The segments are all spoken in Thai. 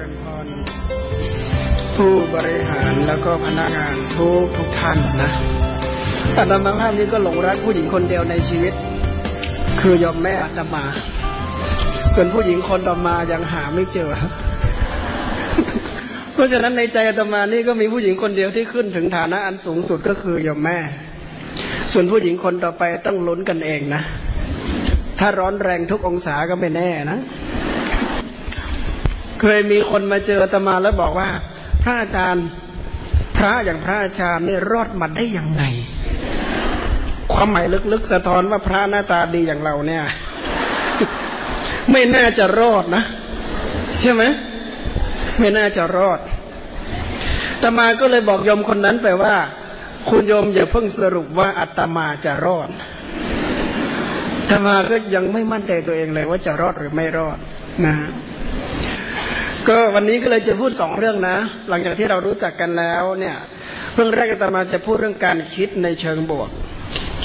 ริญพรผู้บริหารแล้วก็พนักงานทุกทุกท่านนะอาตมาภาพนี้ก็หลงรักผู้หญิงคนเดียวในชีวิต คือยอมแม่อาตมา ส่วนผู้หญิงคนต่อมายังหาไม่เจอ เพราะฉะนั้นในใจอาตมานี่ก็มีผู้หญิงคนเดียวที่ขึ้นถึงฐานะอันสูงสุดก็คือยอมแม่ ส่วนผู้หญิงคนต่อไปต้องลุ้นกันเองนะถ้าร้อนแรงทุกองศาก็ไม่แน่นะ เคยมีคนมาเจออาตมาแล้วบอกว่า พระอาจารย์ พระอย่างพระอาจารย์นี่รอดมาได้ยังไง ความหมายลึกๆสะท้อนว่าพระหน้าตาดีอย่างเราเนี่ย ไม่น่าจะรอดนะ ใช่ไหมไม่น่าจะรอดตมาก็เลยบอกโยมคนนั้นไปว่า คุณโยมอย่าเพิ่งสรุปว่าอัตมาจะรอดตมาก็ยังไม่มั่นใจตัวเองเลยว่าจะรอดหรือไม่รอดนะ ก็วันนี้ก็เลยจะพูดสองเรื่องนะ หลังจากที่เรารู้จักกันแล้วเนี่ย เรื่องแรกอาตมาจะพูดเรื่องการคิดในเชิงบวก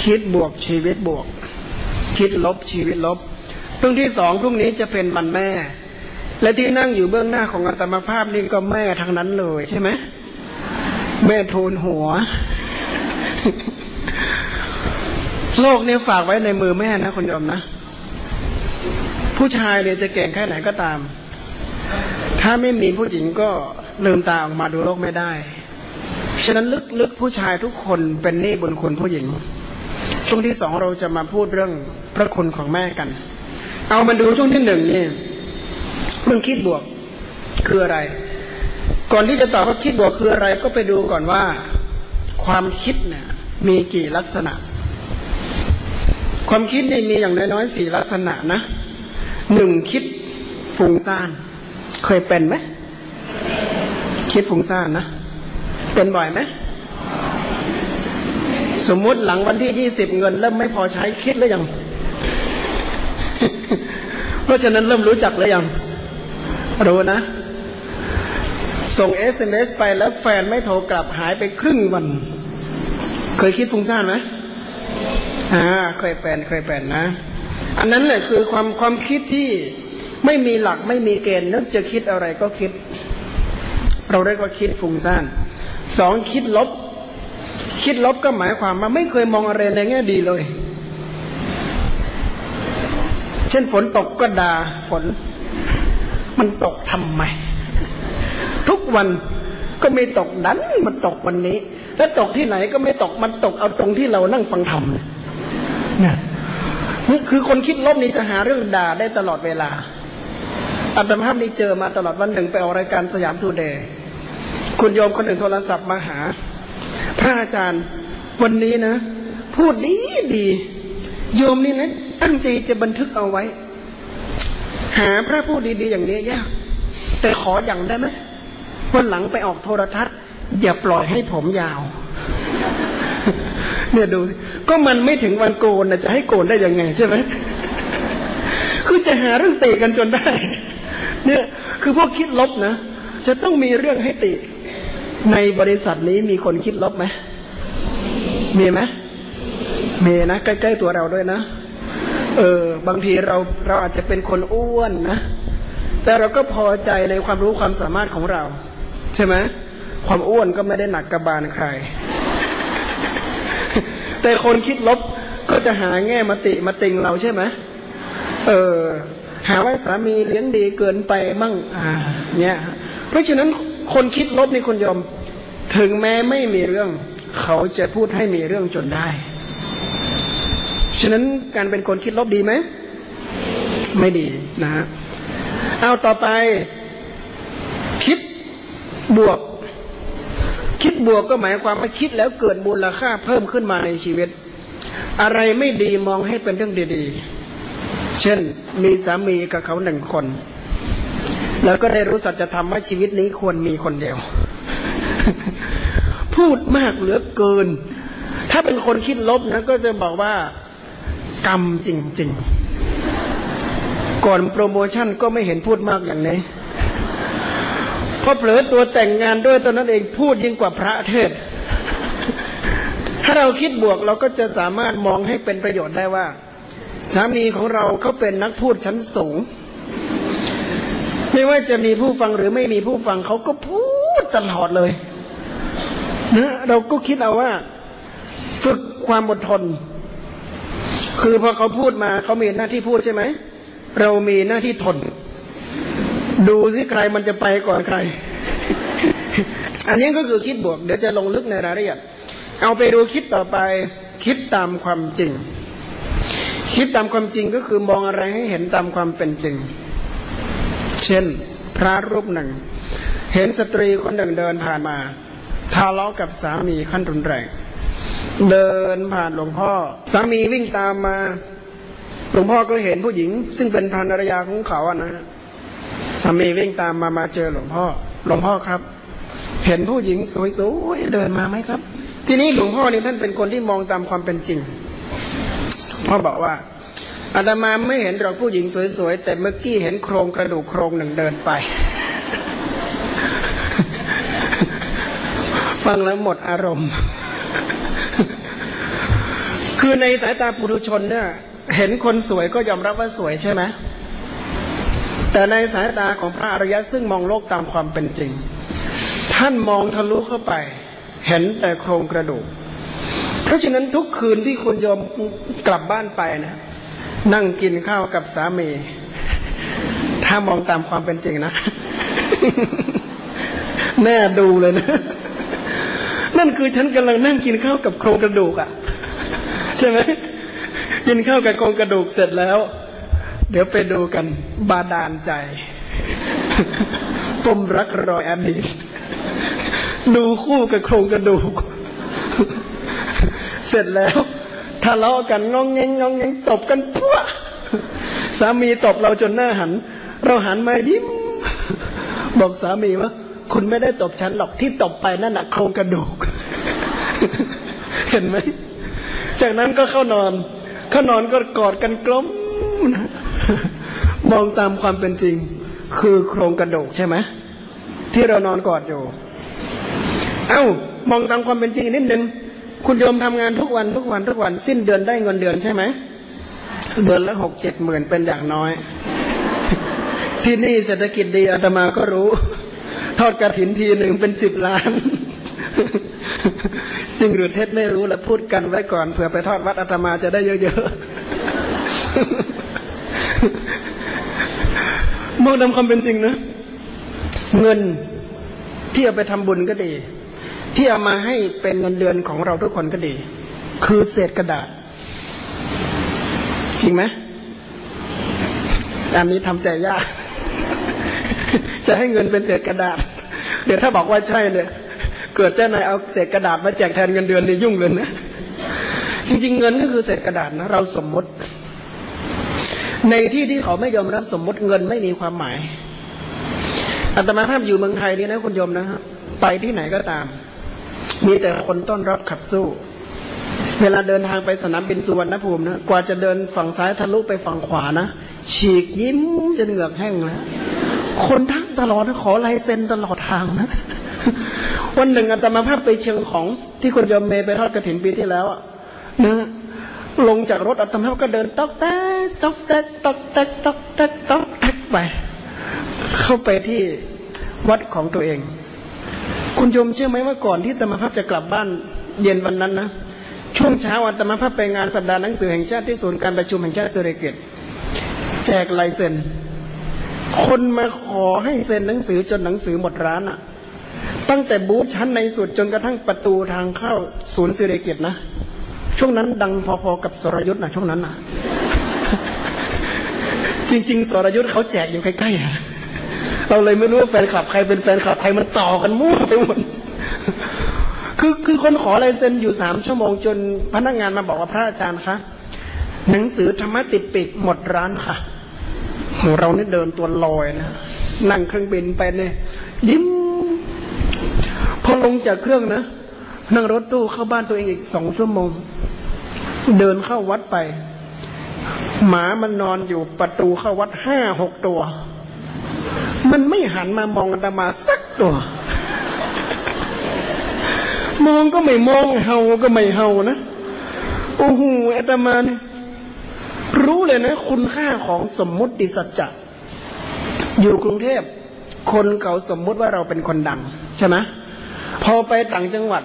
คิดบวกชีวิตบวก คิดลบชีวิตลบ เรื่องที่สองพรุ่งนี้จะเป็นวันแม่ และที่นั่งอยู่เบื้องหน้าของอาตมาภาพนี่ก็แม่ทั้งนั้นเลยใช่ไหมแม่ทูลหัว โลกนี้ฝากไว้ในมือแม่นะคุณโยมนะ ผู้ชายเนี่ยจะเก่งแค่ไหนก็ตาม ถ้าไม่มีผู้หญิงก็ลืมตาออกมาดูโลกไม่ได้ ฉะนั้นลึกๆผู้ชายทุกคนเป็นหนี้บุญคุณผู้หญิง ช่วงที่สองเราจะมาพูดเรื่องพระคุณของแม่กัน เอามาดูช่วงที่หนึ่งนี่เรื่องคิดบวกคืออะไร ก่อนที่จะตอบว่าคิดบวกคืออะไร ก็ไปดูก่อนว่า ความคิดเนี่ยมีกี่ลักษณะ ความคิดนี่มีอย่างน้อยๆสี่ลักษณะนะหนึ่งคิดฟุ้งซ่าน เคยเป็นไหมคิดฟุ้งซ่านนะ เป็นบ่อยไหมสมมุติหลังวันที่ยี่สิบเงินเริ่มไม่พอใช้คิดแล้วยัง เพราะฉะนั้นเริ่มรู้จักแล้วยัง รู้นะ ส่ง SMS ไปแล้วแฟนไม่โทรกลับหายไปครึ่งวัน เคยคิดฟุ้งซ่านไหมอ่า เคยเป็นเคยเป็นนะ อันนั้นแหละคือความความคิดที่ ไม่มีหลักไม่มีเกณฑ์นึกจะคิดอะไรก็คิด เราเรียกว่าคิดฟุ้งซ่านสองคิดลบ คิดลบก็หมายความว่าไม่เคยมองอะไรในแง่ดีเลย เช่นฝนตกก็ด่าฝน มันตกทำไม ทุกวันก็ไม่ตกดันมันตกวันนี้ แล้วตกที่ไหนก็ไม่ตกมันตกเอาตรงที่เรานั่งฟังธรรมเนี่ยคือคนคิดลบนี้จะหาเรื่องด่าได้ตลอดเวลา อัตมาภาพนี้เจอมาตลอดวันหนึ่งไปออกรายการสยามทูเดย์คุณโยมคนหนึ่งโทรศัพท์มาหา พระอาจารย์วันนี้นะ พูดดีดี โยมนี่นะตั้งใจจะบันทึกเอาไว้ หาพระพูดดีๆอย่างนี้ยาก แต่ขออย่างได้ไหมวันหลังไปออกโทรทัศน์ อย่าปล่อยให้ผมยาว เนี่ยดู ก็มันไม่ถึงวันโกนนะจะให้โกนได้ยังไงใช่ไหมคือจะหาเรื่องตีกันจนได้ เนี่ยคือพวกคิดลบนะ จะต้องมีเรื่องให้ติ ในบริษัทนี้มีคนคิดลบไหมมีไหมมีนะใกล้ๆตัวเราด้วยนะ เออ บางทีเราเราอาจจะเป็นคนอ้วนนะ แต่เราก็พอใจในความรู้ความสามารถของเรา ใช่ไหมความอ้วนก็ไม่ได้หนักกระบาลใคร แต่คนคิดลบก็จะหาแง่มาติมาติงเราใช่ไหมเออ หาว่าสามีเลี้ยงดีเกินไปมั่งอ่า เนี่ย เพราะฉะนั้นคนคิดลบนี่คนยอมถึงแม้ไม่มีเรื่อง เขาจะพูดให้มีเรื่องจนได้ ฉะนั้นการเป็นคนคิดลบดีไหม ไม่ดีนะฮะเอาต่อไป คิดบวก คิดบวกก็หมายความว่าคิดแล้วเกิดมูลค่าเพิ่มขึ้นมาในชีวิต อะไรไม่ดีมองให้เป็นเรื่องดีๆ เช่นมีสามีกับเขาหนึ่งคน แล้วก็ได้รู้สัจธรรมว่าชีวิตนี้ควรมีคนเดียว พูดมากเหลือเกิน ถ้าเป็นคนคิดลบนะก็จะบอกว่า กรรมจริง ๆ ก่อนโปรโมชั่นก็ไม่เห็นพูดมากอย่างนี้พอเผลอตัวแต่งงานด้วยตอนนั้นเองพูดยิ่งกว่าพระเทศ ถ้าเราคิดบวกเราก็จะสามารถมองให้เป็นประโยชน์ได้ว่า สามีของเราเขาเป็นนักพูดชั้นสูง ไม่ว่าจะมีผู้ฟังหรือไม่มีผู้ฟังเขาก็พูดตลอดเลยนะเราก็คิดเอาว่า ฝึกความอดทน คือพอเขาพูดมาเขามีหน้าที่พูดใช่ไหม เรามีหน้าที่ทน ดูสิใครมันจะไปก่อนใคร อันนี้ก็คือคิดบวก เดี๋ยวจะลงลึกในรายละเอียด เอาไปดูคิดต่อไป คิดตามความจริง คิดตามความจริงก็คือมองอะไรให้เห็นตามความเป็นจริง เช่น พระรูปหนึ่ง เห็นสตรีคนหนึ่งเดินผ่านมาทะเลาะกับสามีขั้นรุนแรง เดินผ่านหลวงพ่อ สามีวิ่งตามมา หลวงพ่อก็เห็นผู้หญิง ซึ่งเป็นภรรยาของเขาอะนะสามีวิ่งตามมามาเจอหลวงพ่อ หลวงพ่อครับ เห็นผู้หญิงสวยๆเดินมาไหมครับ ทีนี้หลวงพ่อนี่ท่านเป็นคนที่มองตามความเป็นจริง พ่อบอกว่าอาตมาไม่เห็นหรอกผู้หญิงสวยๆ แต่เมื่อกี้เห็นโครงกระดูกโครงหนึ่งเดินไป ฟังแล้วหมดอารมณ์ คือในสายตาปุถุชนเนี่ย เห็นคนสวยก็ยอมรับว่าสวยใช่ไหมแต่ในสายตาของพระอริยะซึ่งมองโลกตามความเป็นจริง ท่านมองทะลุเข้าไป เห็นแต่โครงกระดูก เพราะฉะนั้นทุกคืนที่คุณโยมกลับบ้านไปนะ นั่งกินข้าวกับสามี ถ้ามองตามความเป็นจริงนะ แน่ดูเลยนะ นั่นคือฉันกำลังนั่งกินข้าวกับโครงกระดูกอะ่ะ ใช่ไหมกินข้าวกับโครงกระดูกเสร็จแล้ว เดี๋ยวไปดูกันบาดาลใจปมรักรอยอดีตดูคู่กับโครงกระดูก เสร็จแล้วทะเลาะกันงองเงงงองเงงตบกันพัวสามีตบเราจนหน้าหัน เราหันมายิ้ม บอกสามีว่า คุณไม่ได้ตบฉันหรอกที่ตบไปนั่นหนักโครงกระดูก เห็นไหม จากนั้นก็เข้านอน เข้านอนก็กอดกันกลมมองตามความเป็นจริง คือโครงกระดูกใช่ไหมที่เรานอนกอดอยู่ เอา้ามองตามความเป็นจริงนิดนึง คุณโยมทำงานทุกวันทุกวันทุกวัน สิ้นเดือนได้เงินเดือนใช่ไหมเดือนละหกเจ็ดหมื่นเป็นอย่างน้อย ที่นี่เศรษฐกิจดีอาตมาก็รู้ ทอดกระถินทีหนึ่งเป็นสิบล้าน จริงหรือเท็จไม่รู้แล้วพูดกันไว้ก่อนเผื่อไปทอดวัดอาตมาจะได้เยอะๆมองดำความเป็นจริงนะ เงินที่เอาไปทำบุญก็ดี ที่เอามาให้เป็นเงินเดือนของเราทุกคนก็ดี คือเศษกระดาษ จริงไหมอันนี้ทำใจยาก จะให้เงินเป็นเศษกระดาษ เดี๋ยวถ้าบอกว่าใช่เนี่ยเกิดเจ้านายเอาเศษกระดาษมาแจกแทนเงินเดือนนี่ยุ่งเลยนะจริงๆ เงินก็คือเศษกระดาษนะเราสมมติ ในที่ที่เขาไม่ยอมรับสมมติเงินไม่มีความหมายอัตมาภาพอยู่เมืองไทยนี่นะคุณโยมนะฮะไปที่ไหนก็ตาม มีแต่คนต้อนรับขับสู้ เวลาเดินทางไปสนามบินสุวรรณภูมินะกว่าจะเดินฝั่งซ้ายทะลุไปฝั่งขวานะฉีกยิ้มจนเหงือกแห้งแล้วคนทั้งตลาดขอลายเซ็นตลอดทางนะวันหนึ่งอาตมาภาพไปเชียงของที่คุณโยมเมย์ไปทอดกระถินปีที่แล้วนะลงจากรถอาตมาภาพก็เดินตอกแต๊กตอกแต๊กตอกแต๊กตอกแต๊กตอกแต๊กไป เข้าไปที่วัดของตัวเอง คุณโยมเชื่อไหมว่าก่อนที่อาตมาภาพจะกลับบ้านเย็นวันนั้นนะช่วงเช้าอาตมภาพไปงานสัปดาห์หนังสือแห่งชาติที่ศูนย์การประชุมแห่งชาติสุริกิตแจกลายเซ็นคนมาขอให้เซ็นหนังสือจนหนังสือหมดร้านอะ่ะ ตั้งแต่บูธชั้นในสุดจนกระทั่งประตูทางเข้าศูนย์สิริกิตนะช่วงนั้นดังพอๆกับสรยุทธ์นะช่วงนั้นนะจริง ๆ สรยุทธ์เขาแจกอยู่ใกล้ๆ เราเลยไม่รู้ว่าแฟนคลับใครเป็นแฟนคลับใครมันต่อกันมั่วไปหมดคือคือคนขอลายเซ็นอยู่สามชั่วโมงจนพนักงานมาบอกว่าพระอาจารย์คะหนังสือธรรมะติดปิดหมดร้านค่ะเราเนี่เดินตัวลอยนะนั่งเครื่องบินไปเนี่ยยิ้ม พอลงจากเครื่องนะนั่งรถตู้เข้าบ้านตัวเองอีกสองชั่วโมง เดินเข้าวัดไป หมามันนอนอยู่ประตูเข้าวัดห้าหกตัว มันไม่หันมามองอาตมาสักตัว มองก็ไม่มองเฮาก็ไม่เฮานะโอ้โหอาตมาเนี่ยรู้เลยนะ คุณค่าของสมมุติสัจจะอยู่กรุงเทพคนเขาสมมุติว่าเราเป็นคนดัง ใช่ไหมพอไปต่างจังหวัด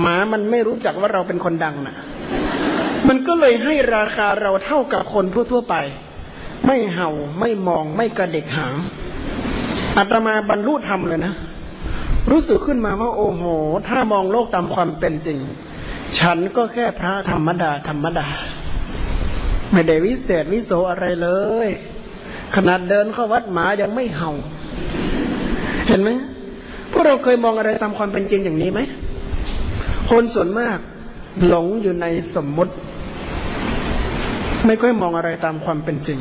หมามันไม่รู้จักว่าเราเป็นคนดังนะมันก็เลยให้ราคาเราเท่ากับคนทั่วๆไป ไม่เห่าไม่มองไม่กระเด็กหาง อาตมาบรรลุธรรมเลยนะ รู้สึกขึ้นมาว่า โอ้โห ถ้ามองโลกตามความเป็นจริง ฉันก็แค่พระธรรมดา ธรรมดา ไม่ได้วิเศษวิโสอะไรเลย ขนาดเดินเข้าวัดหมายังไม่เห่า เห็นไหมพวกเราเคยมองอะไรตามความเป็นจริงอย่างนี้ไหม คนส่วนมากหลงอยู่ในสมมติ ไม่ค่อยมองอะไรตามความเป็นจริง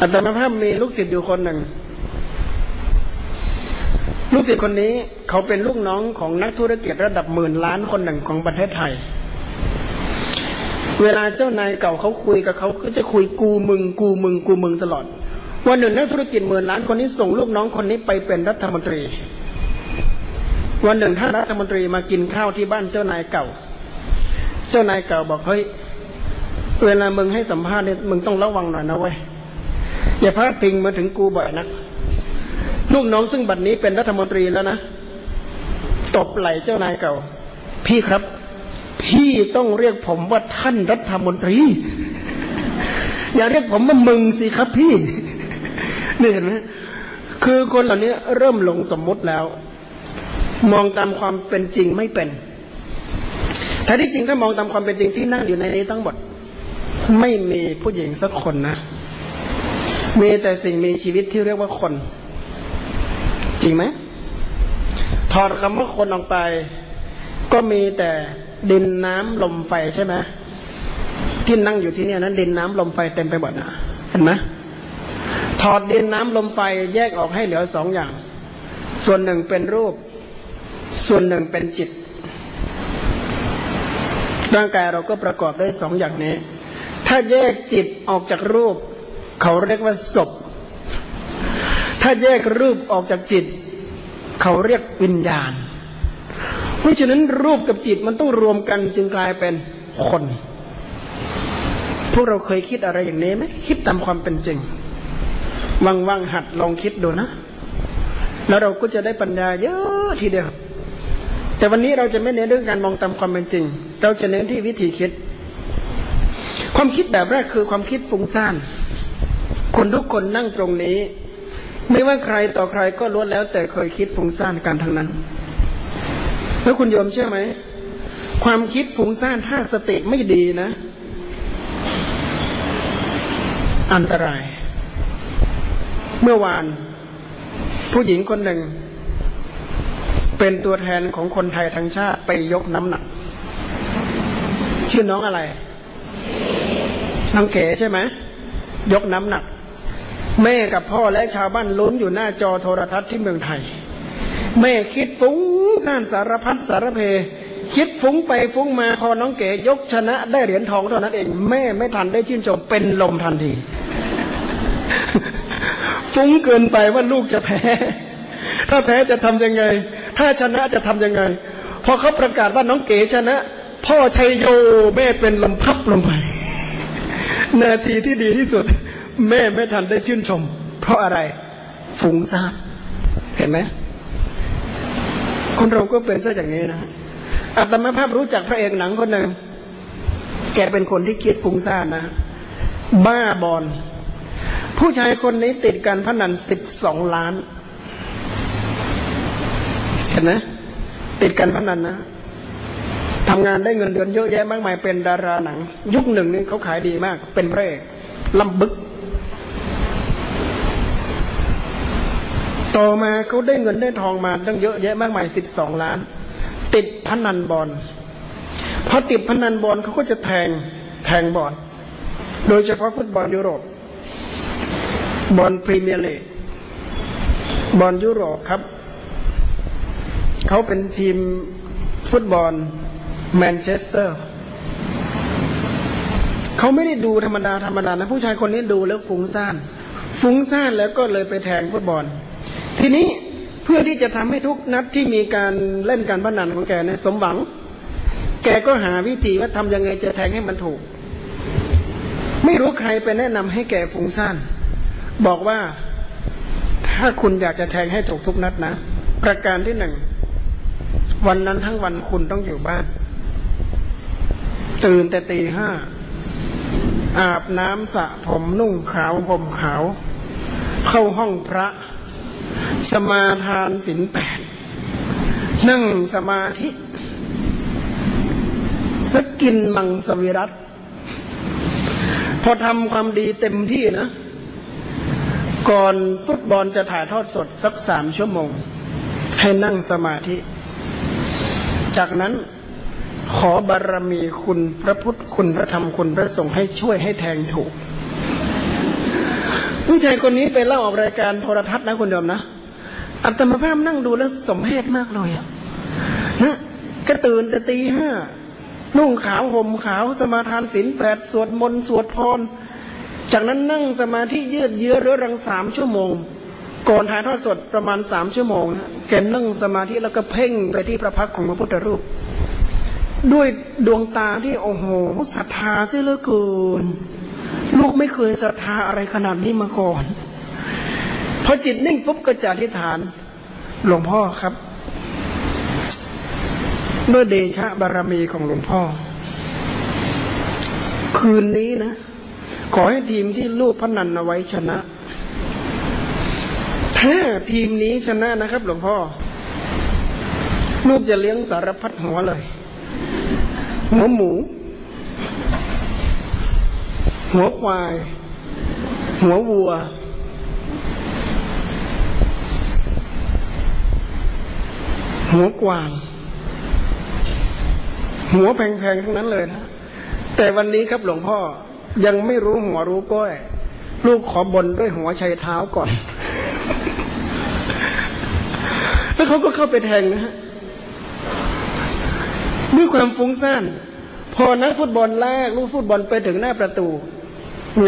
อาตมาภาพมีลูกศิษย์อยู่คนหนึ่ง ลูกศิษย์คนนี้เขาเป็นลูกน้องของนักธุรกิจระดับหมื่นล้านคนหนึ่งของประเทศไทย เวลาเจ้านายเก่าเขาคุยกับเขาก็จะคุยกูมึง กูมึง กูมึงตลอด วันหนึ่งนักธุรกิจหมื่นล้านคนนี้ส่งลูกน้องคนนี้ไปเป็นรัฐมนตรี วันหนึ่งท่านรัฐมนตรีมากินข้าวที่บ้านเจ้านายเก่า เจ้านายเก่าบอกเฮ้ยเวลามึงให้สัมภาษณ์เนี่ยมึงต้องระวังหน่อยนะเว้ยอย่าพลาดพิงมาถึงกูบ่อยนัก ลูกน้องซึ่งบัดนนี้เป็นรัฐมนตรีแล้วนะตบไหลเจ้านายเก่า พี่ครับ พี่ต้องเรียกผมว่าท่านรัฐมนตรี อย่าเรียกผมว่ามึงสิครับพี่เนี่เห็นไหมคือคนเหล่านี้เริ่มหลงสมมุติแล้ว มองตามความเป็นจริงไม่เป็นถ้าที่จริงถ้ามองตามความเป็นจริงที่นั่งอยู่ในนี้ทั้งหมด ไม่มีผู้หญิงสักคนนะมีแต่สิ่งมีชีวิตที่เรียกว่าคน จริงไหมถอดคำว่าคนออกไป ก็มีแต่ดินน้ำลมไฟใช่ไหมที่นั่งอยู่ที่นี่นั้นดินน้ำลมไฟเต็มไปหมดนะเห็นไหมถอดดินน้ำลมไฟแยกออกให้เหลือสองอย่าง ส่วนหนึ่งเป็นรูป ส่วนหนึ่งเป็นจิต ร่างกายเราก็ประกอบด้วยสองอย่างนี้ ถ้าแยกจิตออกจากรูป เขาเรียกว่าศพ ถ้าแยกรูปออกจากจิต เขาเรียกวิญญาณ เพราะฉะนั้นรูปกับจิตมันต้องรวมกันจึงกลายเป็นคน พวกเราเคยคิดอะไรอย่างนี้ไหมคิดตามความเป็นจริงว่างๆหัดลองคิดดูนะ แล้วเราก็จะได้ปัญญาเยอะทีเดียว แต่วันนี้เราจะไม่เน้นเรื่องการมองตามความเป็นจริง เราจะเน้นที่วิธีคิด ความคิดแบบแรกคือความคิดฟุ้งซ่านคนทุกคนนั่งตรงนี้ ไม่ว่าใครต่อใครก็ล้วนแล้ว แต่เคยคิดฟุ้งซ่านกันทั้งนั้น แล้วคุณโยมเชื่อไหม ความคิดฟุ้งซ่านถ้าสติไม่ดีนะ อันตราย เมื่อวาน ผู้หญิงคนหนึ่ง เป็นตัวแทนของคนไทยทั้งชาติไปยกน้ำหนัก ชื่อน้องอะไร น้องเก๋ใช่ไหมยกน้ำหนัก แม่กับพ่อและชาวบ้านลุ้นอยู่หน้าจอโทรทัศน์ที่เมืองไทย แม่คิดฟุ้งซ่านสารพัดสารเพคิดฟุ้งไปฟุ้งมาพอน้องเก๋ยกชนะได้เหรียญทองเท่านั้นเอง แม่ไม่ทันได้ชื่นชมเป็นลมทันที ฟุ้งเกินไปว่าลูกจะแพ้ ถ้าแพ้จะทำยังไง ถ้าชนะจะทำยังไง พอเขาประกาศว่าน้องเก๋ชนะ พ่อชัยโยแม่เป็นลมพับลงไป นาทีที่ดีที่สุด แม่ไม่ทันได้ชื่นชม เพราะอะไร ฟุ้งซ่านเห็นไหมคนเราก็เป็นซะอย่างนี้นะอัตมาภาพรู้จักพระเอกหนังคนหนึ่งแกเป็นคนที่คิดฟุ้งซ่านนะ บ้าบอลผู้ชายคนนี้ติดการพนันสิบสองล้าน เห็นไหมติดการพนันนะทำงานได้เงินเดือนเยอะแยะมากมายเป็นดาราหนัง ยุคหนึ่งนี่เขาขายดีมาก เป็นพระเอกลำบึก ต่อมาเขาได้เงินได้ทองมาตั้งเยอะแยะมากมายสิบสองล้าน ติดพนันบอลพอติดพนันบอลเขาก็จะแทงแทงบอลโดยเฉพาะฟุตบอลยุโรป บอลพรีเมียร์ลีกบอลยุโรปครับ เขาเป็นทีมฟุตบอลแมนเชสเตอร์เขาไม่ได้ดูธรรมดาธรรมดานะผู้ชายคนนี้ดูแล้วฟุ้งซ่านฟุ้งซ่านแล้วก็เลยไปแทงฟุตบอล ทีนี้เพื่อที่จะทำให้ทุกนัดที่มีการเล่นการพนันของแกเนี่ยสมหวัง แกก็หาวิธีว่าทำยังไงจะแทงให้มันถูก ไม่รู้ใครไปแนะนำให้แกฟุ้งซ่านบอกว่าถ้าคุณอยากจะแทงให้ถูกทุกนัดนะ ประการที่หนึ่งวันนั้นทั้งวันคุณต้องอยู่บ้าน ตื่นแต่ตีห้าอาบน้ำสระผมนุ่งขาวผมขาว เข้าห้องพระ สมาทานศีลแปดนั่งสมาธิแล้วกินมังสวิรัตพอทำความดีเต็มที่นะ ก่อนฟุตบอลจะถ่ายทอดสดสักสามชั่วโมง ให้นั่งสมาธิ จากนั้นขอบารมีคุณพระพุทธคุณพระธรรมคุณพระสงฆ์ให้ช่วยให้แทงถูก ผู้ชายคนนี้ไปเล่าออกรายการโทรทัศน์นะคุณเดิมนะ อัตมาภาพนั่งดูแล้วสมเพชมากเลยอะนะก็ตื่นแต่ตีห้านุ่งขาวห่มขาวสมาทานศีลแปดสวดมนต์สวดพร จากนั้นนั่งสมาธิยืดเยื้อเรื้อรังสามชั่วโมง ก่อนถ่ายทอดสดประมาณสามชั่วโมงนะแกนั่งสมาธิแล้วก็เพ่งไปที่พระพักของพระพุทธรูป ด้วยดวงตาที่โอ้โหศรัทธาเสียเหลือเกินลูกไม่เคยศรัทธาอะไรขนาดนี้มาก่อน พอจิตนิ่งปุ๊บก็จะอธิษฐาน หลวงพ่อครับด้วยเดชะบารมีของหลวงพ่อ คืนนี้นะ ขอให้ทีมที่ลูกพนันเอาไว้ชนะ ถ้าทีมนี้ชนะนะครับ หลวงพ่อ ลูกจะเลี้ยงสารพัดหัวเลยหัวหมู หัวควาย หัววัว หัวกวาง หัวแพงๆทั้งนั้นเลยนะ แต่วันนี้ครับหลวงพ่อยังไม่รู้หัวรู้ก้อย ลูกขอบนด้วยหัวชัยเท้าก่อน แล้วเขาก็เข้าไปแทงนะฮะด้วยความฟุ้งซ่านพอนักฟุตบอลแรกลูกฟุตบอลไปถึงหน้าประตู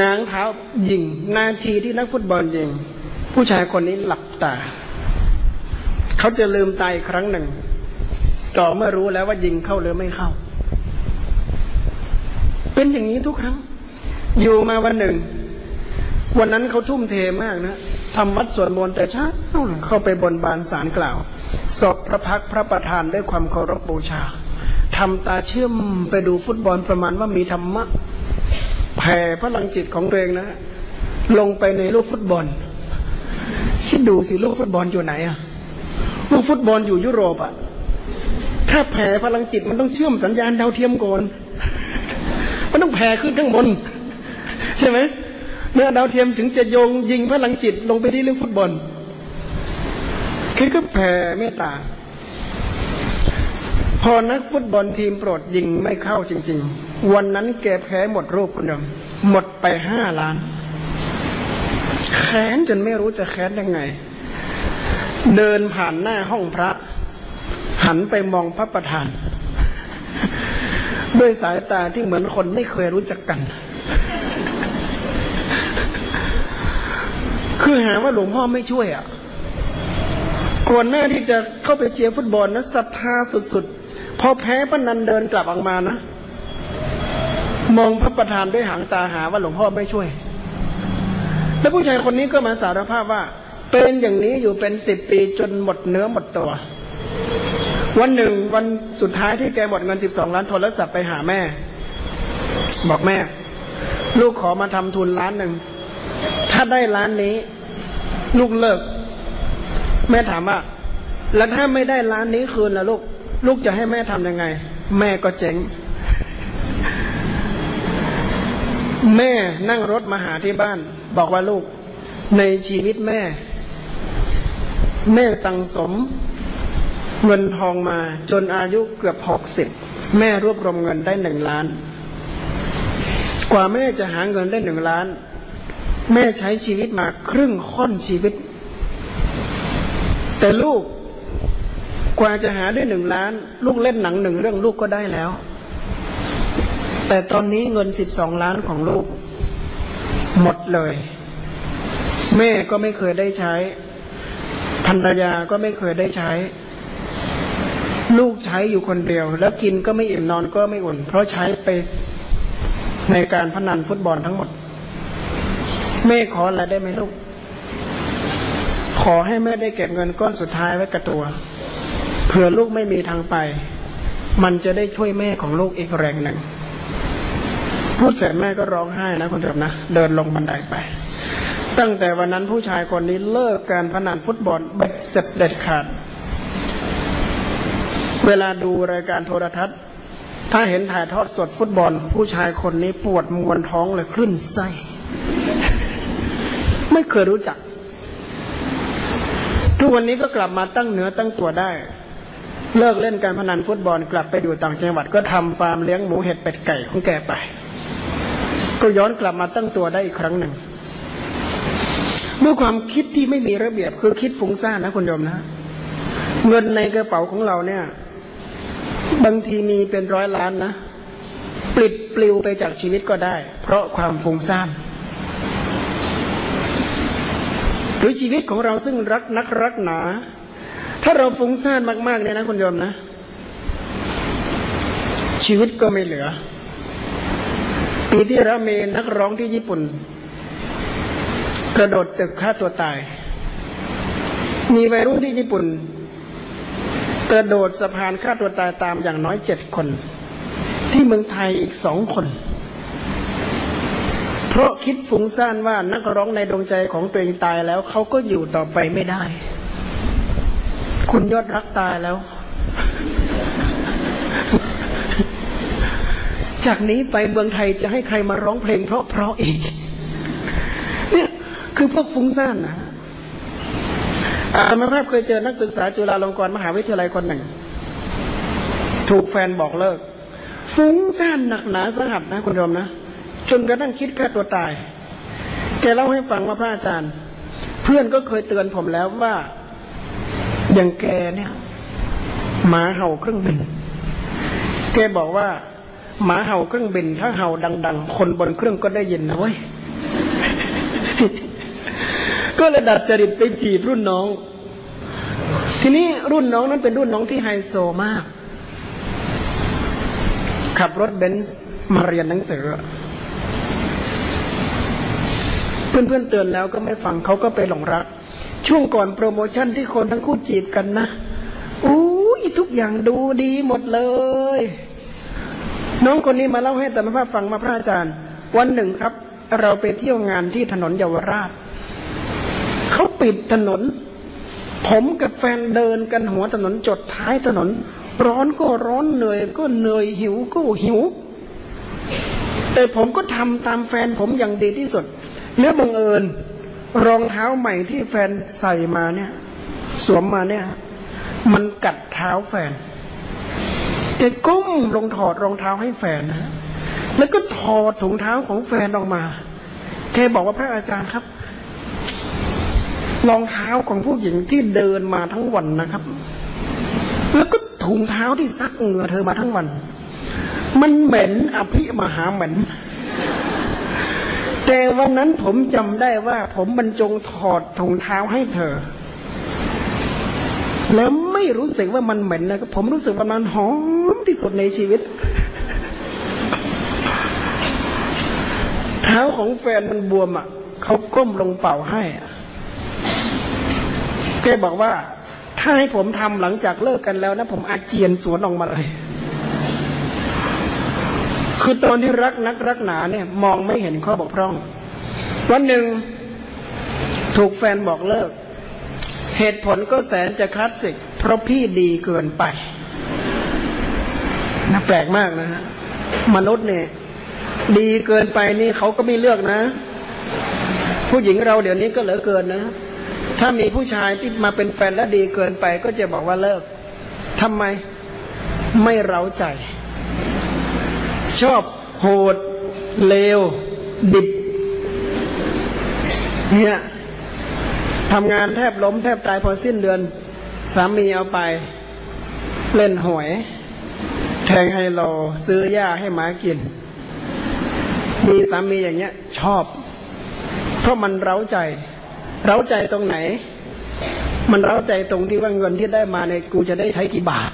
ง้างเท้ายิง นาทีที่นักฟุตบอลยิง ผู้ชายคนนี้หลับตา เขาจะลืมตายครั้งหนึ่ง ต่อเมื่อรู้แล้วว่ายิงเข้าหรือไม่เข้า เป็นอย่างนี้ทุกครั้ง อยู่มาวันหนึ่ง วันนั้นเขาทุ่มเทมากนะทำวัดสวดมนต์แต่เช้าเข้าไปบนบานสารกล่าวศพพระพักพระประธานด้วยความเคารพบูชาทำตาเชื่อมไปดูฟุตบอลประมาณว่ามีธรรมะแผ่พลังจิตของตัวเองนะ ลงไปในลูกฟุตบอลคิดดูสิลูกฟุตบอลอยู่ไหนอะ ลูกฟุตบอลอยู่ยุโรปอะถ้าแผ่พลังจิตมันต้องเชื่อมสัญญาณดาวเทียมก่อนมันต้องแผ่ขึ้นข้างบน ใช่ไหมเมื่อดาวเทียมถึงจะโยงยิงพลังจิตลงไปที่เรื่องฟุตบอลคือก็แผ่เมตตา พอนักฟุตบอลทีมโปรดยิงไม่เข้าจริง ๆ วันนั้นแกแพ้หมดรูปคนเดิมหมดไปห้าล้าน แค้นจนไม่รู้จะแค้นยังไง เดินผ่านหน้าห้องพระ หันไปมองพระประธาน ด้วยสายตาที่เหมือนคนไม่เคยรู้จักกัน คือหาว่าหลวงพ่อไม่ช่วยอะก่อนหน้าที่จะเข้าไปเชียร์ฟุตบอลนะศรัทธาสุดๆ พอแพ้ปนันเดินกลับออกมานะ มองพระประธานด้วยหางตาหาว่าหลวงพ่อไม่ช่วย แล้วผู้ชายคนนี้ก็มาสารภาพว่า เป็นอย่างนี้อยู่เป็นสิบปีจนหมดเนื้อหมดตัว วันหนึ่งวันสุดท้ายที่แกหมดเงินสิบสองล้านโทรศัพท์ไปหาแม่ บอกแม่ ลูกขอมาทำทุนล้านหนึ่ง ถ้าได้ล้านนี้ ลูกเลิก แม่ถามว่า แล้วถ้าไม่ได้ล้านนี้คืนล่ะลูก ลูกจะให้แม่ทำยังไง แม่ก็เจ๊งแม่นั่งรถมาหาที่บ้าน บอกว่าลูก ในชีวิตแม่ แม่ตังสมเงินทองมาจนอายุเกือบหกสิบแม่รวบรวมเงินได้หนึ่งล้าน กว่าแม่จะหาเงินได้หนึ่งล้าน แม่ใช้ชีวิตมาครึ่งค่อนชีวิต แต่ลูกกว่าจะหาได้หนึ่งล้าน ลูกเล่นหนังหนึ่งเรื่องลูกก็ได้แล้ว แต่ตอนนี้เงินสิบสองล้านของลูก หมดเลย แม่ก็ไม่เคยได้ใช้ ภรรยาก็ไม่เคยได้ใช้ ลูกใช้อยู่คนเดียว แล้วกินก็ไม่อิ่มนอนก็ไม่อุ่น เพราะใช้ไปในการพนันฟุตบอลทั้งหมด แม่ขออะไรได้ไหมลูก ขอให้แม่ได้เก็บเงินก้อนสุดท้ายไว้กับตัวเผื่อลูกไม่มีทางไป มันจะได้ช่วยแม่ของลูกอีกแรงหนึ่งพูดเสร็จแม่ก็ร้องไห้นะคุณเดิมนะ เดินลงบันไดไป ตั้งแต่วันนั้นผู้ชายคนนี้เลิกการพนันฟุตบอลเบ็ดเสร็จเด็ดขาด เวลาดูรายการโทรทัศน์ ถ้าเห็นถ่ายทอดสดฟุตบอล ผู้ชายคนนี้ปวดมวนท้องเลยคลื่นไส้ ไม่เคยรู้จัก ทุกวันนี้ก็กลับมาตั้งเนื้อตั้งตัวได้ เลิกเล่นการพนันฟุตบอลกลับไปอยู่ต่างจังหวัดก็ทำฟาร์มเลี้ยงหมูเห็ดเป็ดไก่ของแกไป ก็ย้อนกลับมาตั้งตัวได้อีกครั้งหนึ่ง ด้วยความคิดที่ไม่มีระเบียบคือคิดฟุ้งซ่านนะคุณโยมนะ เงินในกระเป๋าของเราเนี่ย บางทีมีเป็นร้อยล้านนะปลิดปลิวไปจากชีวิตก็ได้ เพราะความฟุ้งซ่านหรือชีวิตของเราซึ่งรักนักรักหนา ถ้าเราฟุ้งซ่านมากๆเนี่ยนะคุณโยมนะ ชีวิตก็ไม่เหลือปีที่แล้วมีนักร้องที่ญี่ปุ่น กระโดดตึกฆ่าตัวตาย มีวัยรุ่นที่ญี่ปุ่น กระโดดสะพานฆ่าตัวตายตามอย่างน้อยเจ็ดคน ที่เมืองไทยอีกสองคน เพราะคิดฟุ้งซ่านว่านักร้องในดวงใจของตัวเองตายแล้วเขาก็อยู่ต่อไปไม่ได้ คุณยอดรักตายแล้ว จากนี้ไปเมืองไทยจะให้ใครมาร้องเพลงเพราะเพราะองเนี่ย คือพวกฟุ้งซ่านนะอาตมาภาพเคยเจอนักศึกษาจุฬาลงกรณ์มหาวิทยาลัยคนหนึ่ง ถูกแฟนบอกเลิก ฟุ้งซ่านหนักหนาสหัสนะคุณโยมนะจนกระทั่งคิดฆ่าตัวตาย แกเล่าให้ฟังว่าพระอาจารย์ เพื่อนก็เคยเตือนผมแล้วว่าอย่างแกเนี่ยหมาเห่าเครื่องบิน แกบอกว่าหมาเห่าเครื่องบิน ถ้าเห่าดัง ๆ คนบนเครื่องก็ได้ยินนะเว้ย ก็เลยดัดจริตไปจีบรุ่นน้อง ทีนี้รุ่นน้องนั้นเป็นรุ่นน้องที่ไฮโซมาก ขับรถเบนซ์มาเรียนหนังสือ เพื่อนๆเตือนแล้วก็ไม่ฟังเขาก็ไปหลงรัก ช่วงก่อนโปรโมชั่นที่คนทั้งคู่จีบกันนะอู้ยทุกอย่างดูดีหมดเลย น้องคนนี้มาเล่าให้แต่มาฟังมาพระอาจารย์ วันหนึ่งครับ เราไปเที่ยวงานที่ถนนเยาวราช เขาปิดถนน ผมกับแฟนเดินกันหัวถนนจดท้ายถนน ร้อนก็ร้อนเหนื่อยก็เหนื่อยหิวก็หิว แต่ผมก็ทำตามแฟนผมอย่างดีที่สุดแล้วบังเอิญ รองเท้าใหม่ที่แฟนใส่มาเนี่ย สวมมาเนี่ย มันกัดเท้าแฟนแกก้มลงถอดรองเท้าให้แฟนนะแล้วก็ถอดถุงเท้าของแฟนออกมาแกบอกว่าพระอาจารย์ครับ รองเท้าของผู้หญิงที่เดินมาทั้งวันนะครับ แล้วก็ถุงเท้าที่ซักเหงื่อเธอมาทั้งวัน มันเหม็นอภิมหาเหม็นแต่วันนั้นผมจำได้ว่า ผมบรรจงถอดถุงเท้าให้เธอ แล้วไม่รู้สึกว่ามันเหม็นนะผมรู้สึกว่ามันหอมที่สุดในชีวิต เท้าของแฟนมันบวมอะเขาก้มลงเป่าให้อะ แกบอกว่า ถ้าให้ผมทำหลังจากเลิกกันแล้วนะผมอาเจียนสวนออกมาเลย คือตอนที่รักนักรักหนาเนี่ย มองไม่เห็นข้อบกพร่อง วันหนึ่งถูกแฟนบอกเลิก เหตุผลก็แสนจะคลาสสิก เพราะพี่ดีเกินไปน่าแปลกมากนะฮะมนุษย์เนี่ย ดีเกินไปนี่เขาก็ไม่เลือกนะ ผู้หญิงเราเดี๋ยวนี้ก็เหลือเกินนะ ถ้ามีผู้ชายที่มาเป็นแฟนแล้วดีเกินไป ก็จะบอกว่าเลิกทำไมไม่เร้าใจ ชอบโหด เลว ดิบ เนี่ยทำงานแทบล้มแทบตายพอสิ้นเดือน สามีเอาไป เล่นหวย แทงไฮโลซื้อหญ้าให้หมากิน มีสามีอย่างเงี้ย ชอบ เพราะมันเร้าใจ เราใจตรงไหน มันเราใจตรงที่ว่าเงินที่ได้มาในกูจะได้ใช้กี่บาท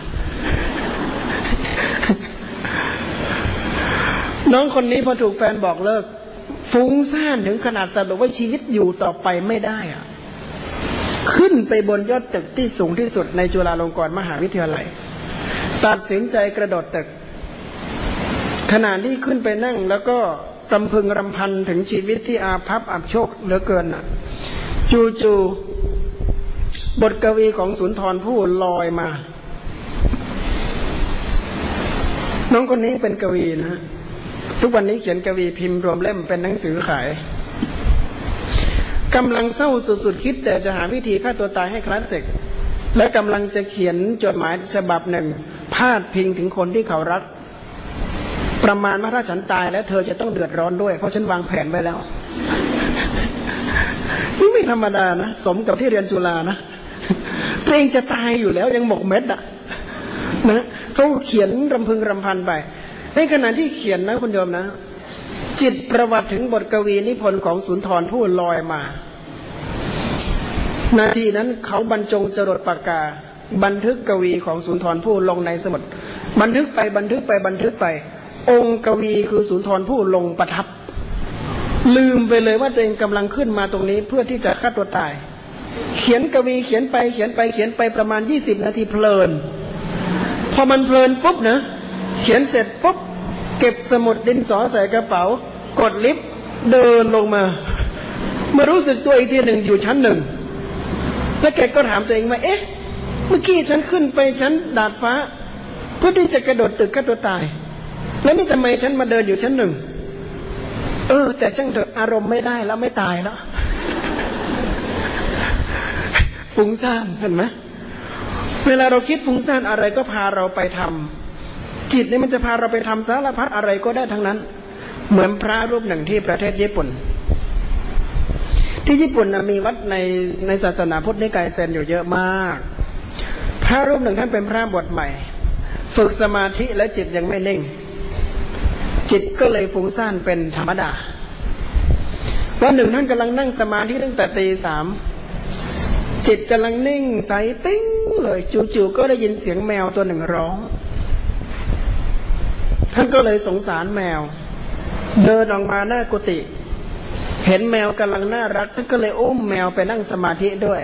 น้องคนนี้พอถูกแฟนบอกเลิก ฟุ้งซ่านถึงขนาดสรุปว่าชีวิตอยู่ต่อไปไม่ได้อะขึ้นไปบนยอดตึกที่สูงที่สุดในจุฬาลงกรณ์มหาวิทยาลัย ตัดสินใจกระโดดตึก ขณะที่ขึ้นไปนั่งแล้วก็รำพึงรำพันถึงชีวิตที่อาภัพอับโชคเหลือเกินอะ จูจูบทกวีของสุนทรผู้ลอยมา น้องคนนี้เป็นกวีนะทุกวันนี้เขียนกวีพิมพ์รวมเล่มเป็นหนังสือขายกำลังเศร้าสุดๆคิด แต่จะหาวิธีฆ่าตัวตายให้คลาสสิก และกำลังจะเขียนจดหมายฉบับหนึ่ง พาดพิงถึงคนที่เขารัก ประมาณว่าถ้าฉันตายแล้วเธอจะต้องเดือดร้อนด้วย เพราะฉันวางแผนไว้แล้ว นี่ไม่ธรรมดานะ สมกับที่เรียนจุฬานะตัวเองจะตายอยู่แล้วยังหมกเม็ดอะนะเขาเขียนรำพึงรำพันไปในขณะที่เขียนนะคุณโยมนะ จิตประวัติถึงบทกวีนิพนธ์ของสุนทรผู้ลอยมา นาทีนั้นเขาบรรจงจรดปากกา บันทึกกวีของสุนทรผู้ลงในสมุดบันทึกไปบันทึกไปบันทึกไป องค์กวีคือสุนทรผู้ลงประทับ ลืมไปเลยว่าตัวเองกำลังขึ้นมาตรงนี้ เพื่อที่จะฆ่าตัวตาย เขียนกวีเขียนไปเขียนไปเขียนไปประมาณยี่สิบนาทีเพลิน พอมันเพลินปุ๊บนะเขียนเสร็จปุ๊บเก็บสมุดดินสอใส่กระเป๋า กดลิฟต์เดินลงมามารู้สึกตัวอีกทีหนึ่งอยู่ชั้นหนึ่งแล้วแกก็ถามตัวเองว่าเอ๊ะ เมื่อกี้ฉันขึ้นไปชั้นดาดฟ้า เพื่อที่จะกระโดดตึกฆ่าตัวตาย แล้วนี่ทำไมฉันมาเดินอยู่ชั้นหนึ่ง เออ แต่ช่างเถอะอารมณ์ไม่ได้แล้วไม่ตายแล้วฟุ้งซ่านเห็นไหมเวลาเราคิดฟุ้งซ่านอะไรก็พาเราไปทำจิตเนี่ยมันจะพาเราไปทำสารพัดอะไรก็ได้ทั้งนั้น เหมือนพระรูปหนึ่งที่ประเทศญี่ปุ่น ที่ญี่ปุ่นมีวัดในในศาสนาพุทธนิกายเซนอยู่เยอะมาก พระรูปหนึ่งท่านเป็นพระบวชใหม่ ฝึกสมาธิและจิตยังไม่นิ่ง จิตก็เลยฟุ้งซ่านเป็นธรรมดา วันหนึ่งท่านกำลังนั่งสมาธิตั้งแต่ตีสามจิตกำลังนิ่งใสติ้งเลยจู่ๆก็ได้ยินเสียงแมวตัวหนึ่งร้อง ท่านก็เลยสงสารแมว เดินออกมาหน้ากุฏิเห็นแมวกำลังน่ารัก ท่านก็เลยอุ้มแมวไปนั่งสมาธิด้วย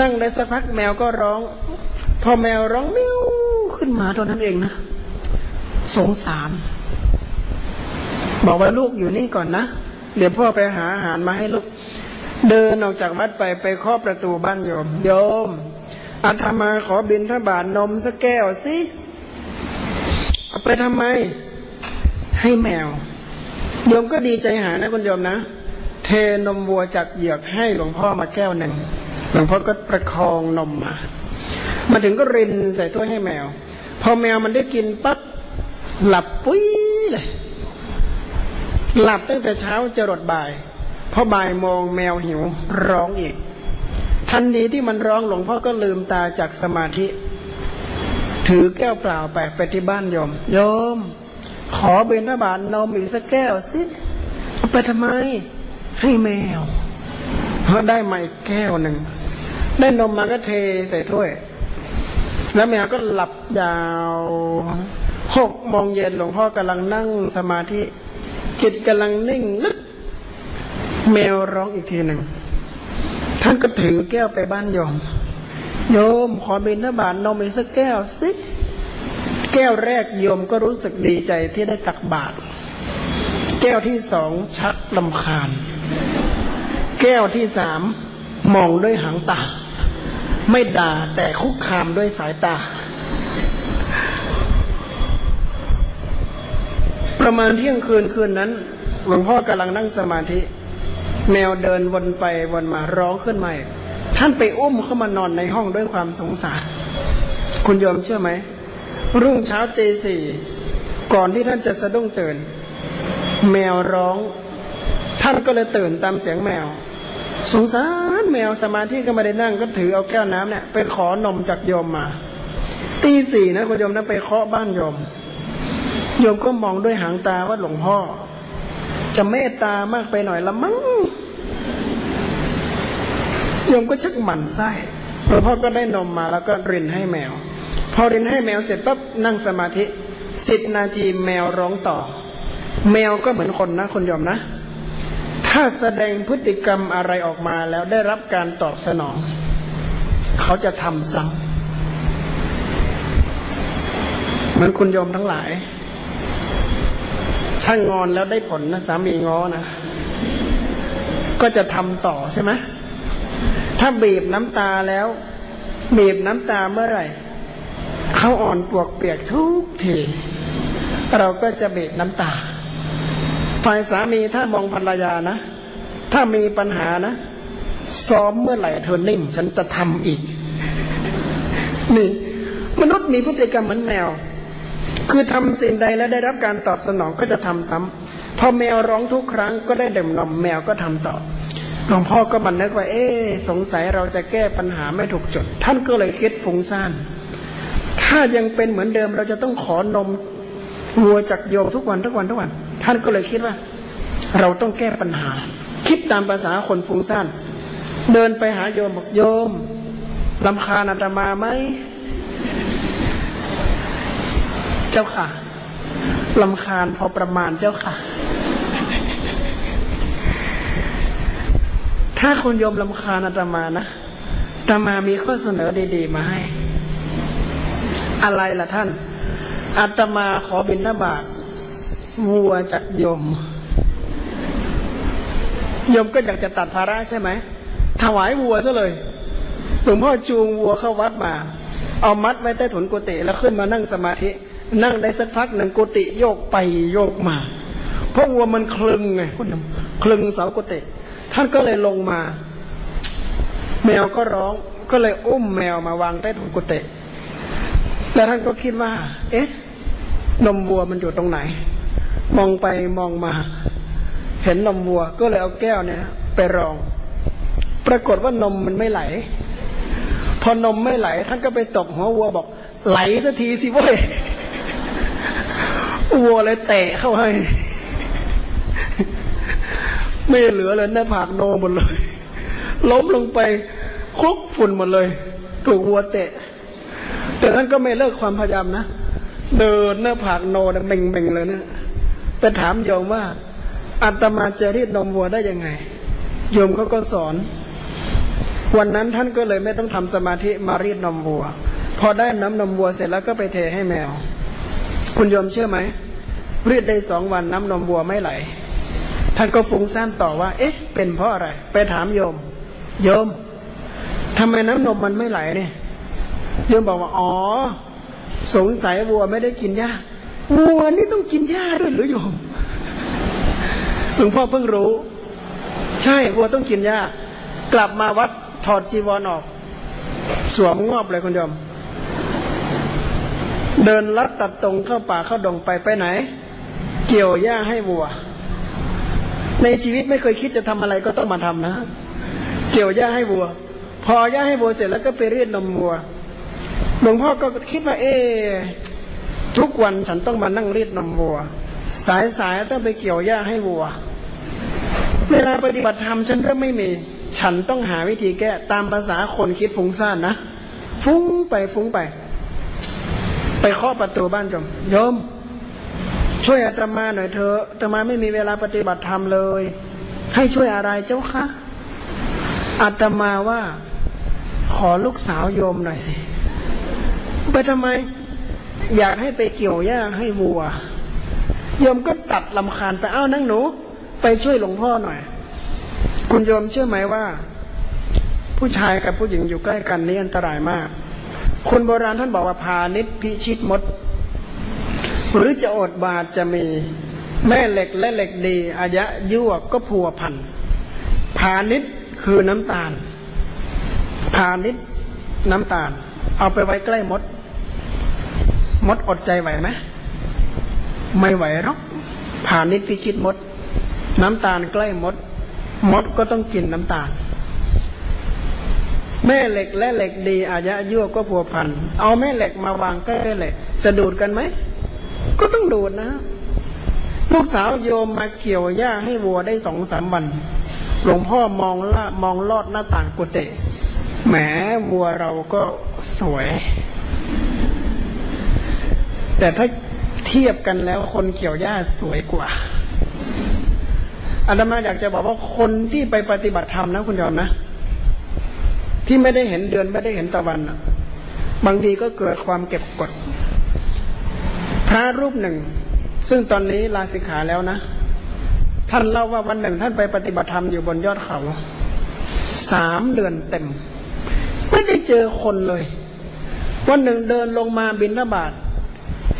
นั่งได้สักพักแมวก็ร้อง พอแมวร้องมิ้วขึ้นมาตอนนั้นเองนะ สงสาร บอกว่าลูกอยู่นี่ก่อนนะ เดี๋ยวพ่อไปหาอาหารมาให้ลูก เดินออกจากวัดไปไปเคาะประตูบ้านโยม โยมอาตมาขอบินทบาทนมสักแก้วสิเอาไปทำไม ให้แมว โยมก็ดีใจหานะคุณโยมนะ เทนมวัวจากเหยือกให้หลวงพ่อมาแก้วหนึ่งหลวงพ่อก็ประคองนมมา มาถึงก็รินใส่ถ้วยให้แมว พอแมวมันได้กินปั๊บ หลับปุ้ยเลยหลับตั้งแต่เช้าจะรดบ่ายพอบ่ายมองแมวหิวร้องอีก ทันทีที่มันร้องหลวงพ่อก็ลืมตาจากสมาธิ ถือแก้วเปล่าไปไปที่บ้านโยม โยม ขอเบญทบาทนมอีกสักแก้วสิไปทำไม ให้แมวเขาได้มาอีกแก้วหนึ่งได้นมมาก็เทใส่ถ้วย แล้วแมวก็หลับยาว หกโมงเย็นหลวงพ่อกำลังนั่งสมาธิ จิตกำลังนิ่งลึกแมวร้องอีกทีหนึ่ง ท่านก็ถือแก้วไปบ้านโยม โยมขอบินทบาทนมอีกสักแก้วสิ แก้วแรกโยมก็รู้สึกดีใจที่ได้ตักบาตรแก้วที่สองชักลำคาญ แก้วที่สามมองด้วยหางตา ไม่ด่าแต่คุกคามด้วยสายตา ประมาณเที่ยงคืนคืนนั้น หลวงพ่อกำลังนั่งสมาธิ แมวเดินวนไปวนมาร้องขึ้นมาท่านไปอุ้มเข้ามานอนในห้องด้วยความสงสาร คุณยอมเชื่อไหม รุ่งเช้าตีสี่ก่อนที่ท่านจะสะดุ้งตื่น แมวร้อง ท่านก็เลยตื่นตามเสียงแมว สงสารแมวสมาธิก็ไม่ได้นั่งก็ถือเอาแก้วน้ำเนี่ยไปขอนมจากโยมมาตีสี่นะคุณโยมนะไปเคาะบ้านโยม โยมก็มองด้วยหางตาว่าหลวงพ่อ จะเมตตามากไปหน่อยละมั้งโยมก็ชักหมั่นไส้หลวงพ่อก็ได้นมมาแล้วก็รินให้แมว พอรินให้แมวเสร็จปั๊บนั่งสมาธิสิบนาทีแมวร้องต่อ แมวก็เหมือนคนนะคนยอมนะ ถ้าแสดงพฤติกรรมอะไรออกมาแล้วได้รับการตอบสนอง เขาจะทำซ้ำเหมือนคุณโยมทั้งหลาย ถ้างอนแล้วได้ผลนะสามีงอนะ ก็จะทำต่อใช่ไหมถ้าบีบน้ำตาแล้ว บีบน้ำตาเมื่อไหร่เขาอ่อนปวกเปียกทุกทีเราก็จะบีบน้ำตาฝ่ายสามีถ้ามองภรรยานะถ้ามีปัญหานะซ้อมเมื่อไหร่เธอนิ่งฉันจะทำอีก นี่ มนุษย์มีพฤติกรรมเหมือนแมว คือทำสิ่งใดแล้วได้รับการตอบสนองก็จะทำตามพอแมวร้องทุกครั้งก็ได้ดื่มนมแมวก็ทำต่อหลวงพ่อก็มันนึกว่า เอ๊สงสัยเราจะแก้ปัญหาไม่ถูกจุด ท่านก็เลยคิดฟุ้งซ่านถ้ายังเป็นเหมือนเดิมเราจะต้องขอนมวัวจากโยมทุกวันทุกวันทุกวัน ท่านก็เลยคิดว่า เราต้องแก้ปัญหา คิดตามภาษาคนฟุ้งซ่านเดินไปหาโยมบอกโยมลำคาญอาตมาไหม เจ้าค่ะลำคาญพอประมาณเจ้าค่ะ ถ้าคนโยมลำคาญอาตมานะอาตมามีข้อเสนอดี ๆ มาให้ อะไรล่ะท่านอาตมาขอบินนาบาตวัวจากโยม โยมก็อยากจะตัดภาระใช่ไหม ถวายวัวซะเลย หลวงพ่อจูงวัวเข้าวัดมา เอามัดไว้ใต้ถุนกุฏิแล้วขึ้นมานั่งสมาธิ นั่งได้สักพักหนึ่งกุฏิโยกไปโยกมา เพราะวัวมันคลึงไงคุณคลึงเสากุฏิท่านก็เลยลงมา แมวก็ร้อง ก็เลยอุ้มแมวมาวางใต้ถุนกุฏิแล้วท่านก็คิดว่า เอ๊ะ นมวัวมันอยู่ตรงไหน มองไปมองมา เห็นนมวัว ก็เลยเอาแก้วเนี่ย ไปรอง ปรากฏว่านมมันไม่ไหล พอนมไม่ไหล ท่านก็ไปตบหัววัวบอก ไหลสักทีสิเว้ย วัวเลยเตะเข้าให้ ไม่เหลือเลยหน้าผากโนหมดเลย ล้มลงไปคลุกฝุ่นหมดเลย ถูกวัวเตะ แต่ท่านก็ไม่เลิกความพยายามนะ เดินหน้าผากโนเบ่งเบ่งเลยเนะไปถามโยมว่าอาตมาจะรีดนมวัวได้ยังไง โยมเขาก็สอน วันนั้นท่านก็เลยไม่ต้องทำสมาธิมารีดนมวัว พอได้น้ำนมวัวเสร็จแล้วก็ไปเทให้แมว คุณโยมเชื่อไหมรีดได้สองวันน้ำนมวัวไม่ไหล ท่านก็ฟุ้งซ่านต่อว่า เอ๊ะ เป็นเพราะอะไร ไปถามโยม โยมทำไมน้ำนมมันไม่ไหลเนี่ย โยมบอกว่า อ๋อ สงสัยวัวไม่ได้กินหญ้า วัวนี่ต้องกินหญ้าด้วยหรือโยมหลวงพ่อเพิ่งรู้ ใช่ วัวต้องกินหญ้า กลับมาวัดถอดจีวรออกสวมงอบเลยคุณโยม เดินลัดตัดตรงเข้าป่าเข้าดงไปไปไหน เกี่ยวหญ้าให้วัว ในชีวิตไม่เคยคิดจะทำอะไรก็ต้องมาทำนะ เกี่ยวหญ้าให้วัว พอหญ้าให้วัวเสร็จแล้วก็ไปเรียดนมวัวหลวงพ่อก็คิดว่า เอทุกวันฉันต้องมานั่งรีดนมวัว สายสายต้องไปเกี่ยวหญ้าให้วัว เวลาปฏิบัติธรรมฉันก็ไม่มี ฉันต้องหาวิธีแก้ตามภาษาคนคิดฟุ้งซ่านนะฟุ้งไปฟุ้งไป ไปเคาะประตูบ้านจมโยม ช่วยอาตมาหน่อยเถอะอาตมาไม่มีเวลาปฏิบัติธรรมเลย ให้ช่วยอะไรเจ้าคะอาตมาว่า ขอลูกสาวโยมหน่อยสิไปทำไม อยากให้ไปเกี่ยวหญ้าให้วัวโยมก็ตัดลำคาญไปเอ้านั่งหนู ไปช่วยหลวงพ่อหน่อย คุณโยมเชื่อไหมว่า ผู้ชายกับผู้หญิงอยู่ใกล้กันนี่อันตรายมาก คนโบราณท่านบอกว่าพานิชพิชิตมด หรือจะอดบาดจะมีแม่เหล็กและเหล็กดีอายะยั่วก็พัวพันพานิชคือน้ำตาล พานิชน้ำตาล เอาไปไว้ใกล้มด มดอดใจไหวไหมไม่ไหวหรอกผานนิดพิชิตมด น้ำตาลใกล้มด มดก็ต้องกินน้ำตาล แม่เหล็กและเหล็กดีอายะยั่วก็พัวพัน เอาแม่เหล็กมาวางใกล้เหล็กจะดูดกันไหม ก็ต้องดูดนะ ลูกสาวโยมมาเกี่ยวหญ้าให้วัวได้สองสามวัน หลวงพ่อมองละมองลอดหน้าต่างกุฏิแหมวัวเราก็สวย แต่ถ้าเทียบกันแล้วคนเกี่ยวหญ้าสวยกว่าอาตมาอยากจะบอกว่าคนที่ไปปฏิบัติธรรมนะคุณยอมนะ ที่ไม่ได้เห็นเดือนไม่ได้เห็นตะวันบางทีก็เกิดความเก็บกด พระรูปหนึ่ง ซึ่งตอนนี้ลาสิกขาแล้วนะ ท่านเล่าว่าวันหนึ่งท่านไปปฏิบัติธรรมอยู่บนยอดเขาสามเดือนเต็ม ไม่ได้เจอคนเลย วันหนึ่งเดินลงมาบินระบาด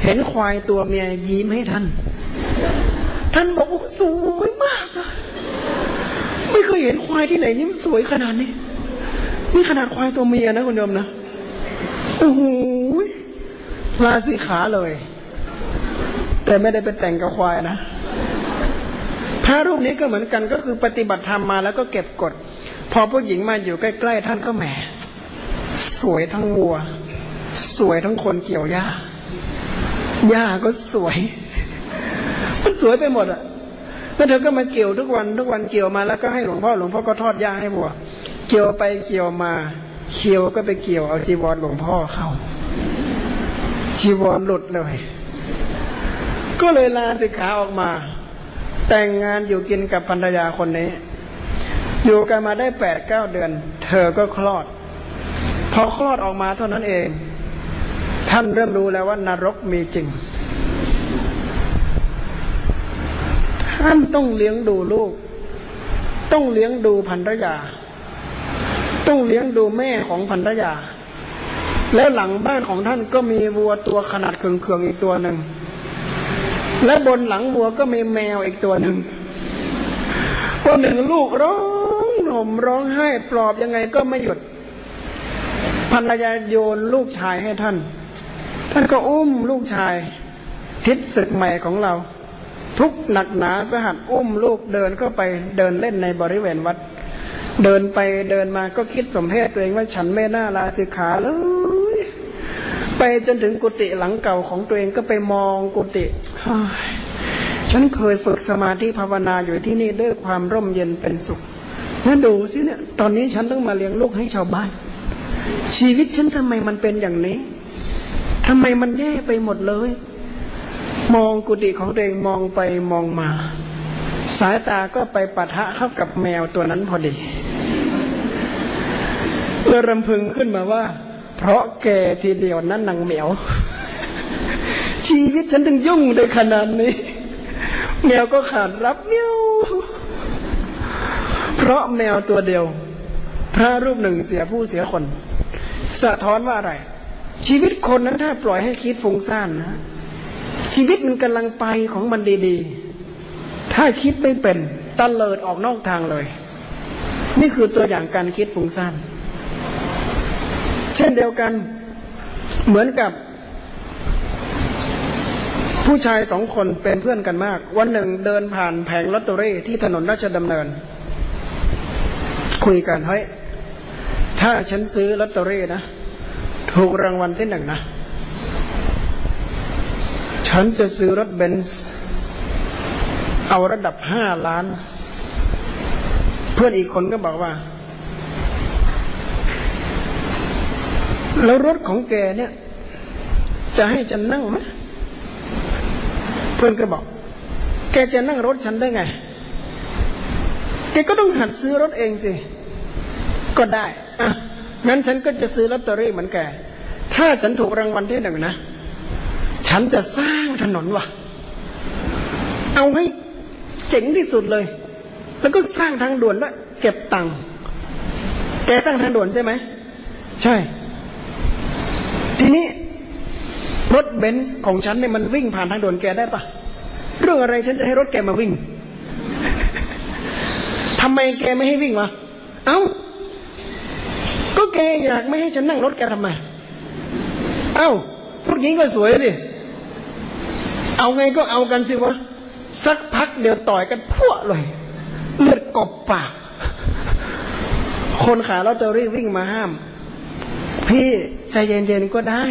เห็นควายตัวเมียยิ้มให้ท่าน ท่านบอกโอ้สวยมาก ไม่เคยเห็นควายที่ไหนยิ้มสวยขนาดนี้ นี่ขนาดควายตัวเมียนะคุณโยมนะโอ้โหลาสีขาเลย แต่ไม่ได้ไปแต่งกับควายนะพระรูปนี้ก็เหมือนกันก็คือปฏิบัติธรรมมาแล้วก็เก็บกดพอผู้หญิงมาอยู่ใกล้ๆท่านก็แหม สวยทั้งวัว สวยทั้งคนเกี่ยวหญ้าหญ้าก็สวย มันสวยไปหมดอะแล้วเธอก็มาเกี่ยวทุกวันทุกวันเกี่ยวมาแล้วก็ให้หลวงพ่อหลวงพ่อก็ทอดหญ้าให้วัว เกี่ยวไปเกี่ยวมาเคียวก็ไปเกี่ยวเอาจีวรหลวงพ่อเข้า จีวรหลุดเลย ก็เลยลาสิกขาออกมา แต่งงานอยู่กินกับภรรยาคนนี้ อยู่กันมาได้แปดเก้าเดือน เธอก็คลอด พอคลอดออกมาเท่านั้นเอง ท่านเริ่มรู้แล้วว่านรกมีจริง ท่านต้องเลี้ยงดูลูก ต้องเลี้ยงดูภรรยา ต้องเลี้ยงดูแม่ของภรรยา แล้วหลังบ้านของท่านก็มีวัวตัวขนาดเคืองๆอีกตัวหนึ่ง และบนหลังวัวก็มีแมวอีกตัวหนึ่งวันหนึ่งลูกร้องห่มร้องไห้ปลอบยังไงก็ไม่หยุดภรรยาโยนลูกชายให้ท่าน ท่านก็อุ้มลูกชาย ทิศศึกใหม่ของเรา ทุกหนักหนาสหัสอุ้มลูกเดินเข้าไปเดินเล่นในบริเวณวัด เดินไปเดินมาก็คิดสมเพศตัวเองว่าฉันไม่น่าลาสิกขาเลย ไปจนถึงกุฏิหลังเก่าของตัวเองก็ไปมองกุฏิฉันเคยฝึกสมาธิภาวนาอยู่ที่นี่ด้วยความร่มเย็นเป็นสุขนั่นดูสิเนี่ย ตอนนี้ฉันต้องมาเลี้ยงลูกให้ชาวบ้าน ชีวิตฉันทำไมมันเป็นอย่างนี้ทำไมมันแย่ไปหมดเลย มองกุฏิของตัวเองมองไปมองมา สายตาก็ไปปะทะเข้ากับแมวตัวนั้นพอดี เลยรำพึงขึ้นมาว่า เพราะแกทีเดียวนั้นนางแมวชีวิตฉันถึงยุ่งได้ขนาดนี้แมวก็ขาดรับเมียวเพราะแมวตัวเดียว พระรูปหนึ่งเสียผู้เสียคน สะท้อนว่าอะไร ชีวิตคนนั้นถ้าปล่อยให้คิดฟุ้งซ่านนะชีวิตมันกำลังไปของมันดีๆ ถ้าคิดไม่เป็นตะเลิดออกนอกทางเลย นี่คือตัวอย่างการคิดฟุ้งซ่าน เช่นเดียวกัน เหมือนกับ ผู้ชายสองคนเป็นเพื่อนกันมาก วันหนึ่งเดินผ่านแผงลอตเตอรี่ที่ถนนราชดำเนิน คุยกันเฮ้ยถ้าฉันซื้อลอตเตอรี่นะถูกรางวัลที่หนึ่งนะ ฉันจะซื้อรถเบนซ์เอาระดับห้าล้าน เพื่อนอีกคนก็บอกว่า แล้วรถของแกเนี่ย จะให้ฉันนั่งไหมเพื่อนก็บอก แกจะนั่งรถฉันได้ไง แกก็ต้องหัดซื้อรถเองสิ ก็ได้ อะ งั้นฉันก็จะซื้อลอตเตอรี่เหมือนแก ถ้าฉันถูกรางวัลที่หนึ่งนะ ฉันจะสร้างถนนวะเอาให้เจ๋งที่สุดเลย แล้วก็สร้างทางด่วนด้วยเก็บตังค์ แกตั้งทางด่วนใช่ไหม ใช่ ทีนี้รถเบนซ์ของฉันเนี่ยมันวิ่งผ่านทางด่วนแกได้ปะเรื่องอะไรฉันจะให้รถแกมาวิ่งทำไมแกไม่ให้วิ่งวะเอา้า ก็แกอยากไม่ให้ฉันนั่งรถแกทำไม เอา้าพูดงี้ก็สวยสิเอาไงก็เอากันสิวะสักพักเดี๋ยวต่อยกันพวกเลยเลือดกบปาก คนขายลอตเตอรี่วิ่งมาห้าม พี่ใจเย็นๆก็ได้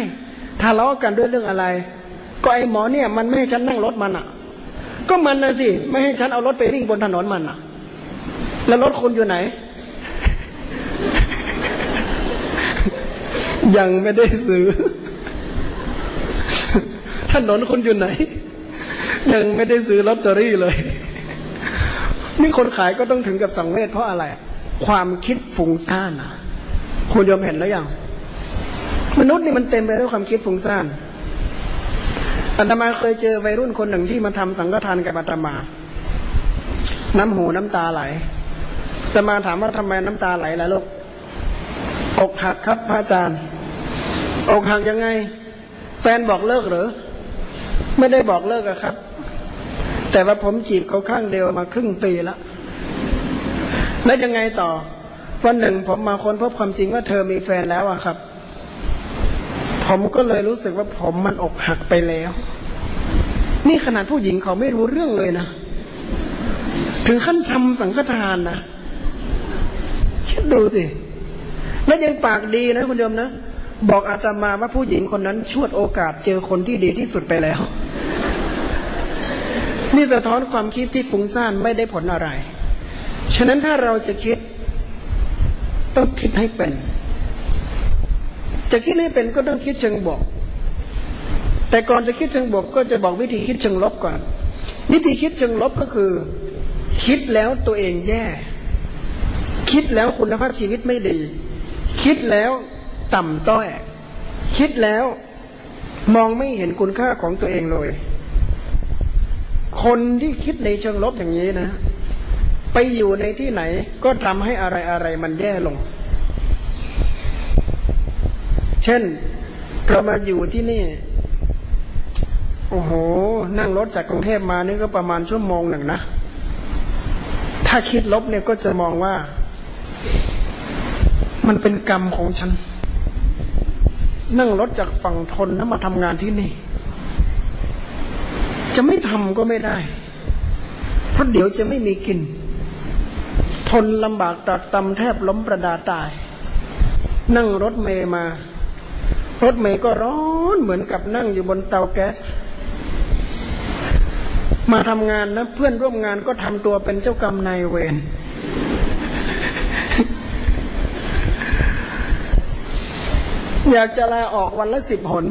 ทะเลาะกันด้วยเรื่องอะไร ก็ไอหมอเนี่ย มันไม่ให้ฉันนั่งรถมันอะ ก็มันนะสิไม่ให้ฉันเอารถไปวิ่งบนถนนมันอะ แล้วรถคนอยู่ไหน ยังไม่ได้ซื้อ ถนนคนอยู่ไหน ยังไม่ได้ซื้อลอตเตอรี่เลยนี่คนขายก็ต้องถึงกับสังเวชเพราะอะไร ความคิดฟุ้งซ่านอะ คุณยอมเห็นแล้วยัง มนุษย์นี่มันเต็มไปด้วยความคิดฟุ้งซ่านอาตมาเคยเจอวัยรุ่นคนหนึ่งที่มาทำสังฆทานกับอาตมา น้ำหูน้ำตาไหลจะมาถามว่าทำไมน้ำตาไหลล่ะลูกอกหักครับพระอาจารย์อกหักยังไง แฟนบอกเลิกหรือ ไม่ได้บอกเลิกอะครับ แต่ว่าผมจีบเขาข้างเดียวมาครึ่งปีแล้วแล้วยังไงต่อ วันหนึ่งผมมาค้นพบความจริงว่าเธอมีแฟนแล้วอะครับ ผมก็เลยรู้สึกว่าผมมันอกหักไปแล้ว นี่ขนาดผู้หญิงเขาไม่รู้เรื่องเลยนะถึงขั้นทำสังฆทานนะคิดดูสิแล้วยังปากดีนะคุณโยมนะบอกอาตมาว่าผู้หญิงคนนั้นชวดโอกาสเจอคนที่ดีที่สุดไปแล้ว นี่สะท้อนความคิดที่ฟุ้งซ่านไม่ได้ผลอะไร ฉะนั้นถ้าเราจะคิด ต้องคิดให้เป็น จะคิดให้เป็นก็ต้องคิดเชิงบวก แต่ก่อนจะคิดเชิงบวกก็จะบอกวิธีคิดเชิงลบก่อน วิธีคิดเชิงลบก็คือ คิดแล้วตัวเองแย่ คิดแล้วคุณภาพชีวิตไม่ดี คิดแล้วต่ำต้อย คิดแล้วมองไม่เห็นคุณค่าของตัวเองเลย คนที่คิดในเชิงลบอย่างนี้นะ ไปอยู่ในที่ไหนก็ทำให้อะไรอะไรมันแย่ลง เช่น เรามาอยู่ที่นี่ โอ้โห นั่งรถจากกรุงเทพมานี่ก็ประมาณชั่วโมงหนึ่งนะ ถ้าคิดลบเนี่ยก็จะมองว่า มันเป็นกรรมของฉัน นั่งรถจากฝั่งทนนะมาทำงานที่นี่ จะไม่ทำก็ไม่ได้ เพราะเดี๋ยวจะไม่มีกิน ทนลำบากตัดตำแทบล้มประดาตายนั่งรถเมย์มา รถเมย์ก็ร้อนเหมือนกับนั่งอยู่บนเตาแก๊ส มาทำงานนะเพื่อนร่วมงานก็ทำตัวเป็นเจ้ากรรมนายเวรอยากจะลาออกวันละสิบหน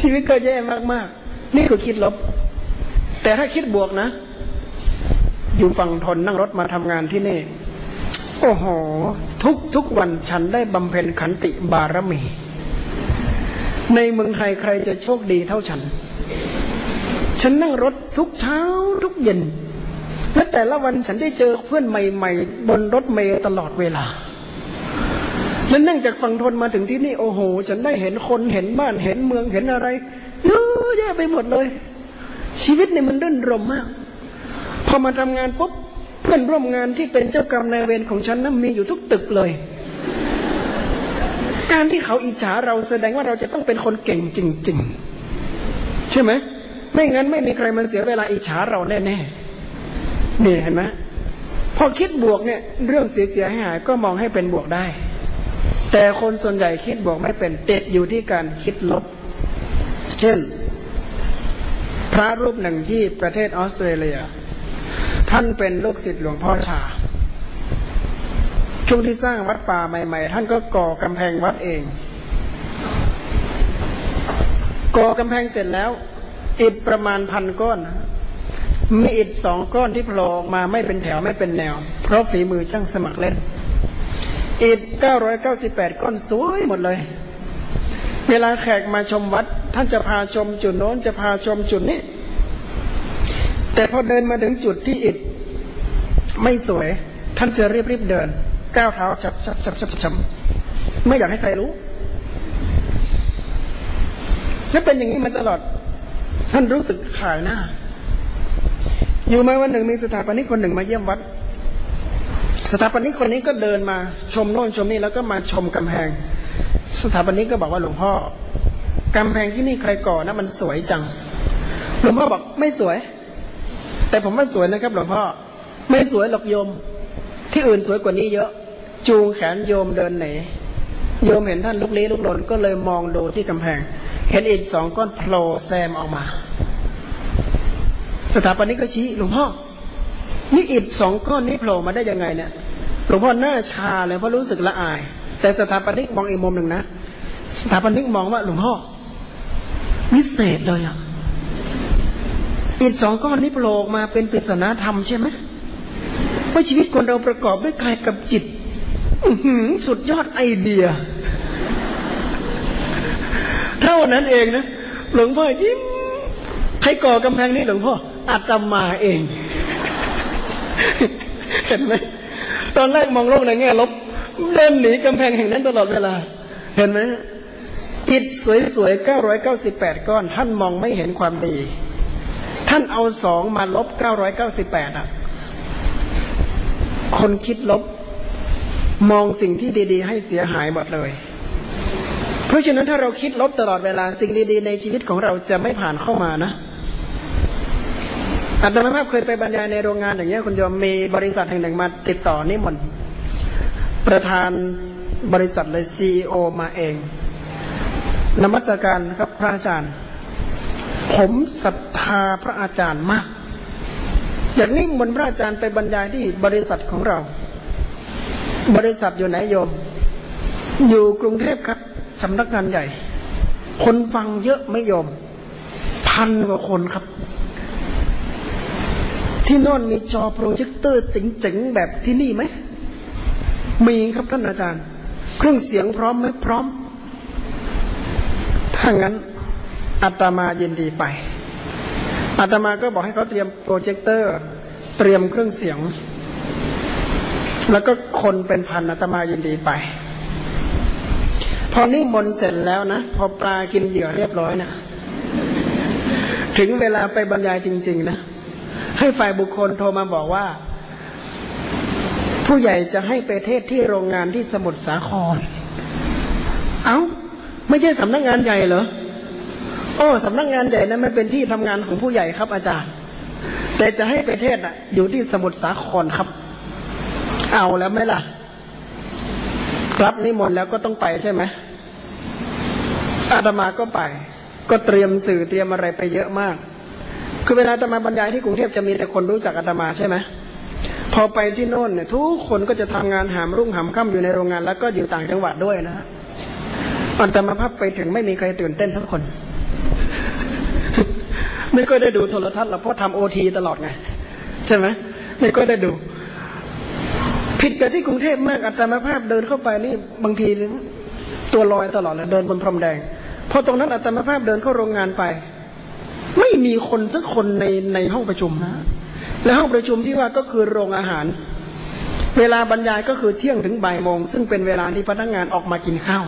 ชีวิตก็แย่มาก ๆ นี่คือคิดลบ แต่ถ้าคิดบวกนะ อยู่ฝั่งทนนั่งรถมาทำงานที่นี่ โอ้โห ทุกทุกวันฉันได้บำเพ็ญขันติบารมี ในเมืองไทยใครจะโชคดีเท่าฉัน ฉันนั่งรถทุกเช้าทุกเย็น และแต่ละวันฉันได้เจอเพื่อนใหม่ๆ บนรถเมล์ตลอดเวลา แล้วนั่งจากฝั่งทนมาถึงที่นี่โอ้โห ฉันได้เห็นคนเห็นบ้านเห็นเมืองเห็นอะไรเยอะแยะไปหมดเลย ชีวิตเนี่ยมันรื่นรมมาก พอมาทำงานปุ๊บ เพื่อนร่วมงานที่เป็นเจ้ากรรมนายเวรของฉันนั้นมีอยู่ทุกตึกเลย การที่เขาอิจฉาเราแสดงว่าเราจะต้องเป็นคนเก่งจริง ๆ ใช่ไหมไม่งั้นไม่มีใครมาเสียเวลาอิจฉาเราแน่ๆนี่เห็นไหมพอคิดบวกเนี่ย เรื่องเสียๆหายก็มองให้เป็นบวกได้ แต่คนส่วนใหญ่คิดบวกไม่เป็นติดอยู่ที่การคิดลบ เช่น พระรูปหนึ่งที่ประเทศออสเตรเลีย ท่านเป็นลูกศิษย์หลวงพ่อชา ช่วงที่สร้างวัดป่าใหม่ ๆ ท่านก็ก่อกำแพงวัดเอง ก่อกำแพงเสร็จแล้ว อิฐประมาณพันก้อน มีอิฐสองก้อนที่โผล่ออกมาไม่เป็นแถวไม่เป็นแนว เพราะฝีมือช่างสมัครเล่น อิฐเก้าร้อยเก้าสิบแปดก้อนสวยหมดเลย เวลาแขกมาชมวัด ท่านจะพาชมจุดโน้นจะพาชมจุดนี้ แต่พอเดินมาถึงจุดที่อิฐไม่สวย ท่านจะรีบรีบเดิน ก้าวเท้าจับจับจับจับจับไม่อยากให้ใครรู้และเป็นอย่างนี้มาตลอด ท่านรู้สึกขายหน้า อยู่มาวันหนึ่งมีสถาปนิกคนหนึ่งมาเยี่ยมวัด สถาปนิกคนนี้ก็เดินมาชมโน่นชมนี่แล้วก็มาชมกำแพง สถาปนิกก็บอกว่าหลวงพ่อกำแพงที่นี่ใครก่อนะมันสวยจัง หลวงพ่อบอกไม่สวย แต่ผมว่สวยนะครับหลวงพ่อ ไม่สวยหรอกโยม ที่อื่นสวยกว่านี้เยอะ จูงแขนโยมเดินไหน โยมเห็นท่านลุกลี้ลุกลนก็เลยมองดูที่กำแพง เห็นอิฐสองก้อนโผล่แซมออกมา สถาปนิกก็ชี้หลวงพ่อ นี่อิฐสองก้อนนี้โผล่มาได้ยังไงเนี่ยหลวงพ่อหน้าชาเลยเพราะรู้สึกละอาย แต่สถาปนิกมองอีกมุมหนึ่งนะสถาปนิกมองว่าหลวงพ่อวิเศษเลยอะ อิฐสองก้อนนี้โผล่มาเป็นปริศนาธรรมใช่ไหมว่าชีวิตคนเราประกอบด้วยกายกับจิตสุดยอดไอเดีย เท่านั้นเองนะ หลวงพ่อยิ้มใครก่อกำแพงนี้หลวงพ่ออาตมาเอง เห็นไหมตอนแรกมองโลกในแง่ลบเดินหนีกำแพงแห่งนั้นตลอดเวลา เห็นไหมอิฐสวยๆเก้าร้อยเก้าสิบแปดก้อน ท่านมองไม่เห็นความดี ท่านเอาสองมาลบเก้าร้อยเก้าสิบแปดอะ คนคิดลบ มองสิ่งที่ดี ๆ ให้เสียหายหมดเลย เพราะฉะนั้นถ้าเราคิดลบตลอดเวลาสิ่งดี ๆ ในชีวิตของเราจะไม่ผ่านเข้ามานะอาตมาภาพเคยไปบรรยายในโรงงานอย่างเงี้ยคุณโยมมีบริษัทแห่งหนึ่งมาติดต่อนิมนต์ประธานบริษัทเลยซีโอมาเอง นมัสการครับพระอาจารย์ ผมศรัทธาพระอาจารย์มาก อยากนิมนต์พระอาจารย์ไปบรรยายที่บริษัทของเรา บริษัทอยู่ไหนโยม อยู่กรุงเทพครับสำนักงานใหญ่ คนฟังเยอะไม่โยม พันกว่าคนครับ ที่โน่นมีจอโปรเจคเตอร์เจ๋งๆ แบบที่นี่ไหม มีครับท่านอาจารย์ เครื่องเสียงพร้อมไหมพร้อม ถ้างั้น อาตมายินดีไปอาตมาก็บอกให้เขาเตรียมโปรเจคเตอร์ เตรียมเครื่องเสียง แล้วก็คนเป็นพันอาตมายินดีไป พอนิมนต์เสร็จแล้วนะ พอปลากินเหยื่อเรียบร้อยนะถึงเวลาไปบรรยายจริง ๆ นะ ให้ฝ่ายบุคคลโทรมาบอกว่า ผู้ใหญ่จะให้ไปเทศที่โรงงานที่สมุทรสาคร เอา้า ไม่ใช่สำนักงานใหญ่เหรอ โอ้สำนักงานใหญ่นั้นไมันเป็นที่ทำงานของผู้ใหญ่ครับอาจารย์ แต่จะให้ไปเทศอะ อยู่ที่สมุทรสาครครับ เอาแล้วไหมล่ะ รับนิมนต์แล้วก็ต้องไปใช่ไหมอาตมาก็ไป ก็เตรียมสื่อเตรียมอะไรไปเยอะมาก คือเวลาอาตมาบรรยายที่กรุงเทพจะมีแต่คนรู้จักอาตมาใช่ไหมพอไปที่โน่นเนี่ยทุกคนก็จะทำงานหามรุ่งหามค่ำอยู่ในโรงงานแล้วก็อยู่ต่างจังหวัดด้วยนะอันตมาภาพไปถึงไม่มีใครตื่นเต้นทั้งคน ไม่ก็ได้ดูโทรทัศน์หรอกเพราะทำโอทีตลอดไง ใช่ไหมไม่ก็ได้ดู ผิดกับที่กรุงเทพมากอาตมาภาพเดินเข้าไปนี่บางทีตัวลอยตลอดเลยเดินบนพรมแดงพอตรงนั้นอาตมาภาพเดินเข้าโรงงานไป ไม่มีคนสักคนในในห้องประชุมนะ และห้องประชุมที่ว่าก็คือโรงอาหาร เวลาบรรยายก็คือเที่ยงถึงบ่ายโมง ซึ่งเป็นเวลาที่พนักงานออกมากินข้าว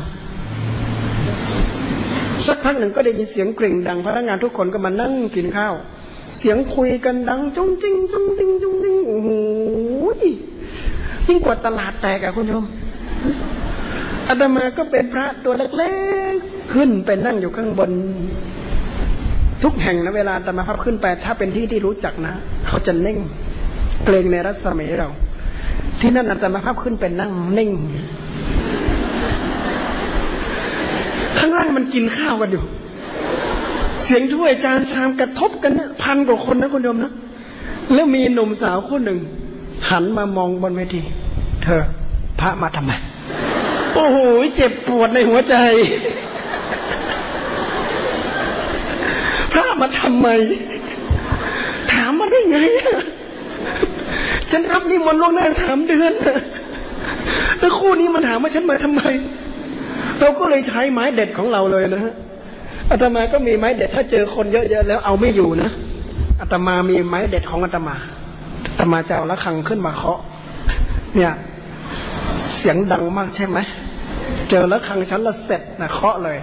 สักพักหนึ่งก็ได้ยินเสียงกริ่งดังพนักงานทุกคนก็มานั่งกินข้าว เสียงคุยกันดังจุ้งจิ้งจุ้งจิ้งจุ้งจิ้งโอ้โหยิ่งกว่าตลาดแตกอะคุณผู้ชมอาตมาก็เป็นพระตัวเล็กๆขึ้นไปนั่งอยู่ข้างบน ทุกแห่งนะเวลาอาตมาพับขึ้นไป ถ้าเป็นที่ที่รู้จักนะ เขาจะนิ่งเกรงในรัศมีเรา ที่นั่นอาตมาพับขึ้นไปนั่งนิ่ง ข้างล่างมันกินข้าวกันอยู่ เสียงถ้วยจานชามกระทบกันเนี่ยพันกว่าคนนะคุณโยมนะ แล้วมีหนุ่มสาวคนหนึ่ง หันมามองบนเวที เธอ พระมาทำไม โอ้โห เจ็บปวดในหัวใจ พระมาทำไม ถามมาได้ไง ฉันรับนิมนต์ล่วงหน้าสามเดือนแล้วคู่นี้มันถามว่าฉันมาทำไม เราก็เลยใช้ไม้เด็ดของเราเลยนะฮะอาตมาก็มีไม้เด็ดถ้าเจอคนเยอะๆแล้วเอาไม่อยู่นะอาตมามีไม้เด็ดของอาตมาอาตมาจะเอาละคังขึ้นมาเคาะ เนี่ย เสียงดังมากใช่ไหมเจอละคังฉันละเสร็จนะเคาะเลย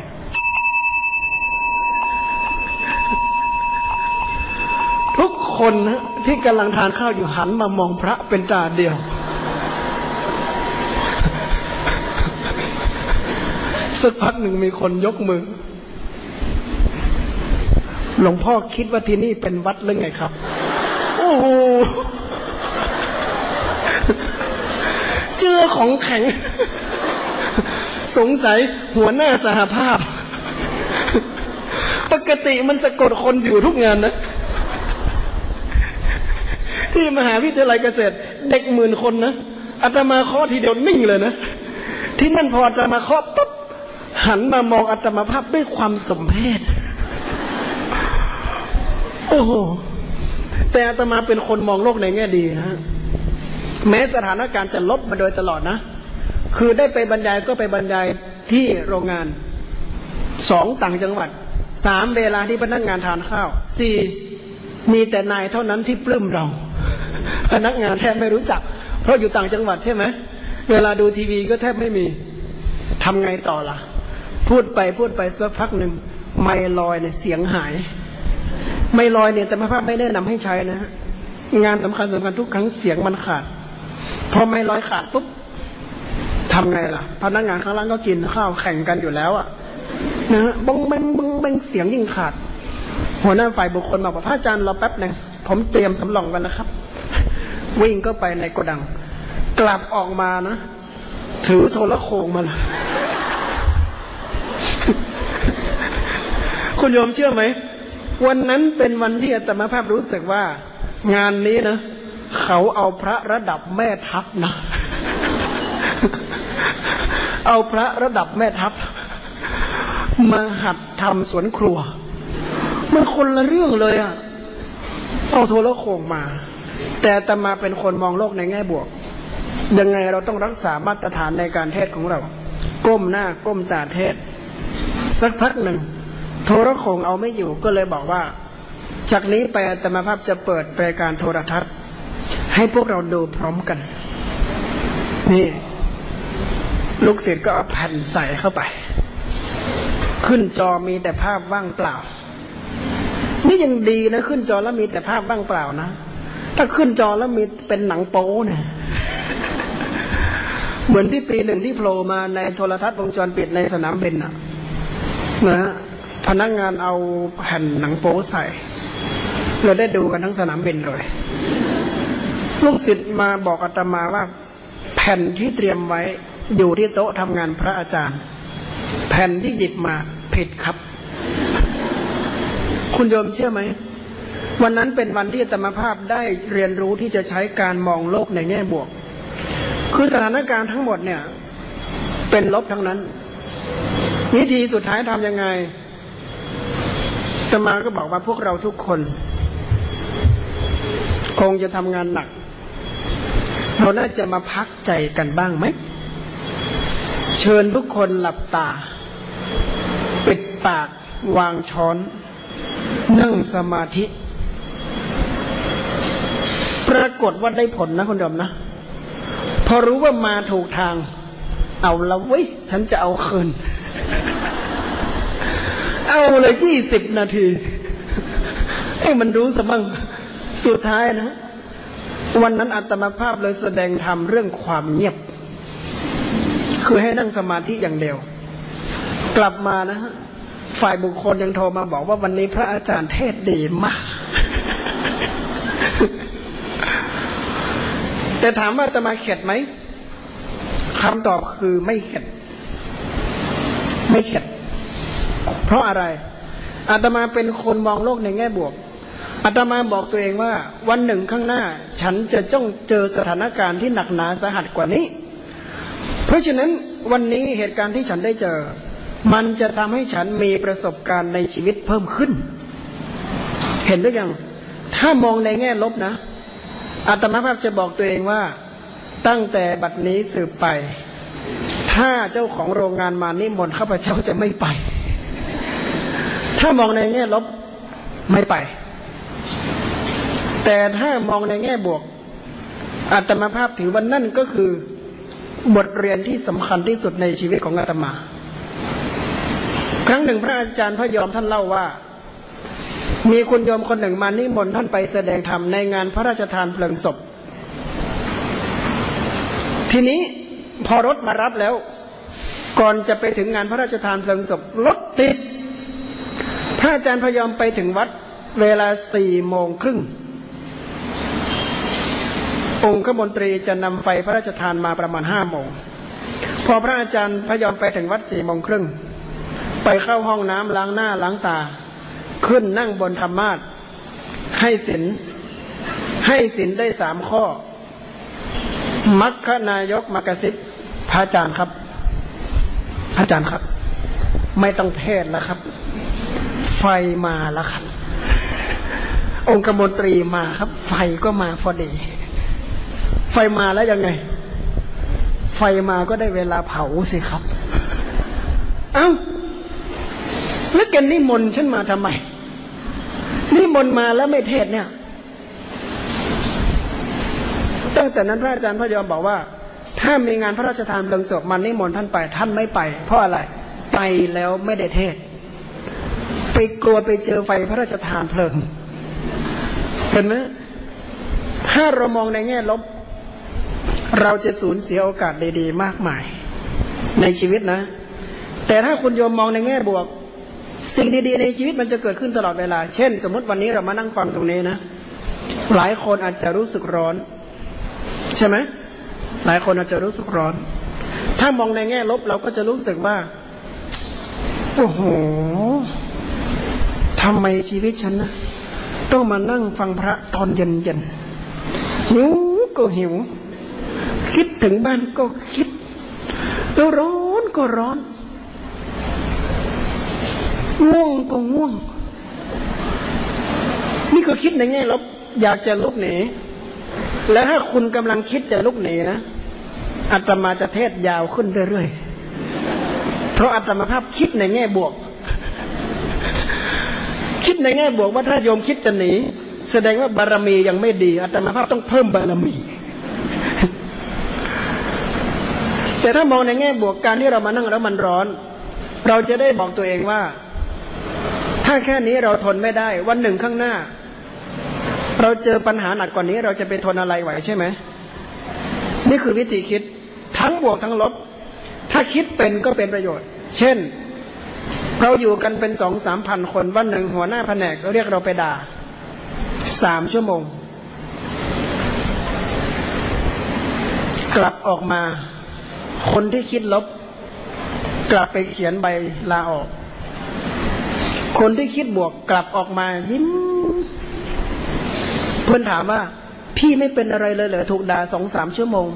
ทุกคนนะที่กำลังทานข้าวอยู่หันมามองพระเป็นตาเดียว สักพักหนึ่งมีคนยกมือ หลวงพ่อคิดว่าที่นี่เป็นวัดหรือไงครับ โอ้โหเจอของแข็ง สงสัยหัวหน้าสหภาพ ปกติมันสะกดคนอยู่ทุกงานนะที่มหาวิทยาลัยเกษตร เด็กหมื่นคนนะอาตมาเคาะทีเดียวนิ่งเลยนะ ที่นั่นพออาตมาเคาะปุ๊บ หันมามองอัตมาภาพด้วยความสมเพชโอ้โห แต่อาตมาเป็นคนมองโลกในแง่ดีนะแม้สถานการณ์จะลบมาโดยตลอดนะ คือได้ไปบรรยายก็ไปบรรยายที่โรงงาน สองต่างจังหวัด สามเวลาที่พนักงานทานข้าว สี่มีแต่นายเท่านั้นที่ปลื้มเรา พนักงานแทบไม่รู้จัก เพราะอยู่ต่างจังหวัดใช่ไหม เวลาดูทีวีก็แทบไม่มี ทำไงต่อล่ะ พูดไปพูดไปสักพักหนึ่งไม่ลอยเนี่ยเสียงหาย ไม่ลอยเนี่ยแต่มาภาพไม่แนะนำให้ใช้นะงานสำคัญสำคัญทุกครั้งเสียงมันขาด พอไม่ลอยขาดปุ๊บทำไงล่ะพนักงานข้างล่างก็กินข้าวแข่งกันอยู่แล้วอะนะฮะบงบงบงบงเสียงยิ่งขาด หัวหน้าฝ่ายบุคคลบอกว่าพระอาจารย์เราแป๊บหนึ่งผมเตรียมสำรองกันนะครับ วิ่งก็ไปในโกดัง กลับออกมานะ ถือโทรโขงมาเลย คุณโยมเชื่อไหม วันนั้นเป็นวันที่อาตมาภาพรู้สึกว่า งานนี้นะเขาเอาพระระดับแม่ทัพนะเอาพระระดับแม่ทัพ มาหัดทำสวนครัว มันคนละเรื่องเลยอะเอาโทรโขงมา แต่อาตมาเป็นคนมองโลกในแง่บวก ยังไงเราต้องรักษามาตรฐานในการเทศของเรา ก้มหน้าก้มตาเทศ สักพักหนึ่ง โทรโขงเอาไม่อยู่ก็เลยบอกว่า จากนี้ไปอาตมภาพจะเปิดรายการโทรทัศน์ ให้พวกเราดูพร้อมกัน นี่ ลูกศิษย์ก็เอาแผ่นใส่เข้าไป ขึ้นจอมีแต่ภาพว่างเปล่า นี่ยังดีนะ ขึ้นจอแล้วมีแต่ภาพว่างเปล่านะถ้าขึ้นจอแล้วมีเป็นหนังโป๊เนี่ยเหมือนที่ปีหนึ่งที่โผล่มาในโทรทัศน์วงจรปิดในสนามบินนะนะ พนักงานเอาแผ่นหนังโป๊ใส่ เราได้ดูกันทั้งสนามบินเลยลูกศิษย์มาบอกอาตมาว่า แผ่นที่เตรียมไว้อยู่ที่โต๊ะทำงานพระอาจารย์ แผ่นที่หยิบมาผิดครับ คุณโยมเชื่อไหม วันนั้นเป็นวันที่อาตมาภาพได้เรียนรู้ที่จะใช้การมองโลกในแง่บวก คือสถานการณ์ทั้งหมดเนี่ย เป็นลบทั้งนั้น วิธีสุดท้ายทำยังไง ตมาก็บอกว่าพวกเราทุกคน คงจะทำงานหนัก เราน่าจะมาพักใจกันบ้างไหม เชิญทุกคนหลับตา ปิดปากวางช้อน นั่งสมาธิ ปรากฏว่าได้ผลนะคุณดมนะ พอรู้ว่ามาถูกทาง เอาละเว้ย ฉันจะเอาคืน เอาเลยยี่สิบนาทีให้มันรู้สมั่งสุดท้ายนะ วันนั้นอัตมาภาพเลยแสดงธรรมเรื่องความเงียบ คือให้นั่งสมาธิอย่างเดียว กลับมานะฮะฝ่ายบุคคลยังโทรมาบอกว่าวันนี้พระอาจารย์เทศดีมาก แต่ถามว่าจะมาเข็ดไหมคำตอบคือไม่เข็ด ไม่เข็ด เพราะอะไรอาตมาเป็นคนมองโลกในแง่บวกอาตมาบอกตัวเองว่า วันหนึ่งข้างหน้า ฉันจะจ้องเจอสถานการณ์ที่หนักหนาสาหัสกว่านี้ เพราะฉะนั้นวันนี้เหตุการณ์ที่ฉันได้เจอ มันจะทำให้ฉันมีประสบการณ์ในชีวิตเพิ่มขึ้น เห็นหรือยัง ถ้ามองในแง่ลบนะอาตมาภาพจะบอกตัวเองว่าตั้งแต่บัดนี้สืบไป ถ้าเจ้าของโรงงานมานิมนต์ข้าพเจ้าจะไม่ไป ถ้ามองในแง่ลบไม่ไป แต่ถ้ามองในแง่บวกอาตมาภาพถือว่านั่นก็คือบทเรียนที่สำคัญที่สุดในชีวิตของอาตมา ครั้งหนึ่งพระอาจารย์พระยอมท่านเล่าว่า มีคุณโยมคนหนึ่งมานิมนต์ท่านไปแสดงธรรมในงานพระราชทานเพลิงศพ ทีนี้พอรถมารับแล้ว ก่อนจะไปถึงงานพระราชทานเพลิงศพรถติด พระอาจารย์พยอมไปถึงวัดเวลาสี่โมงครึ่ง องค์ขมนตรีจะนำไฟพระราชทานมาประมาณห้าโมง พอพระอาจารย์พยอมไปถึงวัดสี่โมงครึ่ง ไปเข้าห้องน้ำล้างหน้าล้างตา ขึ้นนั่งบนธรรมาทให้ศีลให้ศีลได้สามข้อ มัคคนายกมกระซิบพระอาจารย์ครับ พระอาจารย์ครับ ไม่ต้องเทศแล้วครับ ไฟมาแล้วครับ องคมนตรีมาครับ ไฟก็มาพอดี ไฟมาแล้วยังไง ไฟมาก็ได้เวลาเผาสิครับ เอา้าแล้วแกนิมนต์ฉันมาทำไม นิมนต์มาแล้วไม่เทศเนี่ย ตั้งแต่นั้นพระอาจารย์พระยอมบอกว่า ถ้ามีงานพระราชทานเพลิงศพมันนิมนต์ท่านไป ท่านไม่ไป เพราะอะไร ไปแล้วไม่ได้เทศ ไปกลัวไปเจอไฟพระราชทานเพลิง เห็นไหมถ้าเรามองในแง่ลบ เราจะสูญเสียโอกาสดีๆ มากมาย ในชีวิตนะ แต่ถ้าคุณโยมมองในแง่บวก สิ่งดีๆในชีวิตมันจะเกิดขึ้นตลอดเวลา เช่น สมมติวันนี้เรามานั่งฟังตรงนี้นะ หลายคนอาจจะรู้สึกร้อน ใช่ไหมหลายคนอาจจะรู้สึกร้อน ถ้ามองในแง่ลบเราก็จะรู้สึกว่า โอ้โห ทำไมชีวิตฉันนะต้องมานั่งฟังพระตอนเย็นๆหิวก็หิว คิดถึงบ้านก็คิด แล้วร้อนก็ร้อน ง่วงก็ง่วง นี่ก็คิดในแง่ลบอยากจะลุกหนีแล้วถ้าคุณกำลังคิดจะลุกหนีนะอาตมาจะเทศยาวขึ้นเรื่อยๆ เพราะอาตมาภาพคิดในแง่บวก คิดในแง่บวกว่าถ้าโยมคิดจะหนี แสดงว่าบารมียังไม่ดีอาตมาภาพต้องเพิ่มบารมี แต่ถ้ามองในแง่บวกการที่เรามานั่งแล้วมันร้อน เราจะได้บอกตัวเองว่า ถ้าแค่นี้เราทนไม่ได้ วันหนึ่งข้างหน้า เราเจอปัญหาหนักกว่านี้ เราจะไปทนอะไรไหวใช่ไหมนี่คือวิธีคิดทั้งบวกทั้งลบ ถ้าคิดเป็นก็เป็นประโยชน์ เช่น เราอยู่กันเป็นสองสามพันคนวันหนึ่งหัวหน้าแผนกเรียกเราไปด่าสามชั่วโมง กลับออกมา คนที่คิดลบ กลับไปเขียนใบลาออก คนที่คิดบวกกลับออกมา ยิ้ม เพื่อนถามว่า พี่ไม่เป็นอะไรเลยเหรอถูกด่าสองสามชั่วโมง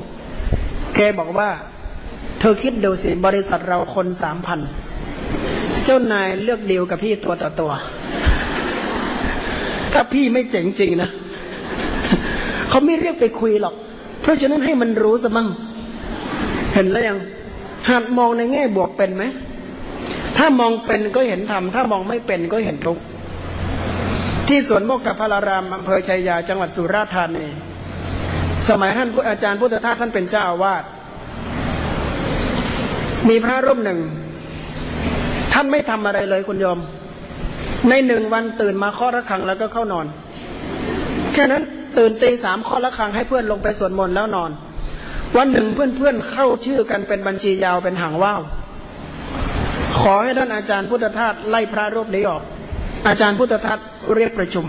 แกบอกว่า เธอคิดดูสิบริษัทเราคนสามพัน เจ้านายเลือกเดียวกับพี่ตัวต่อตัว ถ้าพี่ไม่เจ๋งจริงนะเขาไม่เรียกไปคุยหรอก เพราะฉะนั้นให้มันรู้ซะมั่งเห็นแล้วยังหัดมองในแง่บวกเป็นไหม ถ้ามองเป็นก็เห็นธรรม ถ้ามองไม่เป็นก็เห็นทุกข์ที่สวนโมกขพารารามอำเภอชัยยา จังหวัดสุราษฎร์ธานี สมัยท่านอาจารย์พุทธทาสท่านเป็นเจ้าอาวาส มีพระรูปหนึ่ง ท่านไม่ทำอะไรเลยคุณโยม ในหนึ่งวันตื่นมาข้อระฆังแล้วก็เข้านอน แค่นั้นตื่นตีสามข้อระฆังให้เพื่อนลงไปสวดมนต์แล้วนอน วันหนึ่งเพื่อนๆเข้าชื่อกันเป็นบัญชียาวเป็นหางว่าวขอให้ท่านอาจารย์พุทธทาสไล่พระรูปนี้ออก อาจารย์พุทธทาสเรียกประชุม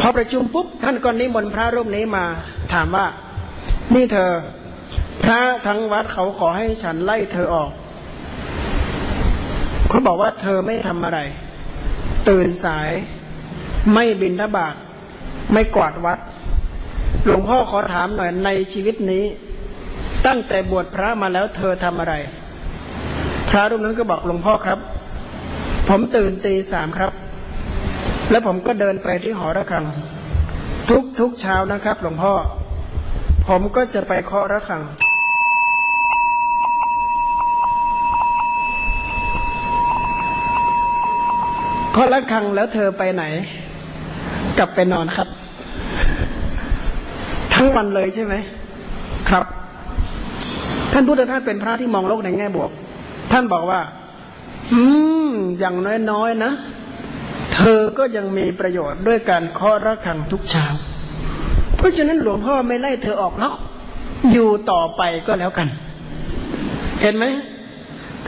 พอประชุมปุ๊บท่านก็นิมนต์พระรูปนี้มา ถามว่า นี่เธอ พระทั้งวัดเขาขอให้ฉันไล่เธอออก เขาบอกว่าเธอไม่ทำอะไร ตื่นสาย ไม่บินทบาทไม่กวาดวัด หลวงพ่อขอถามหน่อยในชีวิตนี้ ตั้งแต่บวชพระมาแล้วเธอทำอะไร พระรูปนั้นก็บอกหลวงพ่อครับ ผมตื่นตีสามครับ แล้วผมก็เดินไปที่หอระฆัง ทุกทุกเช้านะครับ หลวงพ่อ ผมก็จะไปเคาะระฆัง พอละครังแล้วเธอไปไหน กลับไปนอนครับ ทั้งวันเลยใช่ไหมครับ ท่านพุทธทาสเป็นพระที่มองโลกในแง่บวก ท่านบอกว่า อืม อย่างน้อยๆนะเธอก็ยังมีประโยชน์ด้วยการเคาะระฆังทุกเช้า เพราะฉะนั้นหลวงพ่อไม่ไล่เธอออกหรอกอยู่ต่อไปก็แล้วกัน เห็นไหม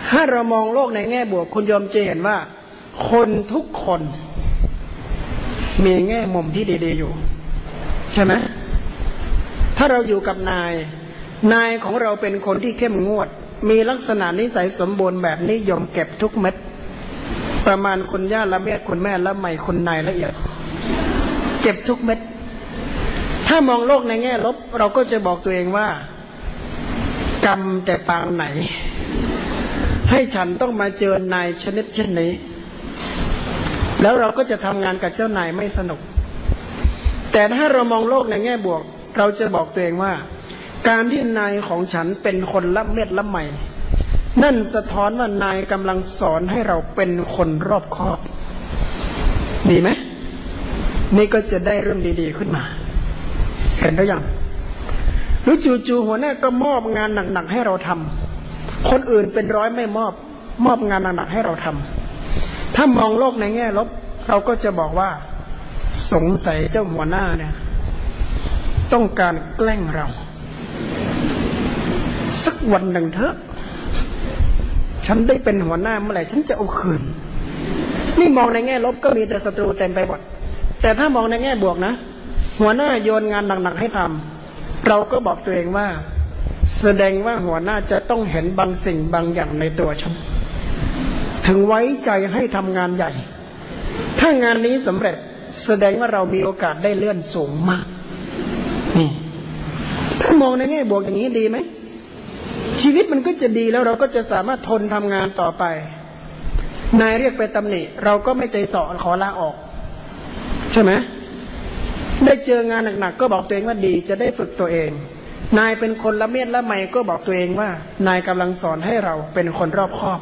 ถ้าเรามองโลกในแง่บวก คุณยอมจะเห็นว่า คนทุกคนมีแง่มุมที่ดีๆอยู่ ใช่ไหมถ้าเราอยู่กับนาย นายของเราเป็นคนที่เข้มงวด มีลักษณะนิสัยสมบูรณ์แบบนิยอมเก็บทุกเม็ด ประมาณคุณย่าละเมียดคุณแม่ละใหม่คุณนายละเอียด เก็บทุกเม็ด ถ้ามองโลกในแง่ลบ เราก็จะบอกตัวเองว่า กรรมแต่ปางไหน ให้ฉันต้องมาเจอนายชนิดเช่นนี้ แล้วเราก็จะทำงานกับเจ้านายไม่สนุก แต่ถ้าเรามองโลกในแง่บวก เราจะบอกตัวเองว่า การที่นายของฉันเป็นคนละเม็ดละใหม่ นั่นสะท้อนว่านายกำลังสอนให้เราเป็นคนรอบคอบ ดีไหมนี่ก็จะได้เรื่องดีๆขึ้นมา เห็นหรือยังหรือจู่ๆหัวหน้าก็มอบงานหนักๆให้เราทำคนอื่นเป็นร้อยไม่มอบ มอบงานหนักๆให้เราทำ ถ้ามองโลกในแง่ลบ เราก็จะบอกว่า สงสัยเจ้าหัวหน้าเนี่ย ต้องการแกล้งเรา สักวันหนึ่งเถอะ ฉันได้เป็นหัวหน้าเมื่อไหร่ฉันจะเอาคืน นี่มองในแง่ลบก็มีแต่ศัตรูเต็มไปหมดแต่ถ้ามองในแง่บวกนะ หัวหน้าโยนงานหนักๆให้ทำเราก็บอกตัวเองว่า แสดงว่าหัวหน้าจะต้องเห็นบางสิ่งบางอย่างในตัวฉัน ถึงไว้ใจให้ทำงานใหญ่ ถ้างานนี้สำเร็จแสดงว่าเรามีโอกาสได้เลื่อนสูงมากนี่ถ้ามองในแง่บวกอย่างนี้ดีไหม ชีวิตมันก็จะดีแล้วเราก็จะสามารถทนทำงานต่อไป นายเรียกไปตำหนิ เราก็ไม่ใจสอขอลาออก ใช่ไหมได้เจองานหนักๆก็บอกตัวเองว่าดีจะได้ฝึกตัวเอง นายเป็นคนละเมียดละไมก็บอกตัวเองว่า นายกำลังสอนให้เราเป็นคนรอบคอบ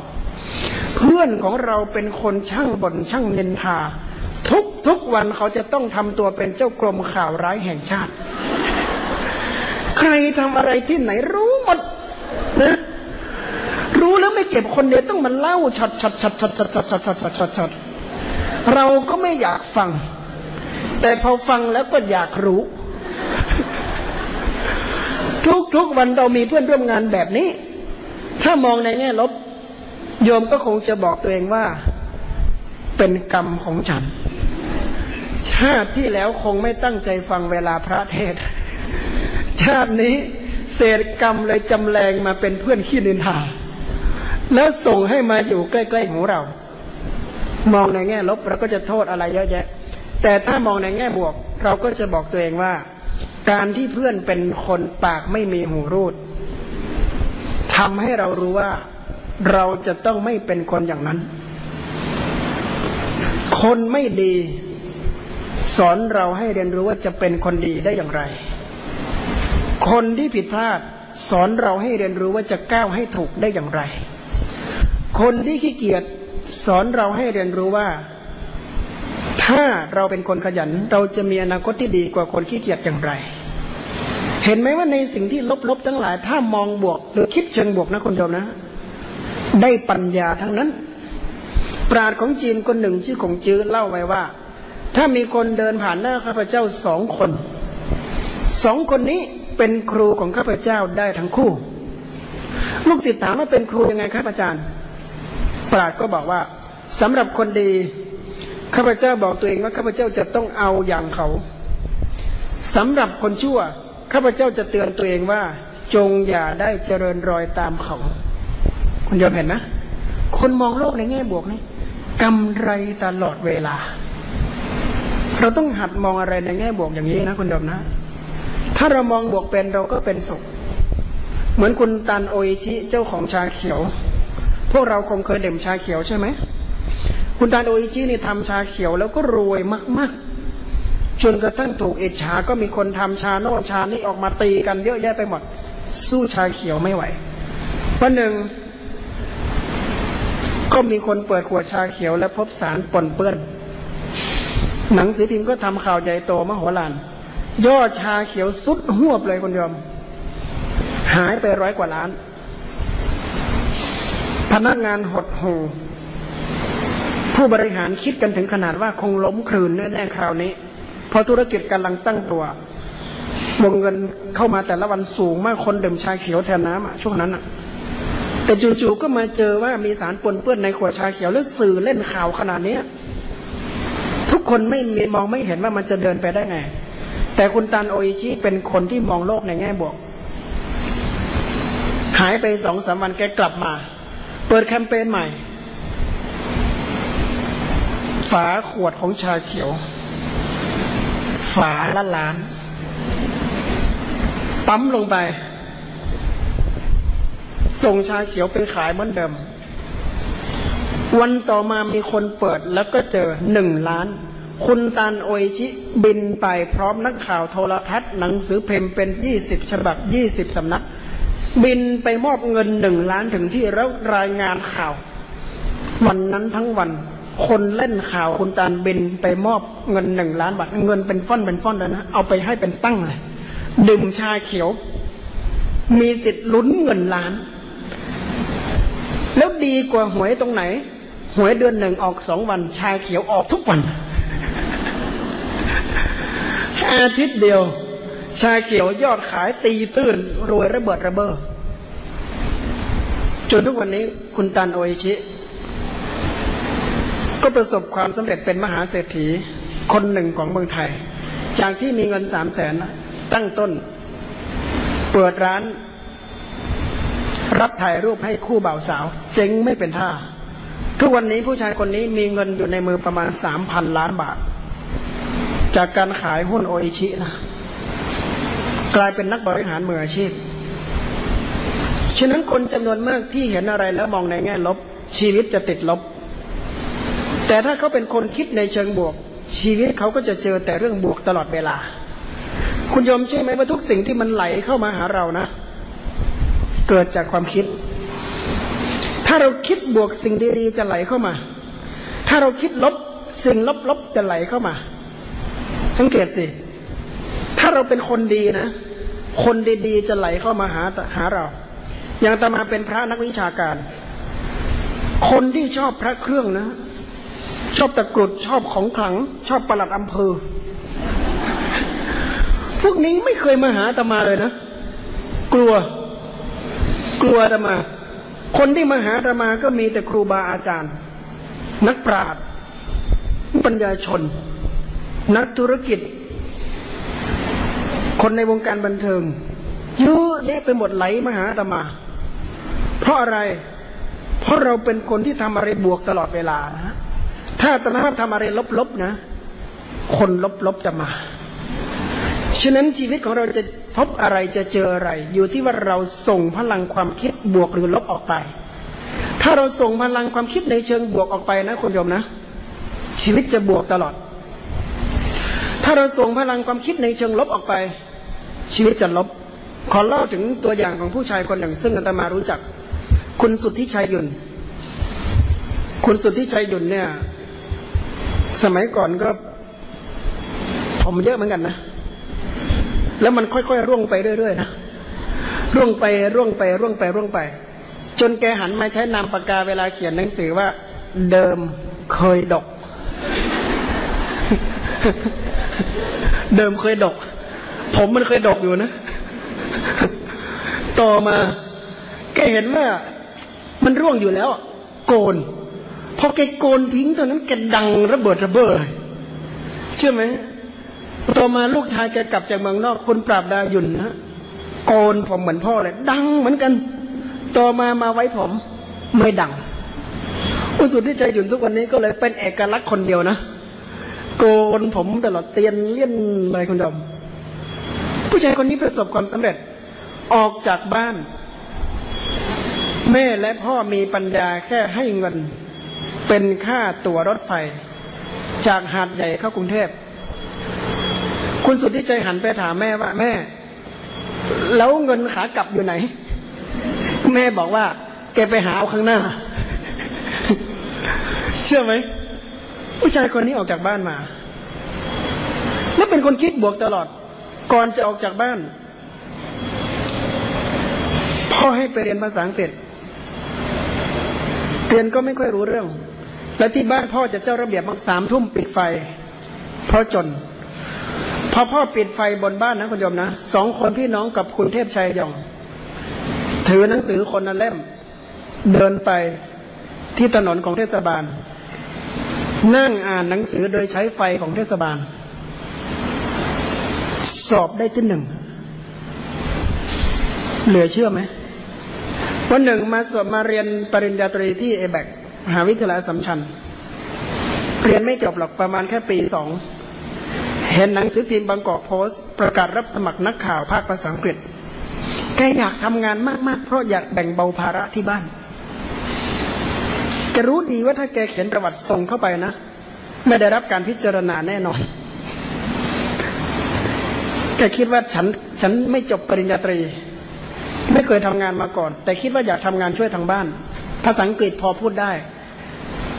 เพื่อนของเราเป็นคนช่างบ่นช่างนินทา ทุกทุกวันเขาจะต้องทำตัวเป็นเจ้ากรมข่าวร้ายแห่งชาติ ใครทำอะไรที่ไหนรู้หมดนะรู้แล้วไม่เก็บคนเดียวต้องมาเล่าช็อตช็อตช็อตช็อตช็อตช็อตช็อตช็อตช็อตช็อตเราก็ไม่อยากฟัง แต่พอฟังแล้วก็อยากรู้ ทุกทุกวันเรามีเพื่อนร่วมงานแบบนี้ ถ้ามองในแง่ลบ โยมก็คงจะบอกตัวเองว่าเป็นกรรมของฉัน ชาติที่แล้วคงไม่ตั้งใจฟังเวลาพระเทศ ชาตินี้เศษกรรมเลยจำแรงมาเป็นเพื่อนขี้นินทา แล้วส่งให้มาอยู่ใกล้ๆหูเรา มองในแง่ลบเราก็จะโทษอะไรเยอะแยะ แต่ถ้ามองในแง่บวก เราก็จะบอกตัวเองว่า การที่เพื่อนเป็นคนปากไม่มีหูรูดทำให้เรารู้ว่า เราจะต้องไม่เป็นคนอย่างนั้น คนไม่ดี สอนเราให้เรียนรู้ว่าจะเป็นคนดีได้อย่างไร คนที่ผิดพลาด สอนเราให้เรียนรู้ว่าจะก้าวให้ถูกได้อย่างไร คนที่ขี้เกียจสอนเราให้เรียนรู้ว่า ถ้าเราเป็นคนขยัน เราจะมีอนาคตที่ดีกว่าคนขี้เกียจอย่างไร เห็นไหมว่าในสิ่งที่ลบๆทั้งหลาย ถ้ามองบวก หรือคิดเชิงบวกนะคุณโยมนะ ได้ปัญญาทั้งนั้น ปราดของจีนคนหนึ่งชื่อของจื้อเล่าไว้ว่า ถ้ามีคนเดินผ่านหน้าข้าพเจ้าสองคน สองคนนี้เป็นครูของข้าพเจ้าได้ทั้งคู่ ลูกศิษย์ถามว่าเป็นครูยังไงครับอาจารย์ ปราดก็บอกว่าสำหรับคนดีข้าพเจ้าบอกตัวเองว่าข้าพเจ้าจะต้องเอาอย่างเขาสำหรับคนชั่วข้าพเจ้าจะเตือนตัวเองว่า จงอย่าได้เจริญรอยตามเขา คุณยอมเห็นไหมคนมองโลกในแง่บวกนี่กำไรตลอดเวลา เราต้องหัดมองอะไรในแง่บวกอย่างนี้นะคุณยอมนะ ถ้าเรามองบวกเป็นเราก็เป็นสุข เหมือนคุณตันโออิชิเจ้าของชาเขียว พวกเราคงเคยดื่มชาเขียวใช่ไหมคุณตาโดอิชินี่ทำชาเขียวแล้วก็รวยมาก ๆ จนกระทั่งถูกอิจฉาก็มีคนทำชาโน่นชานี่ออกมาตีกันเยอะแยะไปหมด สู้ชาเขียวไม่ไหววันหนึ่ง ก็มีคนเปิดขวดชาเขียวและพบสารปนเปื้อน หนังสือพิมพ์ก็ทำข่าวใหญ่โตมโหฬารยอดชาเขียวสุดหวบเลยคุณยอม หายไปร้อยกว่าล้าน พนักงานหดหูผู้บริหารคิดกันถึงขนาดว่าคงล้มคลืนแน่ๆคราวนี้ เพราะธุรกิจกำลังตั้งตัววงเงินเข้ามาแต่ละวันสูงมากคนดื่มชาเขียวแทนน้ำช่วงนั้นอะ แต่จู่ๆก็มาเจอว่ามีสารปนเปื้อนในขวดชาเขียวแล้วสื่อเล่นข่าวขนาดเนี้ยทุกคนไม่มีมองไม่เห็นว่ามันจะเดินไปได้ไง แต่คุณตันโออิชิเป็นคนที่มองโลกในแง่บวก หายไปสองสามวันแกกลับมา เปิดแคมเปญใหม่ ฝาขวดของชาเขียว ฝาละล้าน ปั๊มลงไป ส่งชาเขียวไปขายเหมือนเดิม วันต่อมามีคนเปิดแล้วก็เจอหนึ่งล้าน คุณตันโอชิบินไปพร้อมนักข่าวโทรทัศน์หนังสือเพมเป็นยี่สิบฉบับยี่สิบสำนัก บินไปมอบเงินหนึ่งล้านถึงที่แล้วรายงานข่าว วันนั้นทั้งวันคนเล่นข่าวคุณตาลบินไปมอบเงินหนึ่งล้านบาทเงินเป็นฟ้อนเป็นฟ้อนเลยนะเอาไปให้เป็นตั้งเลยดื่มชาเขียว มีสิทธิ์ลุ้นเงินล้าน แล้วดีกว่าหวยตรงไหน หวยเดือนหนึ่งออกสองวัน ชาเขียวออกทุกวัน อาทิตย์เดียว ชาเขียวยอดขายตีตื้น รวยระเบิดระเบ้อจนทุกวันนี้คุณตันโออิชิ ก็ประสบความสำเร็จเป็นมหาเศรษฐี คนหนึ่งของเมืองไทย จากที่มีเงินสามแสนตั้งต้น เปิดร้าน รับถ่ายรูปให้คู่บ่าวสาว เจ๊งไม่เป็นท่า ทุกวันนี้ผู้ชายคนนี้มีเงินอยู่ในมือประมาณสามพันล้านบาท จากการขายหุ้นโออิชินะกลายเป็นนักบริหารมืออาชีพ ฉะนั้นคนจำนวนมากที่เห็นอะไรแล้วมองในแง่ลบ ชีวิตจะติดลบ แต่ถ้าเขาเป็นคนคิดในเชิงบวก ชีวิตเขาก็จะเจอแต่เรื่องบวกตลอดเวลา คุณยอมเชื่อไหมว่าทุกสิ่งที่มันไหลเข้ามาหาเรานะ เกิดจากความคิด ถ้าเราคิดบวกสิ่งดีๆจะไหลเข้ามา ถ้าเราคิดลบสิ่งลบๆจะไหลเข้ามา สังเกตสิ ถ้าเราเป็นคนดีนะ คนดีๆจะไหลเข้ามาหาหาเรา อย่างตมาเป็นพระนักวิชาการ คนที่ชอบพระเครื่องนะ ชอบตะกรุดชอบของขลัง ชอบประหลัดอำเภอ พวกนี้ไม่เคยมาหาตมาเลยนะ กลัว ลัวตมา คนที่มาหาตมาก็มีแต่ครูบาอาจารย์ นักปราชญ์ปัญญาชน นักธุรกิจ คนในวงการบันเทิงเยอะแยะไปหมดไหลมาหาตมา เพราะอะไร เพราะเราเป็นคนที่ทำอะไรบวกตลอดเวลานะถ้าตมาทำอะไรลบๆนะ คนลบๆจะมา ฉะนั้นชีวิตของเราจะพบอะไรจะเจออะไร อยู่ที่ว่าเราส่งพลังความคิดบวกหรือลบออกไป ถ้าเราส่งพลังความคิดในเชิงบวกออกไปนะคุณโยมนะ ชีวิตจะบวกตลอด ถ้าเราส่งพลังความคิดในเชิงลบออกไป ชีวิตจะลบ ขอเล่าถึงตัวอย่างของผู้ชายคนหนึ่ง ซึ่งอาตมารู้จัก คุณสุทธิชัยยุนคุณสุทธิชัยยุนเนี่ย สมัยก่อนก็ ผมเยอะเหมือนกันนะ แล้วมันค่อยๆร่วงไปเรื่อยๆนะร่วงไปร่วงไปร่วงไปร่วงไป จนแกหันมาใช้นามปากกาเวลาเขียนหนังสือว่า เดิมเคยดก เดิมเคยดก ผมมันเคยดกอยู่นะ ต่อมาแกเห็นว่า มันร่วงอยู่แล้ว โกนพอแกโกนทิ้งตอนนั้นแกดังระเบิดระเบ้อเชื่อไหม ต่อมาลูกชายแกกลับจากเมืองนอกคุณปราบดาหยุ่นนะโกนผมเหมือนพ่อเลย ดังเหมือนกัน ต่อมามาไว้ผมไม่ดังอุสุที่ใจหยุ่นทุกวันนี้ก็เลยเป็นเอกลักษณ์คนเดียวนะโกนผมตลอดเตียนเลี่ยนอะไรคุณดมผู้ชายคนนี้ประสบความสำเร็จ ออกจากบ้าน แม่และพ่อมีปัญญาแค่ให้เงิน เป็นค่าตั๋วรถไฟ จากหาดใหญ่เข้ากรุงเทพ คุณสุดที่ใจหันไปถามแม่ว่า แม่ แล้วเงินขากลับอยู่ไหน แม่บอกว่า แกไปหาเอาข้างหน้า เชื่อไหมผู้ชายคนนี้ออกจากบ้านมาแล้วเป็นคนคิดบวกตลอด ก่อนจะออกจากบ้าน พ่อให้ไปเรียนภาษาอังกฤษเรียนก็ไม่ค่อยรู้เรื่อง และที่บ้านพ่อจะเจ้าระเบียบสามทุ่มปิดไฟ เพราะจน พอพ่อปิดไฟบนบ้านนะคุณโยมนะสองคนพี่น้องกับคุณเทพชัยยอง ถือหนังสือคนละเล่ม เดินไปที่ถนนของเทศบาล นั่งอ่านหนังสือโดยใช้ไฟของเทศบาล สอบได้ที่หนึ่ง เหลือเชื่อไหมวันหนึ่งมาสอบมาเรียนปริญญาตรีที่เอแบกมหาวิทยาลัยสัมชัญเรียนไม่จบหรอกประมาณแค่ปีสอง เห็นหนังสือพิมพ์บางกอกโพสต์ ประกาศรับสมัครนักข่าวภาคภาษาอังกฤษแกอยากทำงานมากๆ เพราะอยากแบ่งเบาภาระที่บ้านแกรู้ดีว่าถ้าแกเขียนประวัติส่งเข้าไปนะ ไม่ได้รับการพิจารณาแน่นอนแกคิดว่าฉันฉันไม่จบปริญญาตรี ไม่เคยทำงานมาก่อน แต่คิดว่าอยากทำงานช่วยทางบ้าน ภาษาอังกฤษพอพูดได้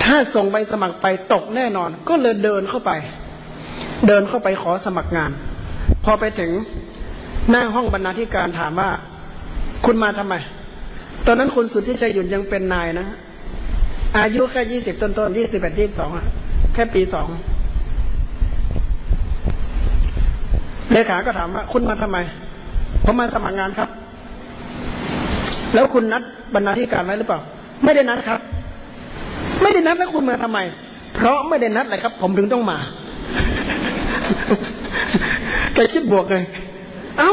ถ้าส่งใบสมัครไปตกแน่นอน ก็เลยเดินเข้าไป เดินเข้าไปขอสมัครงาน พอไปถึงหน้าห้องบรรณาธิการถามว่า คุณมาทำไม ตอนนั้นคุณสุทธิชัยหยุ่นยังเป็นนายนะ อายุแค่ยี่สิบต้นต้นยี่สิบแปดยี่สิบสองอะแค่ปีสองเลขาก็ถามว่า คุณมาทำไม ผมมาสมัครงานครับ แล้วคุณนัดบรรณาธิการไว้หรือเปล่า ไม่ได้นัดครับ ไม่ได้นัดแล้วคุณมาทำไม เพราะไม่ได้นัดเลยครับ ผมถึงต้องมา แกคิดบวกเลย เอ้า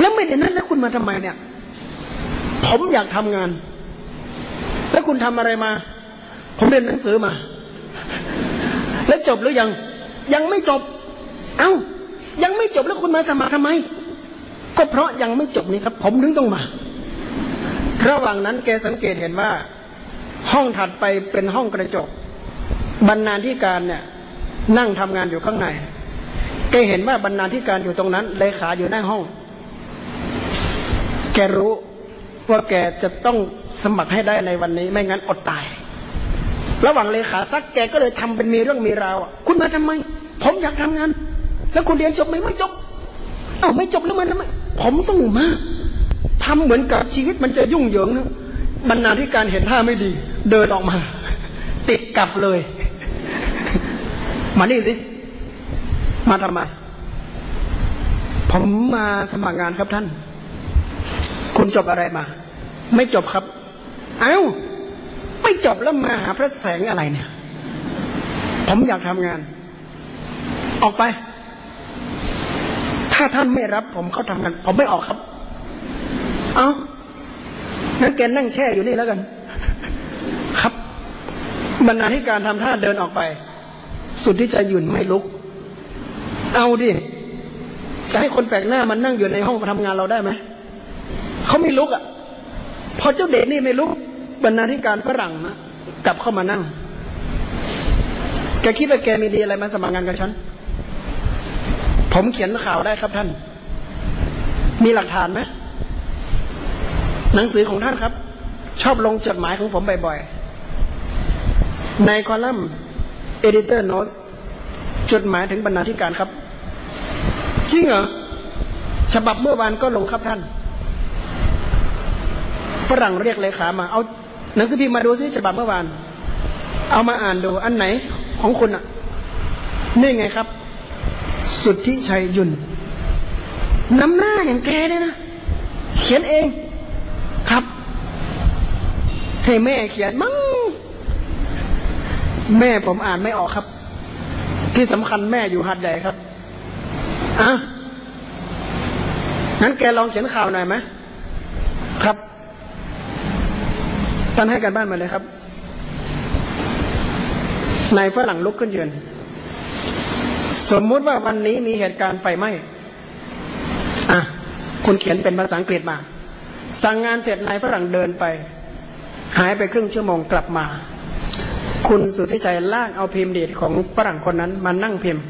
แล้วไม่ได้นัดแล้วคุณมาทำไมเนี่ย ผมอยากทำงาน แล้วคุณทำอะไรมา ผมเรียนหนังสือมา แล้วจบหรือยัง ยังไม่จบ เอ้า ยังไม่จบแล้วคุณมาสมัครทำไม ก็เพราะยังไม่จบนี่ครับ ผมถึงต้องมา ระหว่างนั้นแกสังเกตเห็นว่า ห้องถัดไปเป็นห้องกระจกบรรณาธิการเนี่ย นั่งทำงานอยู่ข้างในแกเห็นว่าบรรณาธิการอยู่ตรงนั้น เลขาอยู่หน้าห้อง แกรู้ว่าแกจะต้องสมัครให้ได้ในวันนี้ ไม่งั้นอดตาย ระหว่างเลขาซักแกก็เลยทำเป็นมีเรื่องมีราวอะคุณมาทำไม ผมอยากทำงาน แล้วคุณเรียนจบไหมไม่จบ เอ้าไม่จบแล้วมันทำไมผมต้องมาทำเหมือนกับชีวิตมันจะยุ่งเหยิงนะบรรณาธิการเห็นท่าไม่ดี เดินออกมา ติดกลับเลย มานี่สิ มาทำไมผมมาสมัครงานครับท่าน คุณจบอะไรมา ไม่จบครับ เอ้า ไม่จบแล้วมาหาพระแสงอะไรเนี่ย ผมอยากทำงาน ออกไป ถ้าท่านไม่รับ ผมเขาทำงาน ผมไม่ออกครับ เอ้างั้นแกนั่งแช่อยู่นี่แล้วกัน ครับ บรรณาธิการทำท่าเดินออกไป สุดที่จะหยุ่นไม่ลุก เอาดิ จะให้คนแปลกหน้ามันนั่งอยู่ในห้องทำงานเราได้ไหม เขาไม่ลุกอะ พอเจ้าเดชนี่ไม่ลุก บรรณาธิการฝรั่งนะกลับเข้ามานั่ง แกคิดว่าแกมีดีอะไรมาสมัครงานกับฉัน ผมเขียนข่าวได้ครับท่าน มีหลักฐานไหมหนังสือของท่านครับ ชอบลงจดหมายของผมบ่อยๆ ในคอลัมน์ Editor Notes จดหมายถึงบรรณาธิการครับ จริงเหรอ ฉบับเมื่อวานก็ลงครับท่าน ฝรั่งเรียกเลขามา เอาหนังสือพิมพ์มาดูซิฉบับเมื่อวาน เอามาอ่านดูอันไหนของคุณอะนี่ไงครับ สุที่ชัยยุนน้ำหน้าอย่างแกเนี่ยนะ เขียนเองครับ ให้แม่เขียนมั้ง แม่ผมอ่านไม่ออกครับ ที่สำคัญแม่อยู่หัดใหญ่ครับอะงั้นแกลองเขียนข่าวหน่อยไหมครับท่านให้การบ้านมาเลยครับนายฝรั่งลุกขึ้นยืนสมมุติว่าวันนี้มีเหตุการณ์ไฟไหม้อะคุณเขียนเป็นภาษาอังกฤษมา สั่งงานเสร็จนายฝรั่งเดินไป หายไปครึ่งชั่วโมงกลับมา คุณสุทธิชัยลากเอาพิมพ์ดีดของฝรั่งคนนั้นมานั่งพิมพ์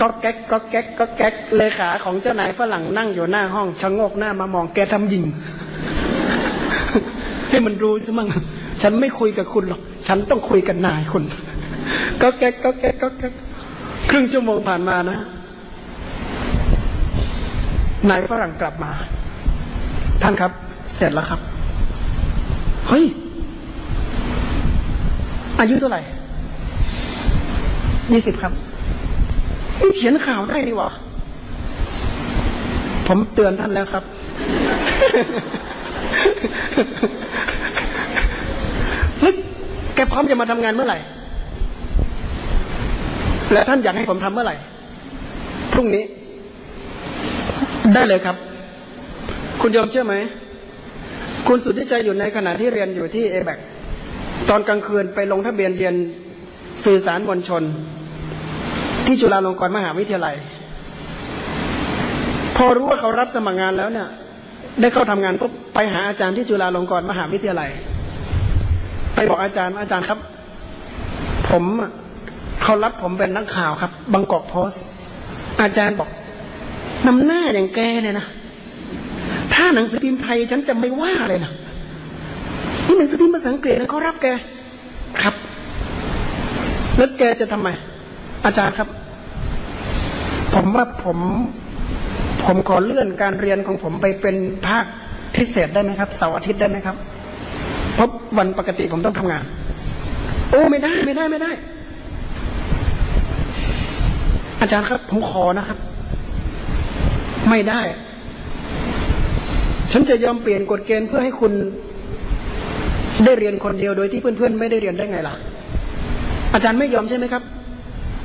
ก็แก๊กก็แก๊กก็แก๊กเลขาของเจ้านายฝรั่งนั่งอยู่หน้าห้องชะงกหน้ามามองแกทำยิง ให้มันรู้ซะมั่งฉันไม่คุยกับคุณหรอก ฉันต้องคุยกับนายคุณ ก็แก๊กก็แก๊กก็แก๊กครึ่งชั่วโมงผ่านมานะนายฝรั่งกลับมา ท่านครับ เสร็จแล้วครับ เฮ้ย อายุเท่าไหร่ยี่สิบครับเขียนข่าวได้ดีวะผมเตือนท่านแล้วครับเฮ้ยแกพร้อมจะมาทำงานเมื่อไหร่ และท่านอยากให้ผมทำเมื่อไหร่ พรุ่งนี้ ได้เลยครับ คุณยอมเชื่อไหม คุณสุดที่ใจอยู่ในขณะที่เรียนอยู่ที่เอแบก ตอนกลางคืนไปลงทะเบียนเรียนสื่อสารมวลชน ที่จุฬาลงกรณ์มหาวิทยาลัย พอรู้ว่าเขารับสมัครงานแล้วเนี่ย ได้เข้าทำงานก็ไปหาอาจารย์ที่จุฬาลงกรณ์มหาวิทยาลัย ไปบอกอาจารย์อาจารย์ครับ ผมเขารับผมเป็นนักข่าวครับบางกอกโพสต์อาจารย์บอกนำหน้าอย่างแกเนี่ยนะถ้าหนังสือพิมพ์ไทยฉันจะไม่ว่าเลยนะ นี่หนังสือพิมพ์ภาษาอังกฤษนะเขารับแกครับ แล้วแกจะทำไม อาจารย์ครับ ผมว่าผม ผมขอเลื่อนการเรียนของผมไปเป็นภาคพิเศษได้ไหมครับเสาร์อาทิตย์ได้ไหมครับเพราะวันปกติผมต้องทำงาน โอ้ไม่ได้ไม่ได้ไม่ได้ อาจารย์ครับ ผมขอนะครับ ไม่ได้ ฉันจะยอมเปลี่ยนกฎเกณฑ์เพื่อให้คุณ ได้เรียนคนเดียวโดยที่เพื่อนๆไม่ได้เรียนได้ไงล่ะ อาจารย์ไม่ยอมใช่ไหมครับ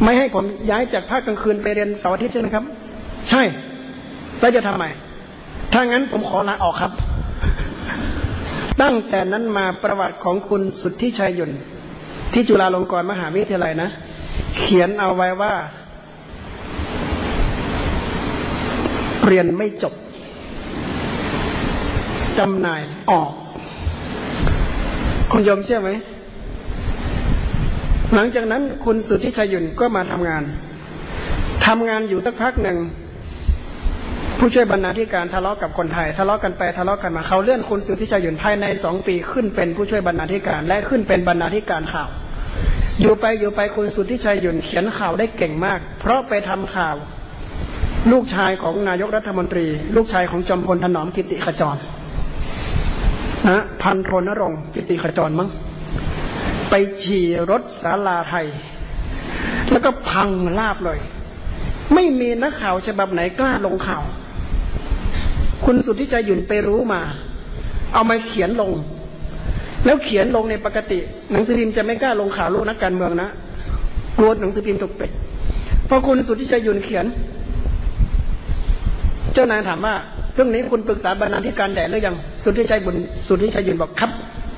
ไม่ให้ผมย้ายจากภาคกลางคืนไปเรียนเสาร์อาทิตย์ใช่ไหมครับ ใช่แล้วจะทำไมถ้างั้นผมขอลาออกครับ ตั้งแต่นั้นมาประวัติของคุณสุทธิชัยยุนที่จุฬาลงกรณ์มหาวิทยาลัยนะ เขียนเอาไว้ว่า เรียนไม่จบจำหน่ายออก คุณยอมเชื่อไหม หลังจากนั้นคุณสุทธิชัยยุนก็มาทำงานทำงานอยู่สักพักหนึ่ง ผู้ช่วยบรรณาธิการทะเลาะกับคนไทย ทะเลาะกันไปทะเลาะกันมาเขาเลื่อนคุณสุทธิชัยยุนภายในสองปีขึ้นเป็นผู้ช่วยบรรณาธิการ และขึ้นเป็นบรรณาธิการข่าว อยู่ไปอยู่ไปคุณสุทธิชัยยุนเขียนข่าวได้เก่งมาก เพราะไปทำข่าว ลูกชายของนายกรัฐมนตรี ลูกชายของจอมพลถนอมกิติขจร นะพันโทนรงกิติขจรมั้งไปฉี่รถศาลาไทย แล้วก็พังลาบเลย ไม่มีนักข่าวฉบับไหนกล้าลงข่าว คุณสุดทธิชัยหยุ่นไปรู้มา เอามาเขียนลง แล้วเขียนลงในปกติ หนังสือพิมพ์จะไม่กล้าลงข่าวลูกนักการเมืองนะกลัวหนังสือพิมพ์ตกเป็ดพอคุณสุดทธิชัยหยุ่นเขียน เจ้านายถามว่า เรื่องนี้คุณปรึกษาบรรณาธิการใหญ่หรือยัง สุทธิชัยบุญ สุทธิชัยยุนบอกครับ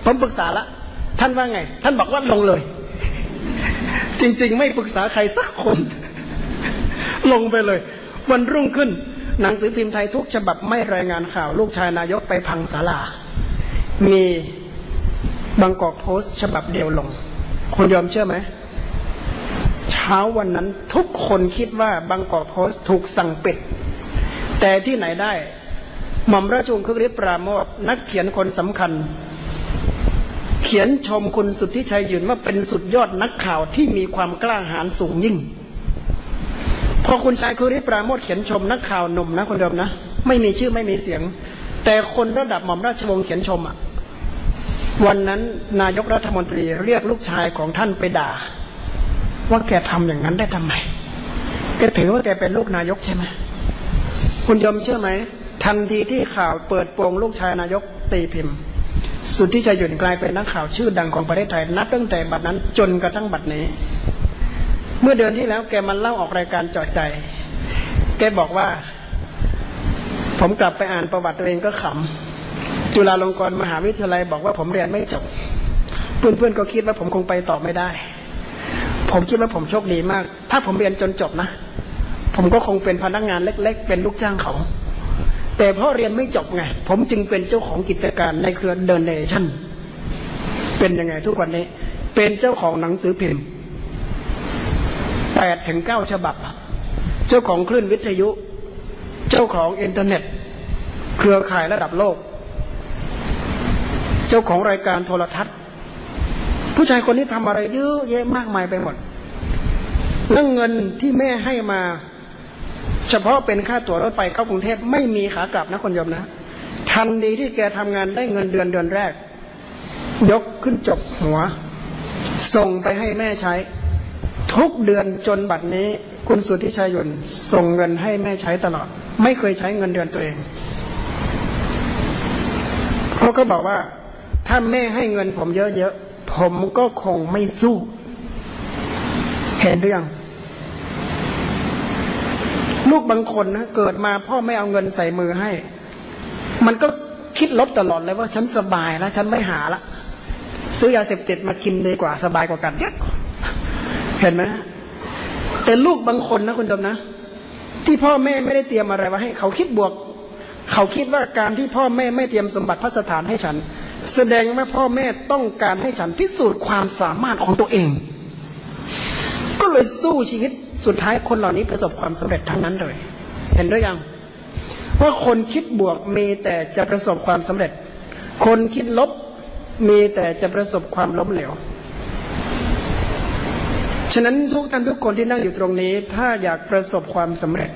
ผมปรึกษาละ ท่านว่าไง ท่านบอกว่าลงเลย จริงๆ ไม่ปรึกษาใครสักคน ลงไปเลย วันรุ่งขึ้น หนังสือพิมพ์ไทยทุกฉบับไม่รายงานข่าว ลูกชายนายกไปพังศาลา มีบางกอกโพสต์ฉบับเดียวลง คุณยอมเชื่อไหมเช้าวันนั้นทุกคนคิดว่าบางกอกโพสต์ถูกสั่งปิด แต่ที่ไหนได้ หม่อมราชวงศ์คึกฤทธิ์ปราโมทนักเขียนคนสำคัญ เขียนชมคุณสุทธิชัยยืนว่าเป็นสุดยอดนักข่าวที่มีความกล้าหาญสูงยิ่ง พอคุณชายคุริปราโมทเขียนชมนักข่าวหนุ่มนะคนเดิมนะไม่มีชื่อไม่มีเสียง แต่คนระดับหม่อมราชวงศ์เขียนชมอะวันนั้นนายกรัฐมนตรีเรียกลูกชายของท่านไปด่า ว่าแกทำอย่างนั้นได้ทำไมแกถือว่าแกเป็นลูกนายกใช่ไหมคุณยมเชื่อไหม ทันทีที่ข่าวเปิดโปงลูกชายนายกตีพิมพ์ สุดที่จะหยุดกลายเป็นนักข่าวชื่อดังของประเทศไทยนับตั้งแต่บัดนั้นจนกระทั่งบัดนี้ เมื่อเดือนที่แล้วแกมันเล่าออกรายการจอดใจ แกบอกว่า ผมกลับไปอ่านประวัติตัวเองก็ขำจุฬาลงกรณ์มหาวิทยาลัยบอกว่าผมเรียนไม่จบเพื่อนๆก็คิดว่าผมคงไปต่อไม่ได้ ผมคิดว่าผมโชคดีมาก ถ้าผมเรียนจนจบนะผมก็คงเป็นพนักงานเล็ก ๆ เป็นลูกจ้างเขา แต่เพราะเรียนไม่จบไง ผมจึงเป็นเจ้าของกิจการในเครือเดินเนชั่น เป็นยังไงทุกวันนี้ เป็นเจ้าของหนังสือพิมพ์แปดถึงเก้าฉบับ เจ้าของคลื่นวิทยุ เจ้าของอินเทอร์เน็ต เครือข่ายระดับโลก เจ้าของรายการโทรทัศน์ ผู้ชายคนนี้ทำอะไรเยอะแยะมากมายไปหมดเรื่งเงินที่แม่ให้มา เฉพาะเป็นค่าตั๋วรถไฟเข้ากรุงเทพไม่มีขากลับนะคนยมนะ ทันดีที่แกทำงานได้เงินเดือนเดือนแรก ยกขึ้นจบหัว ส่งไปให้แม่ใช้ ทุกเดือนจนบัดนี้ คุณสุทธิชัยยนส่งเงินให้แม่ใช้ตลอด ไม่เคยใช้เงินเดือนตัวเองเขาก็บอกว่า ถ้าแม่ให้เงินผมเยอะๆผมก็คงไม่สู้ เห็นหรือยัง ลูกบางคนนะเกิดมาพ่อไม่เอาเงินใส่มือให้ มันก็คิดลบตลอดเลยว่าฉันสบายแล้วฉันไม่หาละซื้อยาเสพติดมากินดีกว่าสบายกว่ากันเยอะเห็นไหมแต่ลูกบางคนนะคุณจำนะ ที่พ่อแม่ไม่ได้เตรียมอะไรมาให้ เขาคิดบวก เขาคิดว่าการที่พ่อแม่ไม่เตรียมสมบัติพระสถานให้ฉัน แสดงว่าพ่อแม่ต้องการให้ฉันพิสูจน์ความสามารถของตัวเอง ก็เลยสู้ชีวิต สุดท้ายคนเหล่านี้ประสบความสำเร็จทั้งนั้นเลย เห็นด้วยยังว่าคนคิดบวกมีแต่จะประสบความสำเร็จ คนคิดลบมีแต่จะประสบความล้มเหลว ฉะนั้นทุกท่านทุกคนที่นั่งอยู่ตรงนี้ ถ้าอยากประสบความสำเร็จ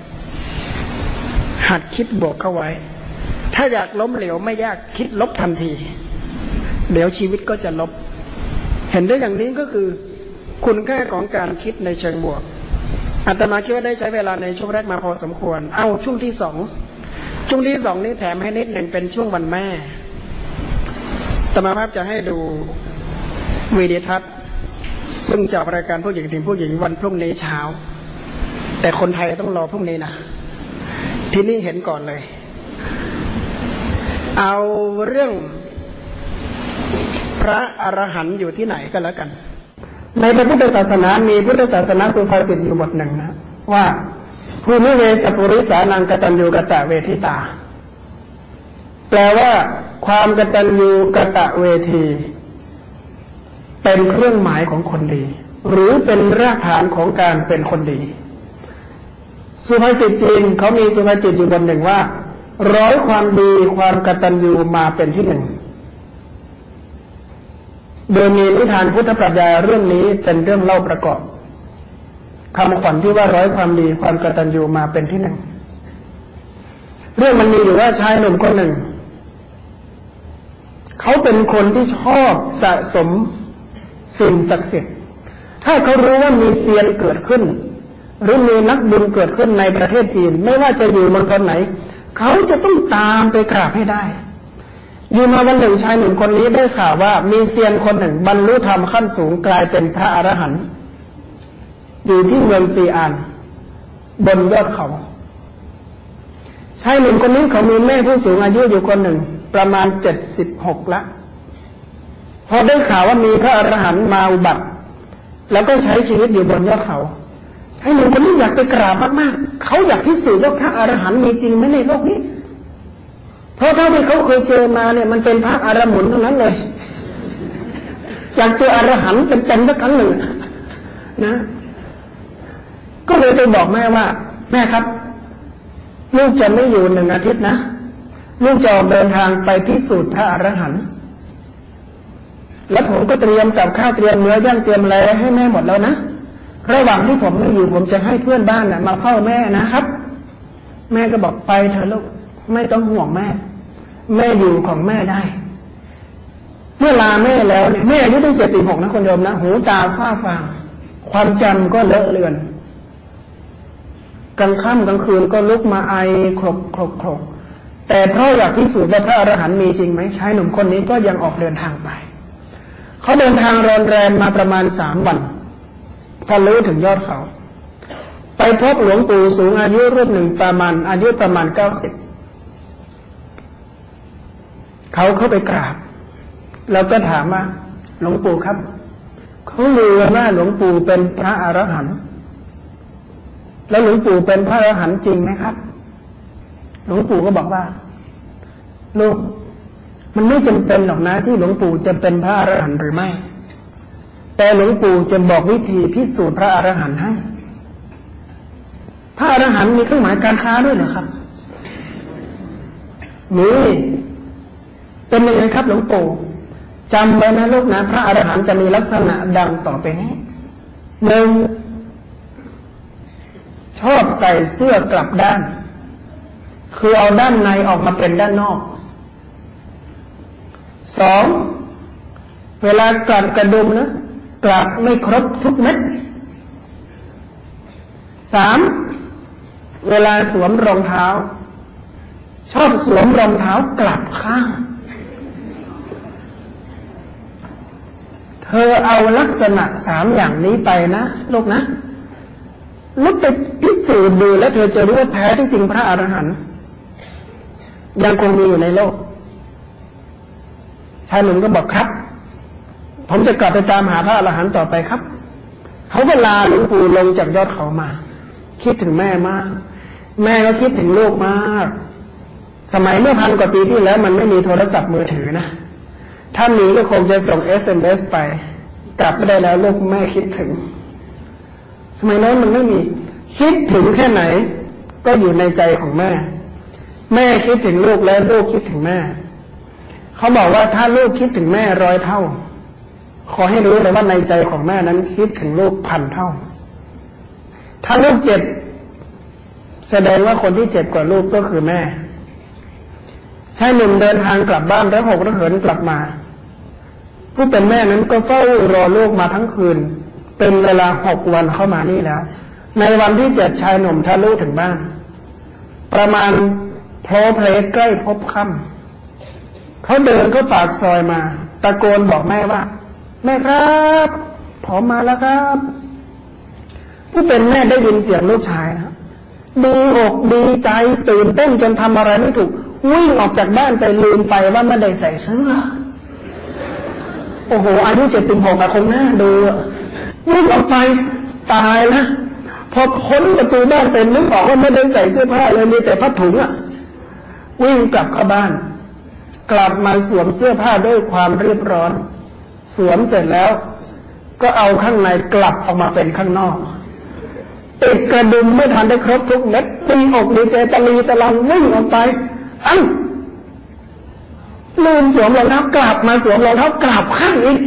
หัดคิดบวกเข้าไว้ ถ้าอยากล้มเหลวไม่ยากคิดลบทันที เดี๋ยวชีวิตก็จะลบ เห็นได้อย่างนี้ก็คือ คุณค่าของการคิดในเชิงบวก อาตมาคิดว่าได้ใช้เวลาในช่วงแรกมาพอสมควร เอาช่วงที่สองช่วงที่สองนี้แถมให้นิดหนึ่งเป็นช่วงวันแม่ตมาภาพจะให้ดูวีดีทัศน์ซึ่งจากรายการผู้หญิงถึงผู้หญิงวันพรุ่งนี้เช้า แต่คนไทยต้องรอพรุ่งนี้นะ ที่นี่เห็นก่อนเลย เอาเรื่องพระอรหันต์อยู่ที่ไหนก็แล้วกัน ในพระพุทธศาสนามีพุทธศาสนาสุภาษิตอยู่บทหนึ่งนะว่าภูมิเวสปุริสานังกตัญญูกะตะเวทิตา แปลว่า ความกตัญญูกะตะเวที เป็นเครื่องหมายของคนดี หรือเป็นรากฐานของการเป็นคนดี สุภาษิตจีนเขามีสุภาษิตอยู่บนหนึ่งว่า ร้อยความดีความกตัญญูมาเป็นที่หนึ่ง โดยมีนิทานพุทธปรัชญาเรื่องนี้เป็นเรื่องเล่าประกอบคำขวัญที่ว่าร้อยความดีความกตัญญูมาเป็นที่หนึ่ง เรื่องมันมีอยู่ว่าชายหนุ่มคนหนึ่ง เขาเป็นคนที่ชอบสะสมสิ่งศักดิ์สิทธิ์ ถ้าเขารู้ว่ามีเซียนเกิดขึ้น หรือมีนักบุญเกิดขึ้นในประเทศจีน ไม่ว่าจะอยู่มณฑลไหน เขาจะต้องตามไปกราบให้ได้ อยู่มาวันหนึ่งชายหนุ่มคนนี้ได้ข่าวว่า มีเซียนคนหนึ่งบรรลุธรรมขั้นสูงกลายเป็นพระอรหันต์อยู่ที่เมืองซีอานบนยอดเขาชายหนุ่มคนนี้เขามีแม่ผู้สูงอายุอยู่คนหนึ่ง ประมาณเจ็ดสิบหกละพอได้ข่าวว่ามีพระอรหันต์มาอุบัติ แล้วก็ใช้ชีวิตอยู่บนยอดเขาชายหนุ่มคนนี้อยากไปกราบมากๆเขาอยากพิสูจน์ว่าพระอรหันต์มีจริงไหมในโลกนี้ เพราะเท่าที่เขาเคยเจอมาเนี่ยมันเป็นพระอารหุนทั้งนั้นเลยอยากเจออรหันเป็นเต็มสักครั้งหนึ่งนะ ก็เลยไปบอกแม่ว่า แม่ครับ ลูกจะไม่อยู่หนึ่งอาทิตย์นะลูกจะเดินทางไปพิสูจน์พระอรหันต์แล้วผมก็เตรียมกับข้าวเตรียมเนื้อย่างเตรียมอะไรให้แม่หมดแล้วนะระหว่างที่ผมไม่อยู่ผมจะให้เพื่อนบ้านนะมาเฝ้าแม่นะครับ แม่ก็บอกไปเถอะลูก ไม่ต้องห่วงแม่ แม่อยู่ของแม่ได้ เมื่อลาแม่แล้วเนี่ยแม่อายุตั้งเจ็ดปีหกนะคนโยมนะหูตาฝ้าฟางความจำก็เลอะเลือนกลางค่ำกลางคืนก็ลุกมาไอครกครกครกแต่เพราะอยากพิสูจน์ว่าพระอรหันต์มีจริงไหมชายหนุ่มคนนี้ก็ยังออกเดินทางไป เขาเดินทางรอนแรมมาประมาณสามวันพอรู้ถึงยอดเขา ไปพบหลวงปู่สูงอายุรูปหนึ่งประมาณอายุประมาณเก้าสิบ เขาเข้าไปกราบ แล้วก็ถามว่าหลวงปู่ครับ เขาลือว่าหลวงปู่เป็นพระอรหันต์แล้วหลวงปู่เป็นพระอรหันต์จริงไหมครับ หลวงปู่ก็บอกว่า ลูกมันไม่จำเป็นหรอกนะ ที่หลวงปู่จะเป็นพระอรหันต์หรือไม่ แต่หลวงปู่จะบอกวิธีพิสูจน์พระอรหันต์ให้พระอรหันต์มีเครื่องหมายการค้าด้วยเหรอครับมี เป็นยังไงครับหลวงปู่จำไว้นะลูกนะ พระอรหันต์จะมีลักษณะดังต่อไปนี้หนึ่งชอบใส่เสื้อกลับด้าน คือเอาด้านในออกมาเป็นด้านนอกสองเวลากลัดกระดุมนะกลัดไม่ครบทุกเม็ดสามเวลาสวมรองเท้า ชอบสวมรองเท้ากลับข้าง เธอเอาลักษณะสามอย่างนี้ไปนะลูกนะลูกไปพิสูจน์ดูแล้วเธอจะรู้ว่าแท้ที่จริงพระอรหันต์ยังคงมีอยู่ในโลกชายหนุ่มก็บอกครับ ผมจะกลับไปตามหาพระอรหันต์ต่อไปครับ เขาก็ลาหลวงปู่ลงจากยอดเขามา คิดถึงแม่มาก แม่ก็คิดถึงลูกมาก สมัยเมื่อพันกว่าปีที่แล้ว มันไม่มีโทรศัพท์มือถือนะ ถ้ามีก็คงจะส่ง SMS ไป กลับไม่ได้แล้วลูกแม่คิดถึงสมัยนั้นมันไม่มี คิดถึงแค่ไหน ก็อยู่ในใจของแม่ แม่คิดถึงลูกแล้วลูกคิดถึงแม่เขาบอกว่าถ้าลูกคิดถึงแม่ร้อยเท่า ขอให้รู้เลยว่าในใจของแม่นั้นคิดถึงลูกพันเท่า ถ้าลูกเจ็บแสดงว่าคนที่เจ็บกว่าลูกก็คือแม่ ชายหนุ่มเดินทางกลับบ้านแล้วหกระเหินกลับมา ผู้เป็นแม่นั้นก็เฝ้ารอลูกมาทั้งคืน เป็นเวลาหกวันเข้ามานี่แล้ว ในวันที่เจ็ดชายหนุ่มทะลุถึงบ้าน ประมาณโพเพลใกล้พบค่ำเขาเดินเข้าปากซอยมา ตะโกนบอกแม่ว่า แม่ครับผมมาแล้วครับ ผู้เป็นแม่ได้ยินเสียงลูกชายนะดีอกดีใจตื่นเต้นจนทำอะไรไม่ถูก วิ่งออกจากบ้านไปลืมไปว่าไม่ได้ใส่เสื้อ โอ้โห อายุเจ็ดสิบหกอะคงหน่าดูวิ่งออกไปตายแล้วพอพ้นประตูบ้านเป็นนึกออกว่าไม่ได้ใส่เสื้อผ้าเลยมีแต่ผ้าถุงอะวิ่งกลับเข้าบ้าน กลับมาสวมเสื้อผ้าด้วยความเรียบร้อยสวมเสร็จแล้ว ก็เอาข้างในกลับออกมาเป็นข้างนอกติดกระดุมไม่ทันได้ครบทุกเม็ดตีอกดีเจตะลีตะลังวิ่งออกไป อังลืมสวมรองเท้ากลับมาสวมรองเท้ากลับข้างอีก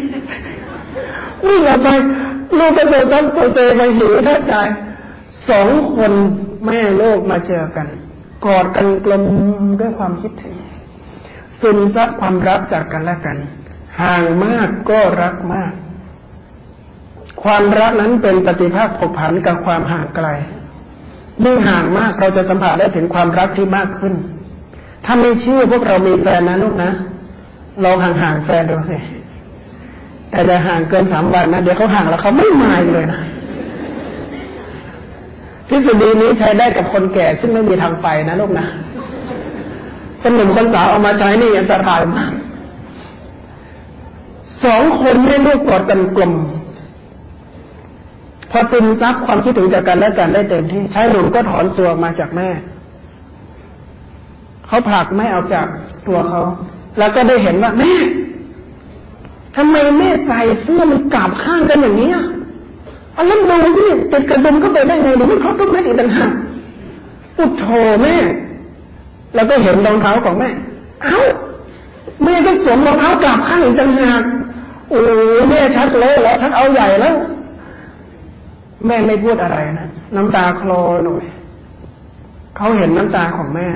วิ่งออกไปลูกก็เดินต้นโตเตไปหิวแทบตายสองคนแม่โลกมาเจอกัน กอดกันกลมด้วยความคิดถึงซึมซับความรักจากกันและกัน ห่างมากก็รักมาก ความรักนั้นเป็นปฏิภาคผกผันกับความห่างไกลเมื่อห่างมากเราจะสัมผัสได้ถึงความรักที่มากขึ้น ถ้าไม่เชื่อพวกเรามีแฟนนะลูกนะลองห่างๆแฟนดูสิแต่จะห่างเกินสามวันนะเดี๋ยวเขาห่างแล้วเขาไม่มาเลยนะทฤษฎีนี้ใช้ได้กับคนแก่ซึ่งไม่มีทางไปนะลูกนะคนหนุ่มคนสาวเอามาใช้นี่อันตรายมากสองคนไม่ลูกกอดกันกลมพอซึมซับความคิดถึงจากกันและกันได้เต็มที่ชายหนุ่มก็ถอนตัวมาจากแม่ เขาผลักแม่ออกจากตัวเขา แล้วก็ได้เห็นว่าแม่ทำไมแม่ใส่เสื้อมันกลับข้างกันอย่างนี้อะเอาล้ดูที่ติดกระดุมก็ไปได้ไงหรือไม่ครบทุกเม็ดอีกต่างหากอุดโธแม่ แล้วก็เห็นรองเท้าของแม่ เอ้าแม่ก็สวมรองเท้ากลับข้างอีกต่างหากโอ้แม่ชักเลยแล้วชักเอาใหญ่แล้ว แม่ไม่พูดอะไรนะ น้ำตาคลอหน่อยเขาเห็นน้ำตาของแม่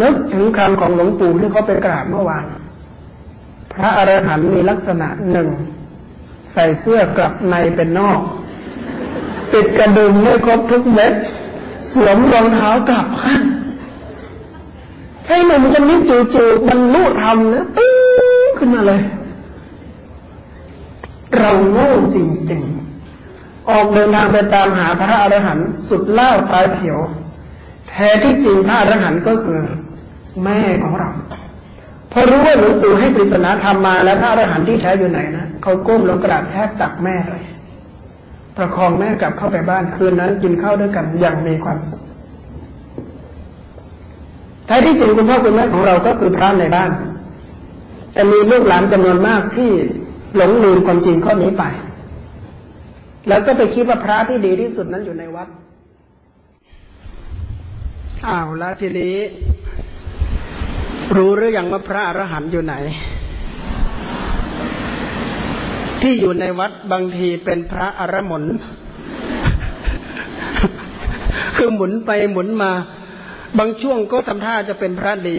นึกถึงคำของหลวงปู่ที่เขาไปกราบเมื่อวาน พระอรหันต์มีลักษณะหนึ่ง ใส่เสื้อกลับในเป็นนอก ติดกระดุมไม่ครบทุกเม็ดสวมรองเท้ากลับข้างให้หนุ่มคนนี้จู่ๆมันรู้ทำนะตึ้งขึ้นมาเลย เราโง่จริงๆ ออกเดินทางไปตามหาพระอรหันต์สุดเล่าตายเขียว แท้ที่จริงพระอรหันต์ก็คือ แม่ของเราพอรู้ว่าหลวงปู่ให้ปริศนาธรรมมาแล้วพระอรหันต์ที่แท้อยู่ไหนนะเขาก้มลงกราบแทบตักแม่เลยประคองแม่กลับเข้าไปบ้านคืนนั้นกินข้าวด้วยกันอย่างมีความสุขแท้ที่จริงคุณพ่อคุณแม่ของเราก็คือพระในบ้าน แต่มีลูกหลานจำนวนมากที่หลงลืมความจริงข้อนี้ไป แล้วก็ไปคิดว่าพระที่ดีที่สุดนั้นอยู่ในวัดอ้าวแล้วทีนี้ รู้หรือยังว่าพระอรหันต์อยู่ไหน ที่อยู่ในวัดบางทีเป็นพระอรหมนคือหมุนไปหมุนมา บางช่วงก็ทำท่าจะเป็นพระดี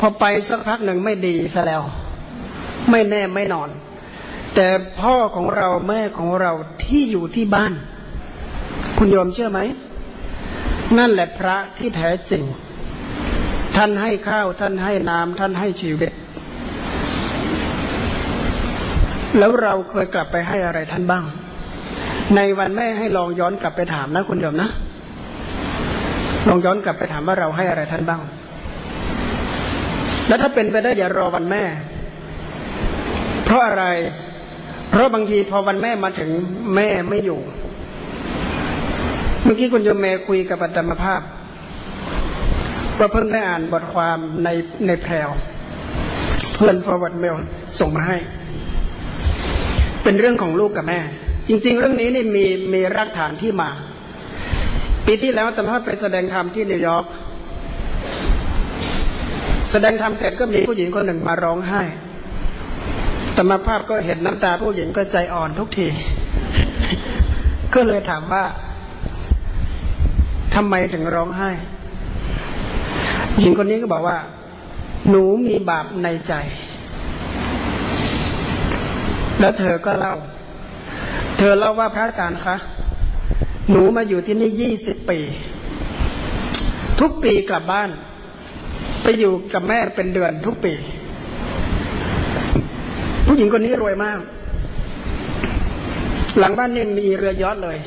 พอไปสักพักหนึ่งไม่ดีซะแล้ว ไม่แน่ไม่นอน แต่พ่อของเราแม่ของเราที่อยู่ที่บ้าน คุณโยมเชื่อไหม นั่นแหละพระที่แท้จริง ท่านให้ข้าว ท่านให้น้ำท่านให้ชีวิต แล้วเราเคยกลับไปให้อะไรท่านบ้าง ในวันแม่ให้ลองย้อนกลับไปถามนะคุณโยมนะ ลองย้อนกลับไปถามว่าเราให้อะไรท่านบ้าง แล้วถ้าเป็นไปได้อย่ารอวันแม่ เพราะอะไร เพราะบางทีพอวันแม่มาถึงแม่ไม่อยู่ เมื่อกี้คุณโยมเมคุยกับปัตตมภาพ ว่าเพิ่งได้อ่านบทความในในแพรวเพื่อน forward mail ส่งมาให้ เป็นเรื่องของลูกกับแม่ จริง ๆ เรื่องนี้นี่มีมีรากฐานที่มา ปีที่แล้วตมาไปแสดงธรรมที่นิวยอร์กแสดงธรรมเสร็จก็มีผู้หญิงคนหนึ่งมาร้องไห้ตมาภาพก็เห็นน้ำตาผู้หญิงก็ใจอ่อนทุกที ก็เลยถามว่าทำไมถึงร้องไห้ หญิงคนนี้ก็บอกว่า หนูมีบาปในใจ แล้วเธอก็เล่า เธอเล่าว่าพระอาจารย์คะ หนูมาอยู่ที่นี่ยี่สิบปี ทุกปีกลับบ้าน ไปอยู่กับแม่เป็นเดือนทุกปี ผู้หญิงคนนี้รวยมาก หลังบ้านนี่มีเรือยอทเลย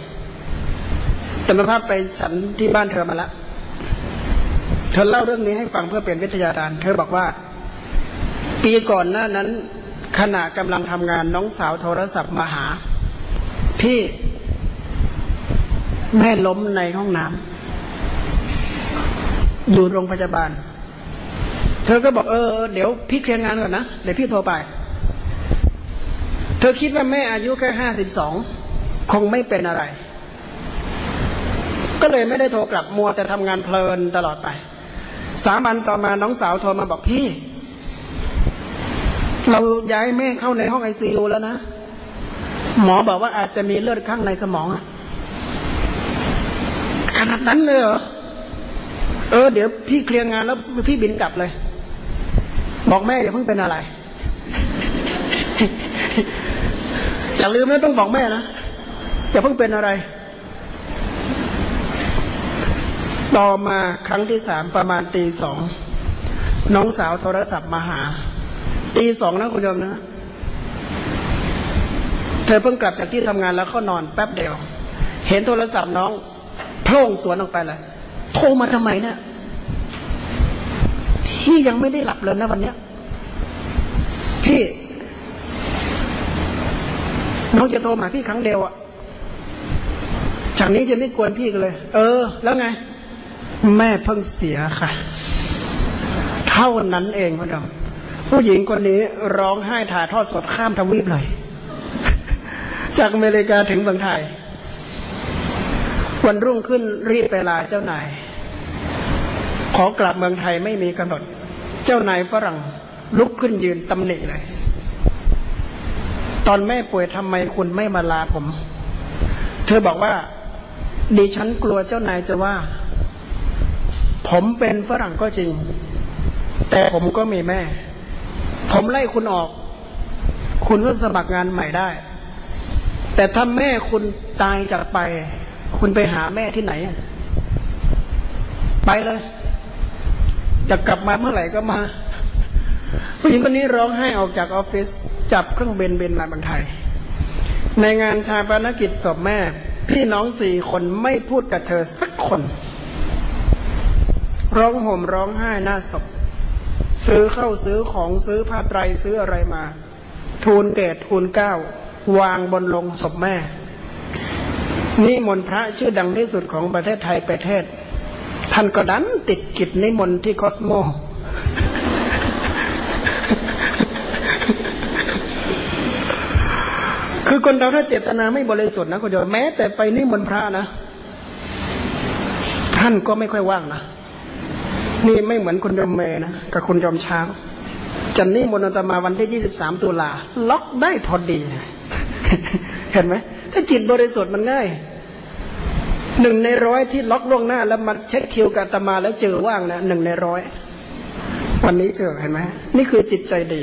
แต่มาภาพไปฉันที่บ้านเธอมาและ เธอเล่าเรื่องนี้ให้ฟังเพื่อเป็นวิทยาทาน เธอบอกว่า ปีก่อนหน้านั้น ขณะกำลังทำงานน้องสาวโทรศัพท์มาหา พี่แม่ล้มในห้องน้ำอยู่โรงพยาบาล เธอก็บอกเออเดี๋ยวพี่เคลียร์งานก่อนนะ เดี๋ยวพี่โทรไป เธอคิดว่าแม่อายุแค่ห้าสิบสองคงไม่เป็นอะไร ก็เลยไม่ได้โทรกลับมัวแต่ทำงานเพลินตลอดไป สามวันต่อมาน้องสาวโทรมาบอกพี่ เราย้ายแม่เข้าในห้องไอซียูแล้วนะ หมอบอกว่าอาจจะมีเลือดข้างในสมองอะขนาดนั้นเลยเหรอเออเดี๋ยวพี่เคลียร์งานแล้วพี่บินกลับเลย บอกแม่อย่าเพิ่งเป็นอะไรอย่าลืมนะต้องบอกแม่นะอย่าเพิ่งเป็นอะไร ต่อมาครั้งที่สามประมาณตีสองน้องสาวโทรศัพท์มาหา ตีสองนะคุณโยมนะ เธอเพิ่งกลับจากที่ทำงานแล้วเข้านอนแป๊บเดียว เห็นโทรศัพท์น้องโพล่งสวนออกไปเลยโทรมาทำไมเนะี่ยพี่ยังไม่ได้หลับเลยนะวันเนี้ยพี่น้องจะโทรมาพี่ครั้งเดียวอะจากนี้จะไม่กวนพี่กันเลย เออ แล้วไง แม่เพิ่งเสียค่ะ เท่านั้นเองพ่อดมผู้หญิงคนนี้ร้องไห้ถ่ายทอดสดข้ามทวีปเลย จากอเมริกาถึงเมืองไทย วันรุ่งขึ้นรีบไปลาเจ้านาย ขอกลับเมืองไทยไม่มีกำหนด เจ้านายฝรั่งลุกขึ้นยืนตำหนิเลย ตอนแม่ป่วยทำไมคุณไม่มาลาผม เธอบอกว่าดิฉันกลัวเจ้านายจะว่า ผมเป็นฝรั่งก็จริง แต่ผมก็มีแม่ ผมไล่คุณออก คุณก็สมัครงานใหม่ได้ แต่ถ้าแม่คุณตายจากไป คุณไปหาแม่ที่ไหน ไปเลย จะกลับมาเมื่อไหร่ก็มาผู้หญิงคนนี้ร้องไห้ออกจากออฟฟิศจับเครื่องเบนเบนมาบางไทย ในงานชาปนกิจศพแม่ พี่น้องสี่คนไม่พูดกับเธอสักคน ร้องห่มร้องไห้หน้าศพซื้อเข้าซื้อของซื้อผ้าไตรซื้ออะไรมา ทูลเกตทูลเก้าวางบนลงศพแม่นิมนพระชื่อดังที่สุดของประเทศไทยประเทศ ท่านก็ดันติดกิจนิมนต์ที่คอสโม คือคนเราถ้าเจตนาไม่บริสุทธิ์นะคุณโยมแม้แต่ไปนิมนต์พระนะ ท่านก็ไม่ค่อยว่างนะ นี่ไม่เหมือนคุณยมเมนะกับคุณยมช้างจันนี่มนตมาวันที่ยี่สิบสามตุลาล็อกได้พอดีเห็นไหมถ้าจิตบริสุทธิ์มันง่ายหนึ่งในร้อยที่ล็อกล่วงหน้า แล้วมาเช็คคิวกับตมาแล้วเจอว่างนะหนึ่งในร้อยวันนี้เจอเห็นไหมนี่คือจิตใจดี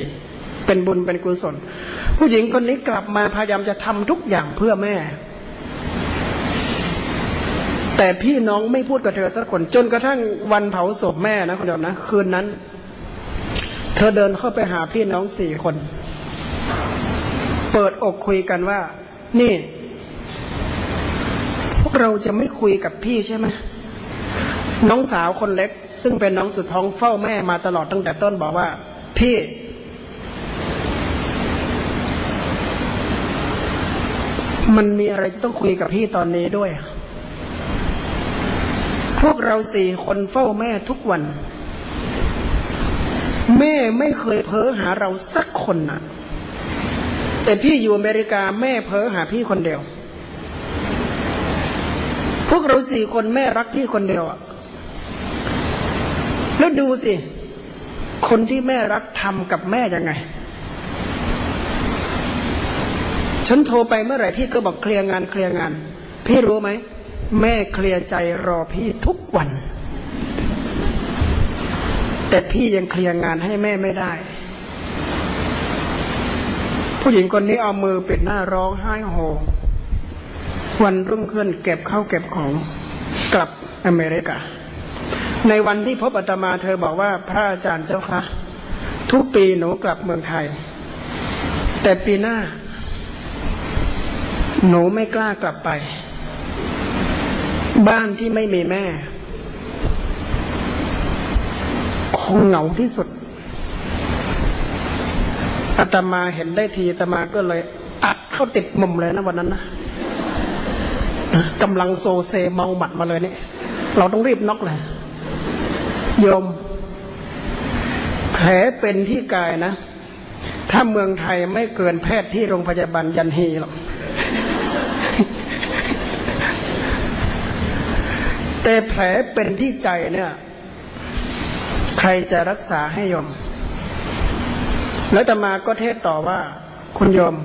เป็นบุญเป็นกุศล ผู้หญิงคนนี้กลับมาพยายามจะทำทุกอย่างเพื่อแม่ แต่พี่น้องไม่พูดกับเธอสักคน จนกระทั่งวันเผาศพแม่นะคุณโยมนะคืนนั้น เธอเดินเข้าไปหาพี่น้องสี่คน เปิดอกคุยกันว่า นี่ พวกเราจะไม่คุยกับพี่ใช่ไหมน้องสาวคนเล็ก ซึ่งเป็นน้องสุดท้องเฝ้าแม่มาตลอดตั้งแต่ต้นบอกว่า พี่มันมีอะไรจะต้องคุยกับพี่ตอนนี้ด้วย พวกเราสี่คนเฝ้าแม่ทุกวัน แม่ไม่เคยเพ้อหาเราสักคนนะแต่พี่อยู่อเมริกาแม่เพ้อหาพี่คนเดียว พวกเราสี่คนแม่รักพี่คนเดียวอะแล้วดูสิ คนที่แม่รักทำกับแม่ยังไง ฉันโทรไปเมื่อไหร่พี่ก็บอกเคลียร์งานเคลียร์งาน พี่รู้ไหม แม่เคลียร์ใจรอพี่ทุกวัน แต่พี่ยังเคลียร์งานให้แม่ไม่ได้ ผู้หญิงคนนี้เอามือปิดหน้าร้องไห้โฮวันรุ่งขึ้นเก็บเข้าเก็บของกลับอเมริกา ในวันที่พบอาตมาเธอบอกว่าพระอาจารย์เจ้าคะ ทุกปีหนูกลับเมืองไทย แต่ปีหน้า หนูไม่กล้ากลับไป บ้านที่ไม่มีแม่คงเหงาที่สุดอาตมาเห็นได้ทีอาตมาก็เลยอัดเข้าติดมุมเลยนะวันนั้นนะกำลังโซเซเมาหมัดมาเลยเนี่ย เราต้องรีบน็อกเลยโยม แผลเป็นที่กายนะ ถ้าเมืองไทยไม่เกินแพทย์ที่โรงพยาบาลยันฮีหรอก แต่แผลเป็นที่ใจเนี่ย ใครจะรักษาให้ยม แล้วตมาก็เทศต่อว่า คุณยม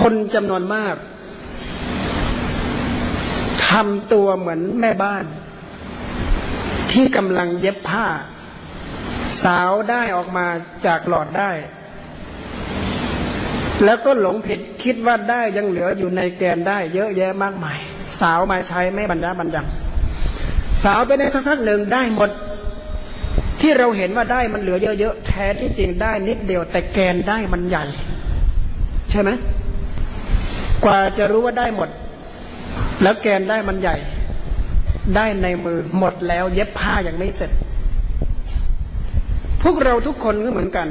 คนจำนวนมากทำตัวเหมือนแม่บ้าน ที่กำลังเย็บผ้า สาวได้ออกมาจากหลอดได้ แล้วก็หลงผิดคิดว่าได้ยังเหลืออยู่ในแกนได้เยอะแยะมากมาย สาวมาใช้ไม่บรรดาบรรยัง สาวไปในสักพักหนึ่งได้หมด ที่เราเห็นว่าได้มันเหลือเยอะๆแท้ที่จริงได้นิดเดียว แต่แกนได้มันใหญ่ ใช่ไหมกว่าจะรู้ว่าได้หมด แล้วแกนได้มันใหญ่ ได้ในมือหมดแล้ว เย็บผ้ายังไม่เสร็จ พวกเราทุกคนก็เหมือนกัน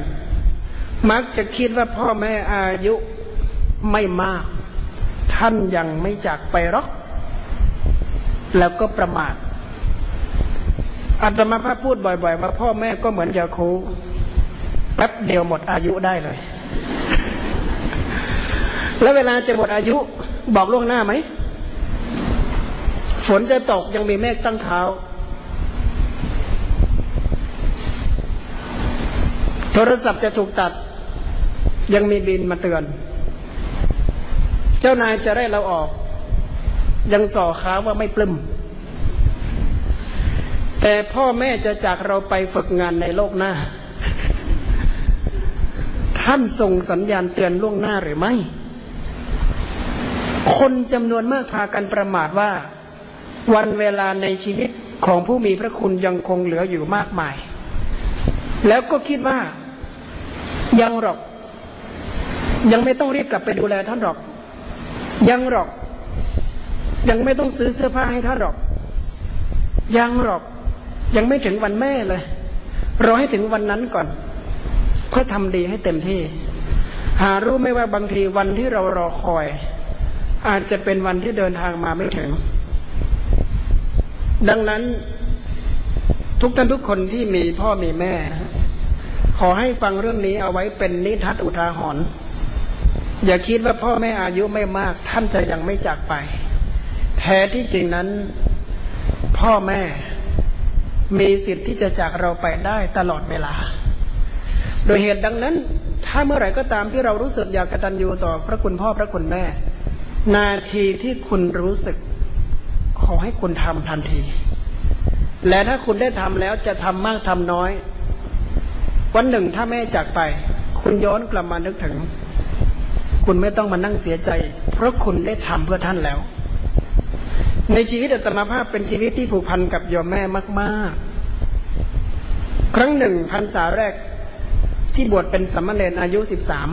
มักจะคิดว่าพ่อแม่อายุไม่มาก ท่านยังไม่จากไปหรอก แล้วก็ประมาทอาตมาพระพูดบ่อยๆว่าพ่อแม่ก็เหมือนยาคูแป๊บเดียวหมดอายุได้เลย แล้วเวลาจะหมดอายุบอกล่วงหน้าไหม ฝนจะตกยังมีเมฆตั้งเท้า โทรศัพท์จะถูกตัด ยังมีบินมาเตือน เจ้านายจะได้เราออก ยังส่อค้าว่าไม่ปลื้มแต่พ่อแม่จะจากเราไปฝึกงานในโลกหน้า ท่านส่งสัญญาณเตือนล่วงหน้าหรือไม่ คนจำนวนมากพากันประมาทว่า วันเวลาในชีวิตของผู้มีพระคุณยังคงเหลืออยู่มากมาย แล้วก็คิดว่า ยังหรอก ยังไม่ต้องรีบกลับไปดูแลท่านหรอก ยังหรอก ยังไม่ต้องซื้อเสื้อผ้าให้ท่านหรอก ยังหรอก ยังไม่ถึงวันแม่เลย รอให้ถึงวันนั้นก่อน ค่อยทำดีให้เต็มที่ หารู้ไหมว่าบางทีวันที่เรารอคอย อาจจะเป็นวันที่เดินทางมาไม่ถึง ดังนั้น ทุกท่านทุกคนที่มีพ่อมีแม่ ขอให้ฟังเรื่องนี้เอาไว้เป็นนิทัศอุทาหรณ์อย่าคิดว่าพ่อแม่อายุไม่มาก ท่านจะยังไม่จากไป แท้ที่จริงนั้น พ่อแม่มีสิทธิ์ที่จะจากเราไปได้ตลอดเวลา โดยเหตุดังนั้น ถ้าเมื่อไหร่ก็ตามที่เรารู้สึกอยากกตัญญูต่อพระคุณพ่อพระคุณแม่ นาทีที่คุณรู้สึก ขอให้คุณทำทันที และถ้าคุณได้ทำแล้วจะทำมากทำน้อย วันหนึ่งถ้าแม่จากไป คุณย้อนกลับมานึกถึง คุณไม่ต้องมานั่งเสียใจ เพราะคุณได้ทำเพื่อท่านแล้ว ในชีวิตอัตมาภาพเป็นชีวิตที่ผูกพันกับโยมแม่มากๆ ครั้งหนึ่งพรรษาแรกที่บวชเป็นสัมมเนรอายุสิบสาม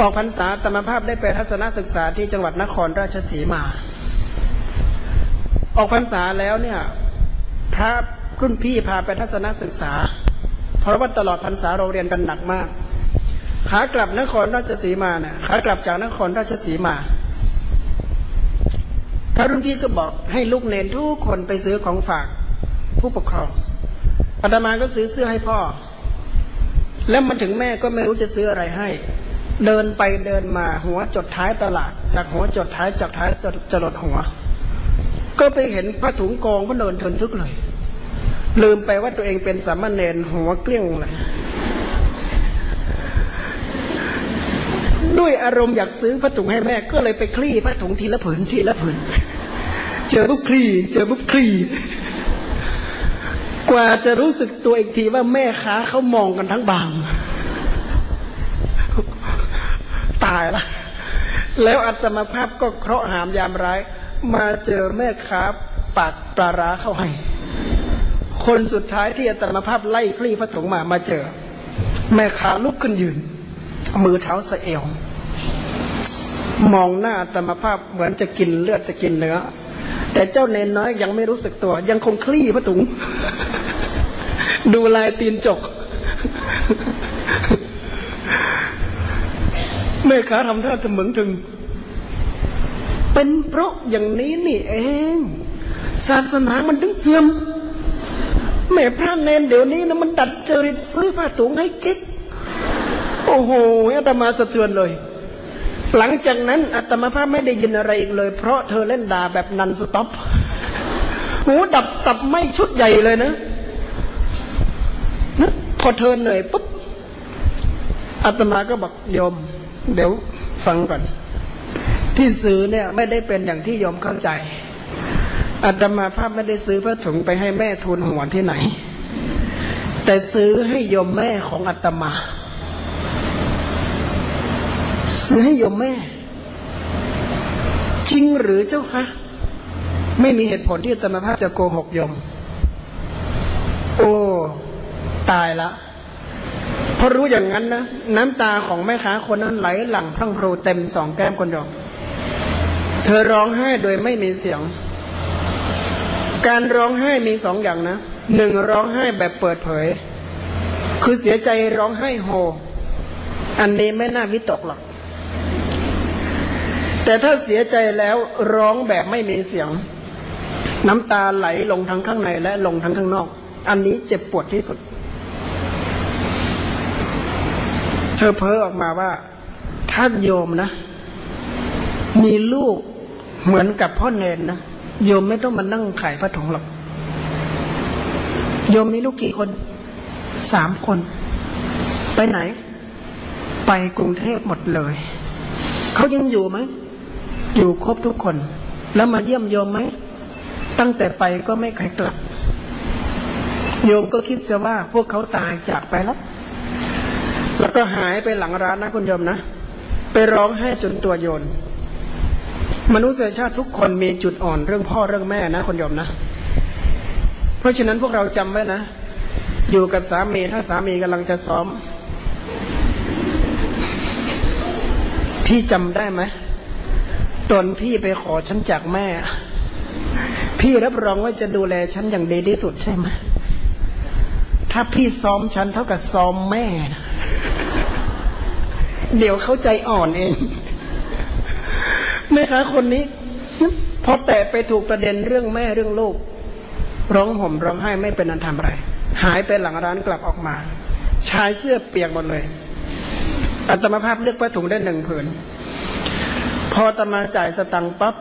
ออกพรรษาธรรมภาพได้ไปทัศนศึกษาที่จังหวัดนครราชสีมา ออกพรรษาแล้วเนี่ยพระรุ่นพี่พาไปทัศนศึกษา เพราะว่าตลอดพรรษาเราเรียนกันหนักมากขากลับนครราชสีมาเนี่ยขากลับจากนครราชสีมา พระรุ่นพี่ก็บอกให้ลูกเนนทุกคนไปซื้อของฝากผู้ปกครองอาตมาก็ซื้อเสื้อให้พ่อ แล้วมันถึงแม่ก็ไม่รู้จะซื้ออะไรให้ เดินไปเดินมาหัวจดท้ายตลาด จากหัวจดท้ายจากท้ายจดจรดหัว ก็ไปเห็นผ้าถุงกองพระเดินทนทึกเลย ลืมไปว่าตัวเองเป็นสามเณรหัวเกลี้ยงเลย ด้วยอารมณ์อยากซื้อผ้าถุงให้แม่ ก็เลยไปคลี่ผ้าถุงทีละผืนทีละผืน เจอปุ๊บคลี่ เจอปุ๊บคลี่ กว่าจะรู้สึกตัวอีกทีว่าแม่ค้าเขามองกันทั้งบาง ตายละ แล้วอัตมาภาพก็เคราะห์หามยามร้าย มาเจอแม่ค้าปากปลาร้าเข้าให้ คนสุดท้ายที่อัตมาภาพไล่คลี่ผ้าถุงมามาเจอ แม่ค้าลุกขึ้นยืน มือเท้าสะเอว มองหน้าอัตมภาพเหมือนจะกินเลือดจะกินเนื้อ แต่เจ้าเนนน้อยยังไม่รู้สึกตัว ยังคงคลี่ผ้าถุง ดูลายตีนจกแม่ค้าทำท่าจะเหมือนถึง เป็นเพราะอย่างนี้นี่เอง ศาสนามันถึงเสื่อมแม่พระเนนเดี๋ยวนี้นะมันดัดจริตซื้อผ้าถุงให้กิ๊ก โอ้โหอาตมาสะเทือนเลย หลังจากนั้นอาตมาภาพไม่ได้ยินอะไรอีกเลย เพราะเธอเล่นด่าแบบนันสต็อปหูดับตับไม่ชุดใหญ่เลยนะนะพอเธอเหนื่อยปุ๊บอาตมาก็บอกยม เดี๋ยวฟังก่อน ที่ซื้อเนี่ย ไม่ได้เป็นอย่างที่ยมเข้าใจอาตมาภาพไม่ได้ซื้อพระถุงไปให้แม่ทูลหัวที่ไหน แต่ซื้อให้ยมแม่ของอาตมา ซื้อให้โยมแม่ จริงหรือเจ้าคะ ไม่มีเหตุผลที่อาตมภาพจะโกหกโยม โอ้ ตายละพอรู้อย่างนั้นนะน้ำตาของแม่ค้าคนนั้นไหลหลั่งพรั่งพรูเต็มสองแก้มคนโยมเธอร้องไห้โดยไม่มีเสียง การร้องไห้มีสองอย่างนะหนึ่งร้องไห้แบบเปิดเผย คือเสียใจร้องไห้โฮ อันนี้ไม่น่าวิตกหรอก แต่ถ้าเสียใจแล้วร้องแบบไม่มีเสียง น้ำตาไหลลงทั้งข้างในและลงทั้งข้างนอก อันนี้เจ็บปวดที่สุด เธอเพ้อออกมาว่าท่านโยมนะ มีลูกเหมือนกับพ่อเนนนะโยมไม่ต้องมานั่งขายผ้าถุงหรอกโยมมีลูกกี่คน สามคน ไปไหน ไปกรุงเทพหมดเลย เขายังอยู่ไหม อยู่ครบทุกคน แล้วมาเยี่ยมโยมไหม ตั้งแต่ไปก็ไม่ใครกลับ โยมก็คิดจะว่าพวกเขาตายจากไปแล้ว แล้วก็หายไปหลังร้านนะคุณโยมนะ ไปร้องไห้จนตัวโยน มนุษยชาติทุกคนมีจุดอ่อนเรื่องพ่อเรื่องแม่นะคุณโยมนะ เพราะฉะนั้นพวกเราจำไว้นะ อยู่กับสามีถ้าสามีกำลังจะซ้อม พี่จำได้ไหม ตอนพี่ไปขอฉันจากแม่ พี่รับรองว่าจะดูแลฉันอย่างดีที่สุดใช่ไหมถ้าพี่ซ้อมฉันเท่ากับซ้อมแม่ เดี๋ยวเข้าใจอ่อนเองแม่ค้าคนนี้พอแตะไปถูกประเด็นเรื่องแม่เรื่องลูก ร้องห่มร้องไห้ไม่เป็นอันทำอะไร หายไปหลังร้านกลับออกมา ชายเสื้อเปียกหมดเลยอัตมาภาพเลือกผ้าถุงได้หนึ่งผืน อตมาจ่ายสตังค์ปั๊บ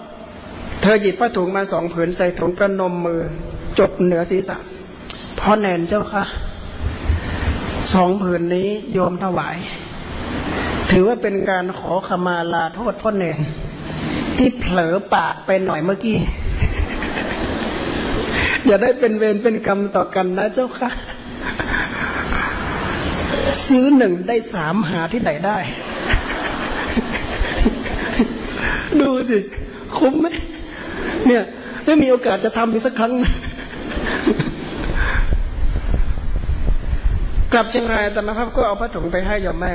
เธอหยิบผ้าถุงมาสองผืนใส่ถุงกระนมมือ จบเหนือศีรษะพ่อแนนเจ้าค่ะสองผืนนี้โยมถวาย ถือว่าเป็นการขอขมาลาโทษพ่อแนนที่เผลอปากไปหน่อยเมื่อกี้ อย่าได้เป็นเวรเป็นกรรมต่อกันนะเจ้าค่ะ ซื้อหนึ่งได้สามหาที่ไหนได้ ดูสิคุ้มไหมเนี่ยไม่มีโอกาสจะทำอีกสักครั้ง กลับเชียงรายแต่มาภาพก็เอาผ้าถุงไปให้ยอมแม่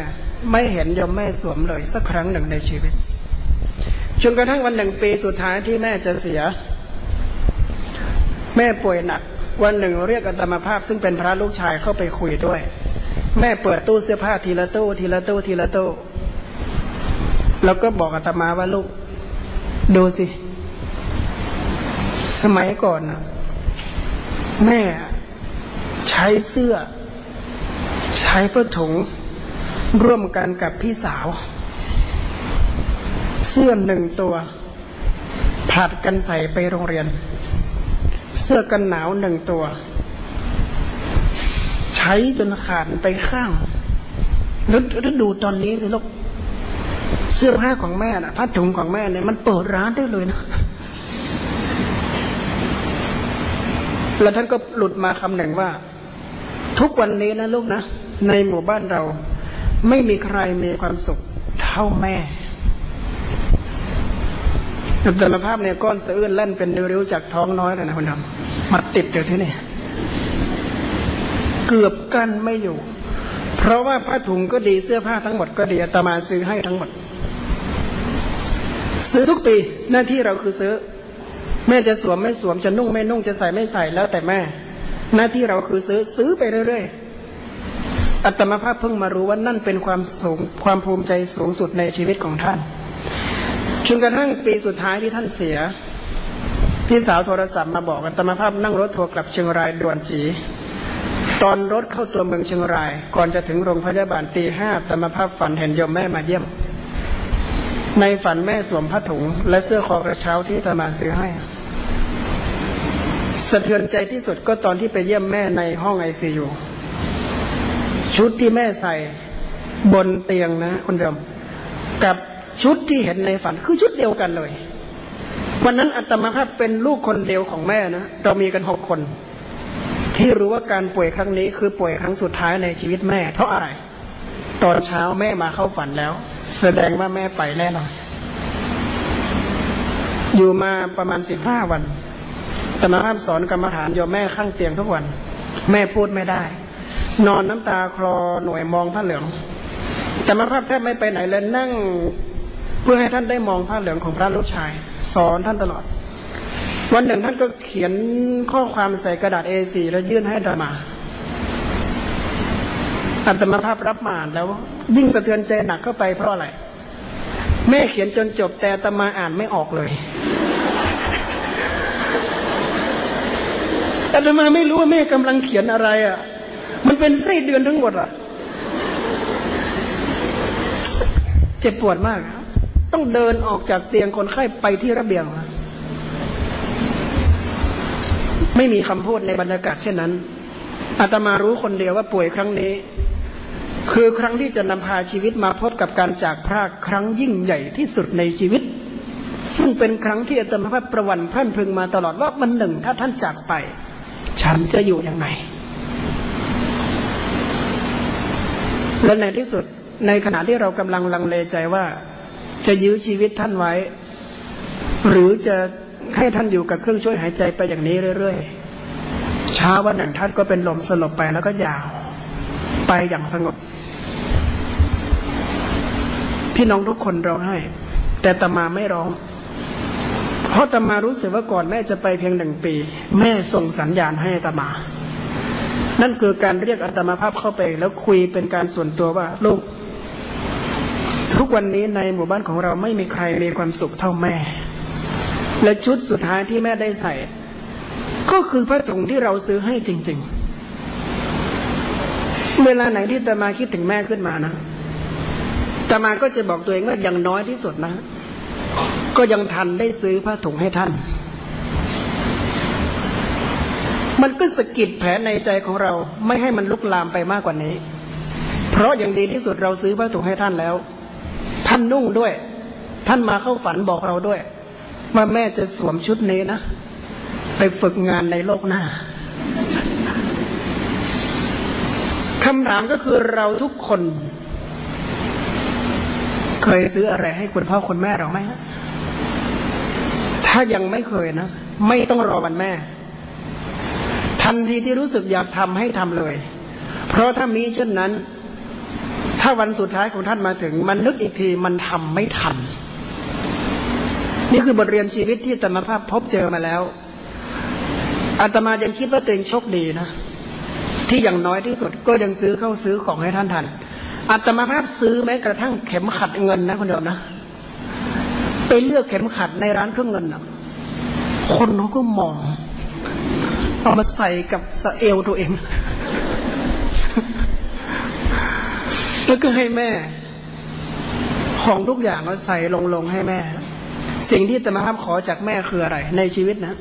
ไม่เห็นยอมแม่สวมเลย สักครั้งหนึ่งในชีวิตจนกระทั่งวันหนึ่งปีสุดท้ายที่แม่จะเสีย แม่ป่วยหนัก วันหนึ่งเรียกอัตมาภาพ ซึ่งเป็นพระลูกชายเข้าไปคุยด้วย แม่เปิดตู้เสื้อผ้าทีละตู้ทีละตู้ทีละตู้แล้วก็บอกอาตมาว่าลูก ดูสิ สมัยก่อนแม่ใช้เสื้อ ใช้ผ้าถุง ร่วมกันกับพี่สาว เสื้อหนึ่งตัวผลัดกันใส่ไปโรงเรียน เสื้อกันหนาวหนึ่งตัว ใช้จนขาดไปข้างแล้วถ้าดูตอนนี้สิลูก เสื้อผ้าของแม่นะผ้าถุงของแม่เนี่ยมันเปิดร้านได้เลยนะแล้วท่านก็หลุดมาคำหนึ่งว่า ทุกวันนี้นะลูกนะ ในหมู่บ้านเรา ไม่มีใครมีความสุขเท่าแม่แต่ละภาพเนี่ยก้อนเสื่อนเล่นเป็นเริ้วๆจากท้องน้อยเลยนะคุณทำมาติดอยู่ที่นี่เกือบกั้นไม่อยู่ เพราะว่าผ้าถุงก็ดีเสื้อผ้าทั้งหมดก็ดีตมาซื้อให้ทั้งหมด ซื้อทุกปีหน้าที่เราคือซื้อ แม่จะสวมไม่สวมจะนุ่งไม่นุ่งจะใส่ไม่ใส่แล้วแต่แม่ หน้าที่เราคือซื้อซื้อไปเรื่อยๆอัตมาภาพเพิ่งมารู้ว่านั่นเป็นความสูงความภูมิใจสูงสุดในชีวิตของท่านจนกระทั่งปีสุดท้ายที่ท่านเสีย พี่สาวโทรศัพท์มาบอกกัตมาภาพนั่งรถทัวร์กลับเชียงรายด่วนจี ตอนรถเข้าตัวเมืองเชียงราย ก่อนจะถึงโรงพยาบาลตีห้าตมภาพฝันเห็นยมแม่มาเยี่ยม ในฝันแม่สวมผ้าถุง และเสื้อคอกระเช้าที่ตมาซื้อให้สะเทือนใจที่สุดก็ตอนที่ไปเยี่ยมแม่ในห้องไอซียูชุดที่แม่ใส่บนเตียงนะคุณเดิมกับชุดที่เห็นในฝันคือชุดเดียวกันเลย วันนั้นอัตมาภาพเป็นลูกคนเดียวของแม่นะเรามีกันหกคน ที่รู้ว่าการป่วยครั้งนี้คือป่วยครั้งสุดท้ายในชีวิตแม่ เพราะอะไร ตอนเช้าแม่มาเข้าฝันแล้ว แสดงว่าแม่ไปแน่นอนอยู่มาประมาณสิบห้าวันตมาภาพสอนกรรมฐานโยมแม่ข้างเตียงทุกวัน แม่พูดไม่ได้ นอนน้ำตาคลอหน่วยมองผ้าเหลืองแต่มาภาพแทบไม่ไปไหนเลยนั่ง เพื่อให้ท่านได้มองผ้าเหลืองของพระลูกชาย สอนท่านตลอด วันหนึ่งท่านก็เขียนข้อความใส่กระดาษ A4 แล้วยื่นให้ธรรมาอัตมาภาพรับมาแล้ว ยิ่งสะเทือนใจหนักเข้าไปเพราะอะไร แม่เขียนจนจบแต่ตมาอ่านไม่ออกเลยอาตมาไม่รู้ว่าแม่กำลังเขียนอะไรอะ มันเป็นไส้เดือนทั้งหมดอะ เจ็บปวดมาก ต้องเดินออกจากเตียงคนไข้ไปที่ระเบียง ไม่มีคำพูดในบรรยากาศเช่นนั้นอาตมารู้คนเดียวว่าป่วยครั้งนี้ คือครั้งที่จะนำพาชีวิตมาพบกับการจากพรากครั้งยิ่งใหญ่ที่สุดในชีวิต ซึ่งเป็นครั้งที่อาตมาพาประวันพันพึงมาตลอดว่ามันหนึ่งถ้าท่านจากไป ฉันจะอยู่ยังไง และในที่สุดในขณะที่เรากำลังลังเลใจว่า จะยื้อชีวิตท่านไว้ หรือจะ ให้ท่านอยู่กับเครื่องช่วยหายใจไปอย่างนี้เรื่อยๆ เช้าวันหนึ่งท่านก็เป็นลมสลบไปแล้วก็ยาว ไปอย่างสงบ พี่น้องทุกคนร้องไห้ แต่ตมาไม่ร้อง เพราะตมารู้สึกว่าก่อนแม่จะไปเพียงหนึ่งปี แม่ส่งสัญญาณให้ตมา นั่นคือการเรียกอัตมาภาพเข้าไป แล้วคุยเป็นการส่วนตัวว่าลูกทุกวันนี้ในหมู่บ้านของเราไม่มีใครมีความสุขเท่าแม่ และชุดสุดท้ายที่แม่ได้ใส่ ก็คือพระถุงที่เราซื้อให้จริง ๆ เวลาไหนที่ตมาคิดถึงแม่ขึ้นมานะตมาก็จะบอกตัวเองว่าอย่างน้อยที่สุดนะ ก็ยังทันได้ซื้อผ้าถุงให้ท่าน มันก็สะกิดแผลในใจของเราไม่ให้มันลุกลามไปมากกว่านี้ เพราะอย่างดีที่สุดเราซื้อผ้าถุงให้ท่านแล้ว ท่านนุ่งด้วย ท่านมาเข้าฝันบอกเราด้วย ว่าแม่จะสวมชุดนี้นะ ไปฝึกงานในโลกหน้าคำถามก็คือเราทุกคน เคยซื้ออะไรให้คุณพ่อคุณแม่เราไหมฮะถ้ายังไม่เคยนะ ไม่ต้องรอวันแม่ ทันทีที่รู้สึกอยากทำให้ทำเลย เพราะถ้ามีเช่นนั้น ถ้าวันสุดท้ายของท่านมาถึง มันนึกอีกทีมันทำไม่ทัน นี่คือบทเรียนชีวิตที่ธรรมภาพพบเจอมาแล้ว อาตมายังคิดว่าตัวเองโชคดีนะ ที่อย่างน้อยที่สุดก็ยังซื้อเข้าซื้อของให้ท่านทัน อาตมาภาพซื้อแม้กระทั่งเข็มขัดเงินนะคนเดียวนะ ไปเลือกเข็มขัดในร้านเครื่องเงินนะคนเขาก็มองเอามาใส่กับสเอลตัวเอง แล้วก็ให้แม่ ของทุกอย่างก็ใส่ลงๆให้แม่ สิ่งที่ตมาภาพขอจากแม่คืออะไร ในชีวิตนะ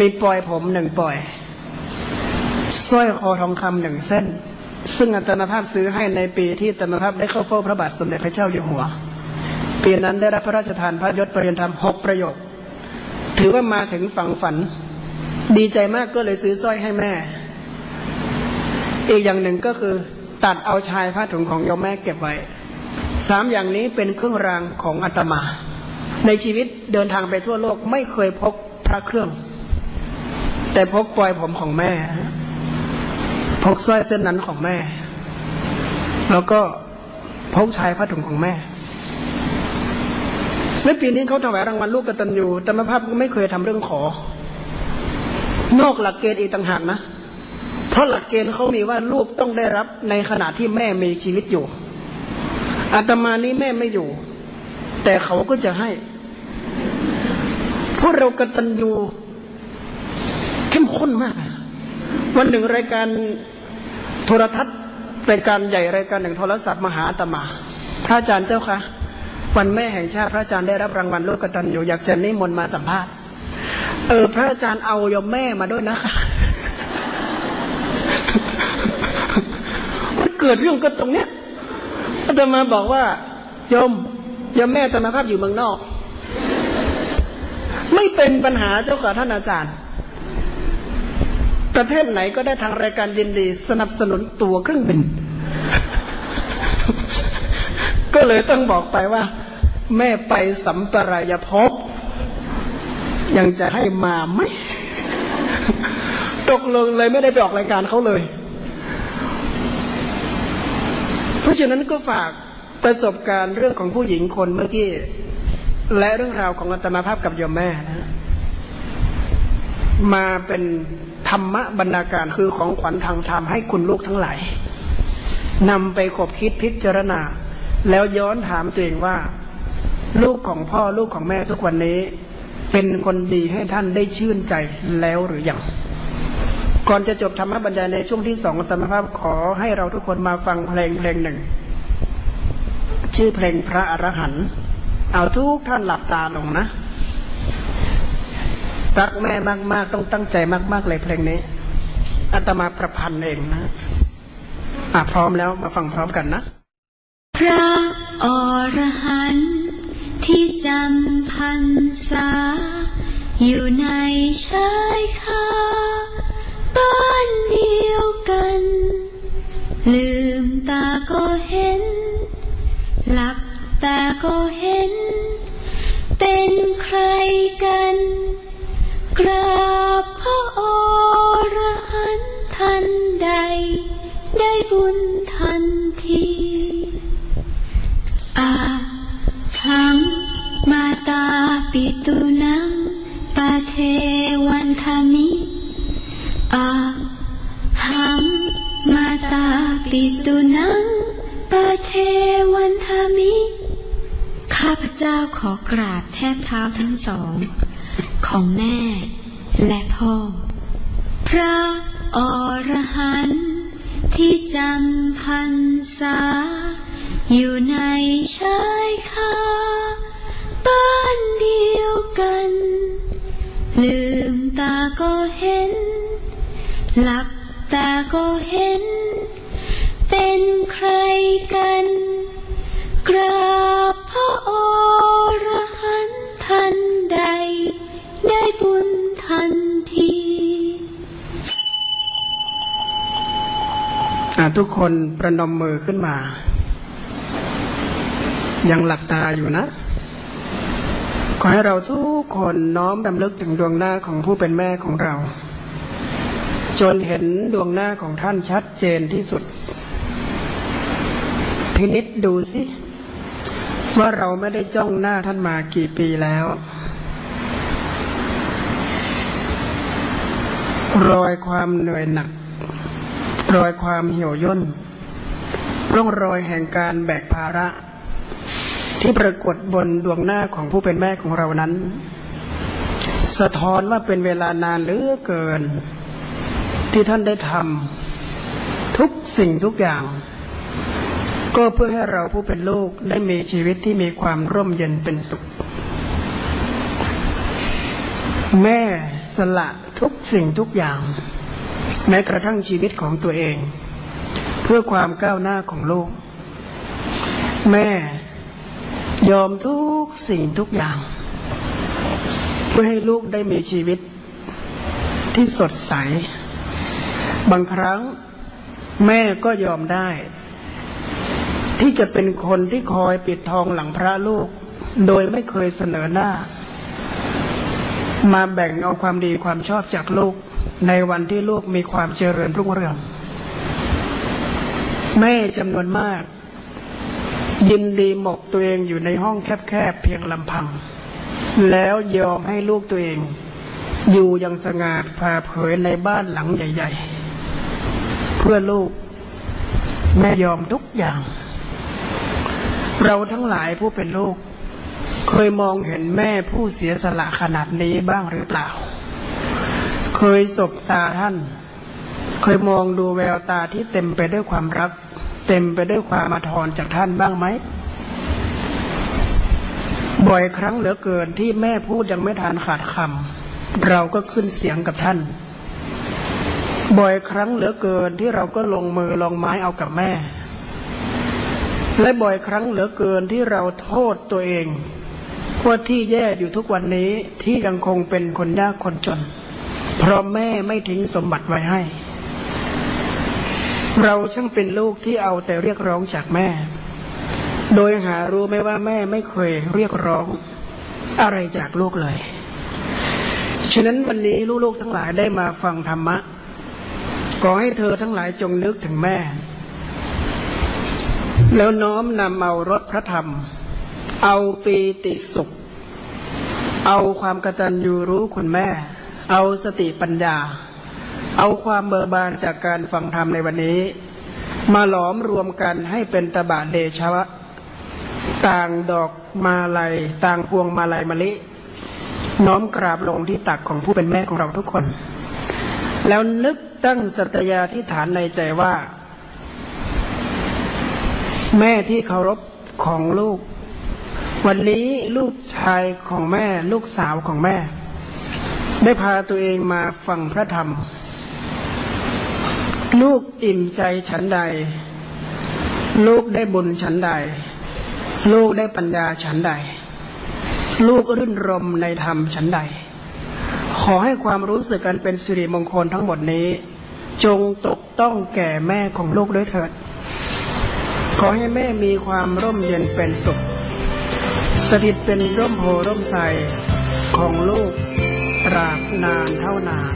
มีปล่อยผมหนึ่งปล่อยสร้อยคอทองคำหนึ่งเส้น ซึ่งอัตมาภาพซื้อให้ในปีที่ตมาภาพได้เข้าเฝ้าพระบาทสมเด็จพระเจ้าอยู่หัว ปีนั้นได้รับพระราชทานพระยศปริญธรรมหกประโยค ถือว่ามาถึงฝั่งฝัน ดีใจมากก็เลยซื้อสร้อยให้แม่ อีกอย่างหนึ่งก็คือ ตัดเอาชายผ้าถุงของโยมแม่เก็บไว้ สามอย่างนี้เป็นเครื่องรางของอาตมา ในชีวิตเดินทางไปทั่วโลกไม่เคยพกพระเครื่อง แต่พกปลอยผมของแม่ พกสร้อยเส้นนั้นของแม่ แล้วก็พกชายผ้าถุงของแม่และปีนี้เขาถวายรางวัลลูกกตัญญูแต่มาภาพก็ไม่เคยทำเรื่องขอ นอกหลักเกณฑ์อีกต่างหากนะ เพราะหลักเกณฑ์เขามีว่าลูกต้องได้รับในขณะที่แม่มีชีวิตอยู่อาตมานี้แม่ไม่อยู่ แต่เขาก็จะให้ พวกเรากตัญญูเข้มข้นมาก วันหนึ่งรายการโทรทัศน์รายการใหญ่รายการหนึ่งโทรศัพท์มหาตมา พระอาจารย์เจ้าคะวันแม่แห่งชาติพระอาจารย์ได้รับรางวัลโลกกตันอยู่อยากจะนิมนต์มาสัมภาษณ์เออ พระอาจารย์เอายมแม่มาด้วยนะคะมันเกิดเรื่องกันตรงเนี้ยอาตมาบอกว่ายมยมแม่ตมาภาพอยู่เมืองนอก ไม่เป็นปัญหาเจ้าค่ะท่านอาจารย์ ประเทศไหนก็ได้ทางรายการยินดี สนับสนุนตัวเครื่องบิน ก็เลยต้องบอกไปว่า แม่ไปสัมปรายภพยังจะให้มาไหมตกลงเลยไม่ได้ไปออกรายการเขาเลย เพราะฉะนั้นก็ฝากประสบการณ์เรื่องของผู้หญิงคนเมื่อกี้ และเรื่องราวของอัตมาภาพกับโยมแม่นะมาเป็นธรรมะบรรณาการคือของขวัญทางธรรมให้คุณลูกทั้งหลายนำไปขบคิดพิจารณา แล้วย้อนถามตัวเองว่า ลูกของพ่อลูกของแม่ทุกวันนี้ เป็นคนดีให้ท่านได้ชื่นใจแล้วหรือยังก่อนจะจบธรรมบรรยายในช่วงที่สองธรรมภาพขอให้เราทุกคนมาฟังเพลงเพลงหนึ่ง ชื่อเพลงพระอรหันต์ เอาทุกท่านหลับตาลงนะ รักแม่มาก ๆ ต้องตั้งใจมาก ๆ เลยเพลงนี้อาตมาประพันธ์เองนะ อะพร้อมแล้วมาฟังพร้อมกันนะ พระอรหันต์ที่จำพรรษา อยู่ในชายคาบ้านเดียวกัน ลืมตาก็เห็นหลับ ตาก็เห็น เป็นใครกัน กราบพระอรหันต์ทันใด ได้บุญทันทีอาทังมาตาปิตุนังปะเทวันธมิอาหังมาตาปิตุนังปะเทวันธมิ ข้าพเจ้าขอกราบแทบเท้าทั้งสอง ของแม่และพ่อ พระอรหันต์ที่จำพรรษา อยู่ในชายคาบ้านเดียวกัน ลืมตาก็เห็น หลับตาก็เห็น เป็นใครกัน กราบพระอรหันต์ทันใด ได้บุญทันทีทุกคนประนมมือขึ้นมา ยังหลับตาอยู่นะ ขอให้เราทุกคนน้อมดำลึกถึงดวงหน้าของผู้เป็นแม่ของเรา จนเห็นดวงหน้าของท่านชัดเจนที่สุดพินิษดูสิ ว่าเราไม่ได้จ้องหน้าท่านมากี่ปีแล้ว รอยความเหนื่อยหนัก รอยความเหี่ยวย่นร่องรอยแห่งการแบกภาระ ที่ปรากฏบนดวงหน้าของผู้เป็นแม่ของเรานั้น สะท้อนว่าเป็นเวลานานเหลือเกิน ที่ท่านได้ทำทุกสิ่งทุกอย่าง ก็เพื่อให้เราผู้เป็นลูกได้มีชีวิตที่มีความร่มเย็นเป็นสุข แม่สละทุกสิ่งทุกอย่าง แม้กระทั่งชีวิตของตัวเอง เพื่อความก้าวหน้าของลูก แม่ยอมทุกสิ่งทุกอย่าง เพื่อให้ลูกได้มีชีวิตที่สดใส บางครั้งแม่ก็ยอมได้ ที่จะเป็นคนที่คอยปิดทองหลังพระลูก โดยไม่เคยเสนอหน้า มาแบ่งเอาความดีความชอบจากลูก ในวันที่ลูกมีความเจริญรุ่งเรือง แม่จำนวนมาก ยินดีหมกตัวเองอยู่ในห้องแคบๆเพียงลำพัง แล้วยอมให้ลูกตัวเอง อยู่ย่างสง่าผ่าเผยในบ้านหลังใหญ่ ๆ เพื่อลูกแม่ยอมทุกอย่าง เราทั้งหลายผู้เป็นลูก เคยมองเห็นแม่ผู้เสียสละขนาดนี้บ้างหรือเปล่า เคยสบตาท่าน เคยมองดูแววตาที่เต็มไปด้วยความรัก เต็มไปด้วยความอาทรจากท่านบ้างไหมบ่อยครั้งเหลือเกินที่แม่พูดยังไม่ทันขาดคำเราก็ขึ้นเสียงกับท่าน บ่อยครั้งเหลือเกินที่เราก็ลงมือลงไม้เอากับแม่ และบ่อยครั้งเหลือเกินที่เราโทษตัวเองว่าที่แย่อยู่ทุกวันนี้ที่ยังคงเป็นคนยากคนจน เพราะแม่ไม่ทิ้งสมบัติไว้ให้ เราช่างเป็นลูกที่เอาแต่เรียกร้องจากแม่ โดยหารู้ไหมว่าแม่ไม่เคยเรียกร้องอะไรจากลูกเลย ฉะนั้นวันนี้ลูกๆทั้งหลายได้มาฟังธรรมะ ขอให้เธอทั้งหลายจงนึกถึงแม่ แล้วน้อมนำเอารถพระธรรม เอาปีติสุข เอาความกตัญญูรู้คุณแม่ เอาสติปัญญา เอาความเบิกบานจากการฟังธรรมในวันนี้ มาหลอมรวมกันให้เป็นตบะเดชะต่างดอกมาลัยต่างพวงมาลัยมะลิ น้อมกราบลงที่ตักของผู้เป็นแม่ของเราทุกคน แล้วนึกตั้งสัตยาที่ฐานในใจว่า แม่ที่เคารพของลูก วันนี้ลูกชายของแม่ ลูกสาวของแม่ ได้พาตัวเองมาฟังพระธรรม ลูกอิ่มใจฉันใด ลูกได้บุญฉันใด ลูกได้ปัญญาฉันใด ลูกรื่นรมในธรรมฉันใด ขอให้ความรู้สึกกันเป็นสิริมงคลทั้งหมดนี้ จงตกต้องแก่แม่ของลูกด้วยเถิด ขอให้แม่มีความร่มเย็นเป็นสุข สถิตเป็นร่มโพร่มใสของลูกตราบนานเท่านาน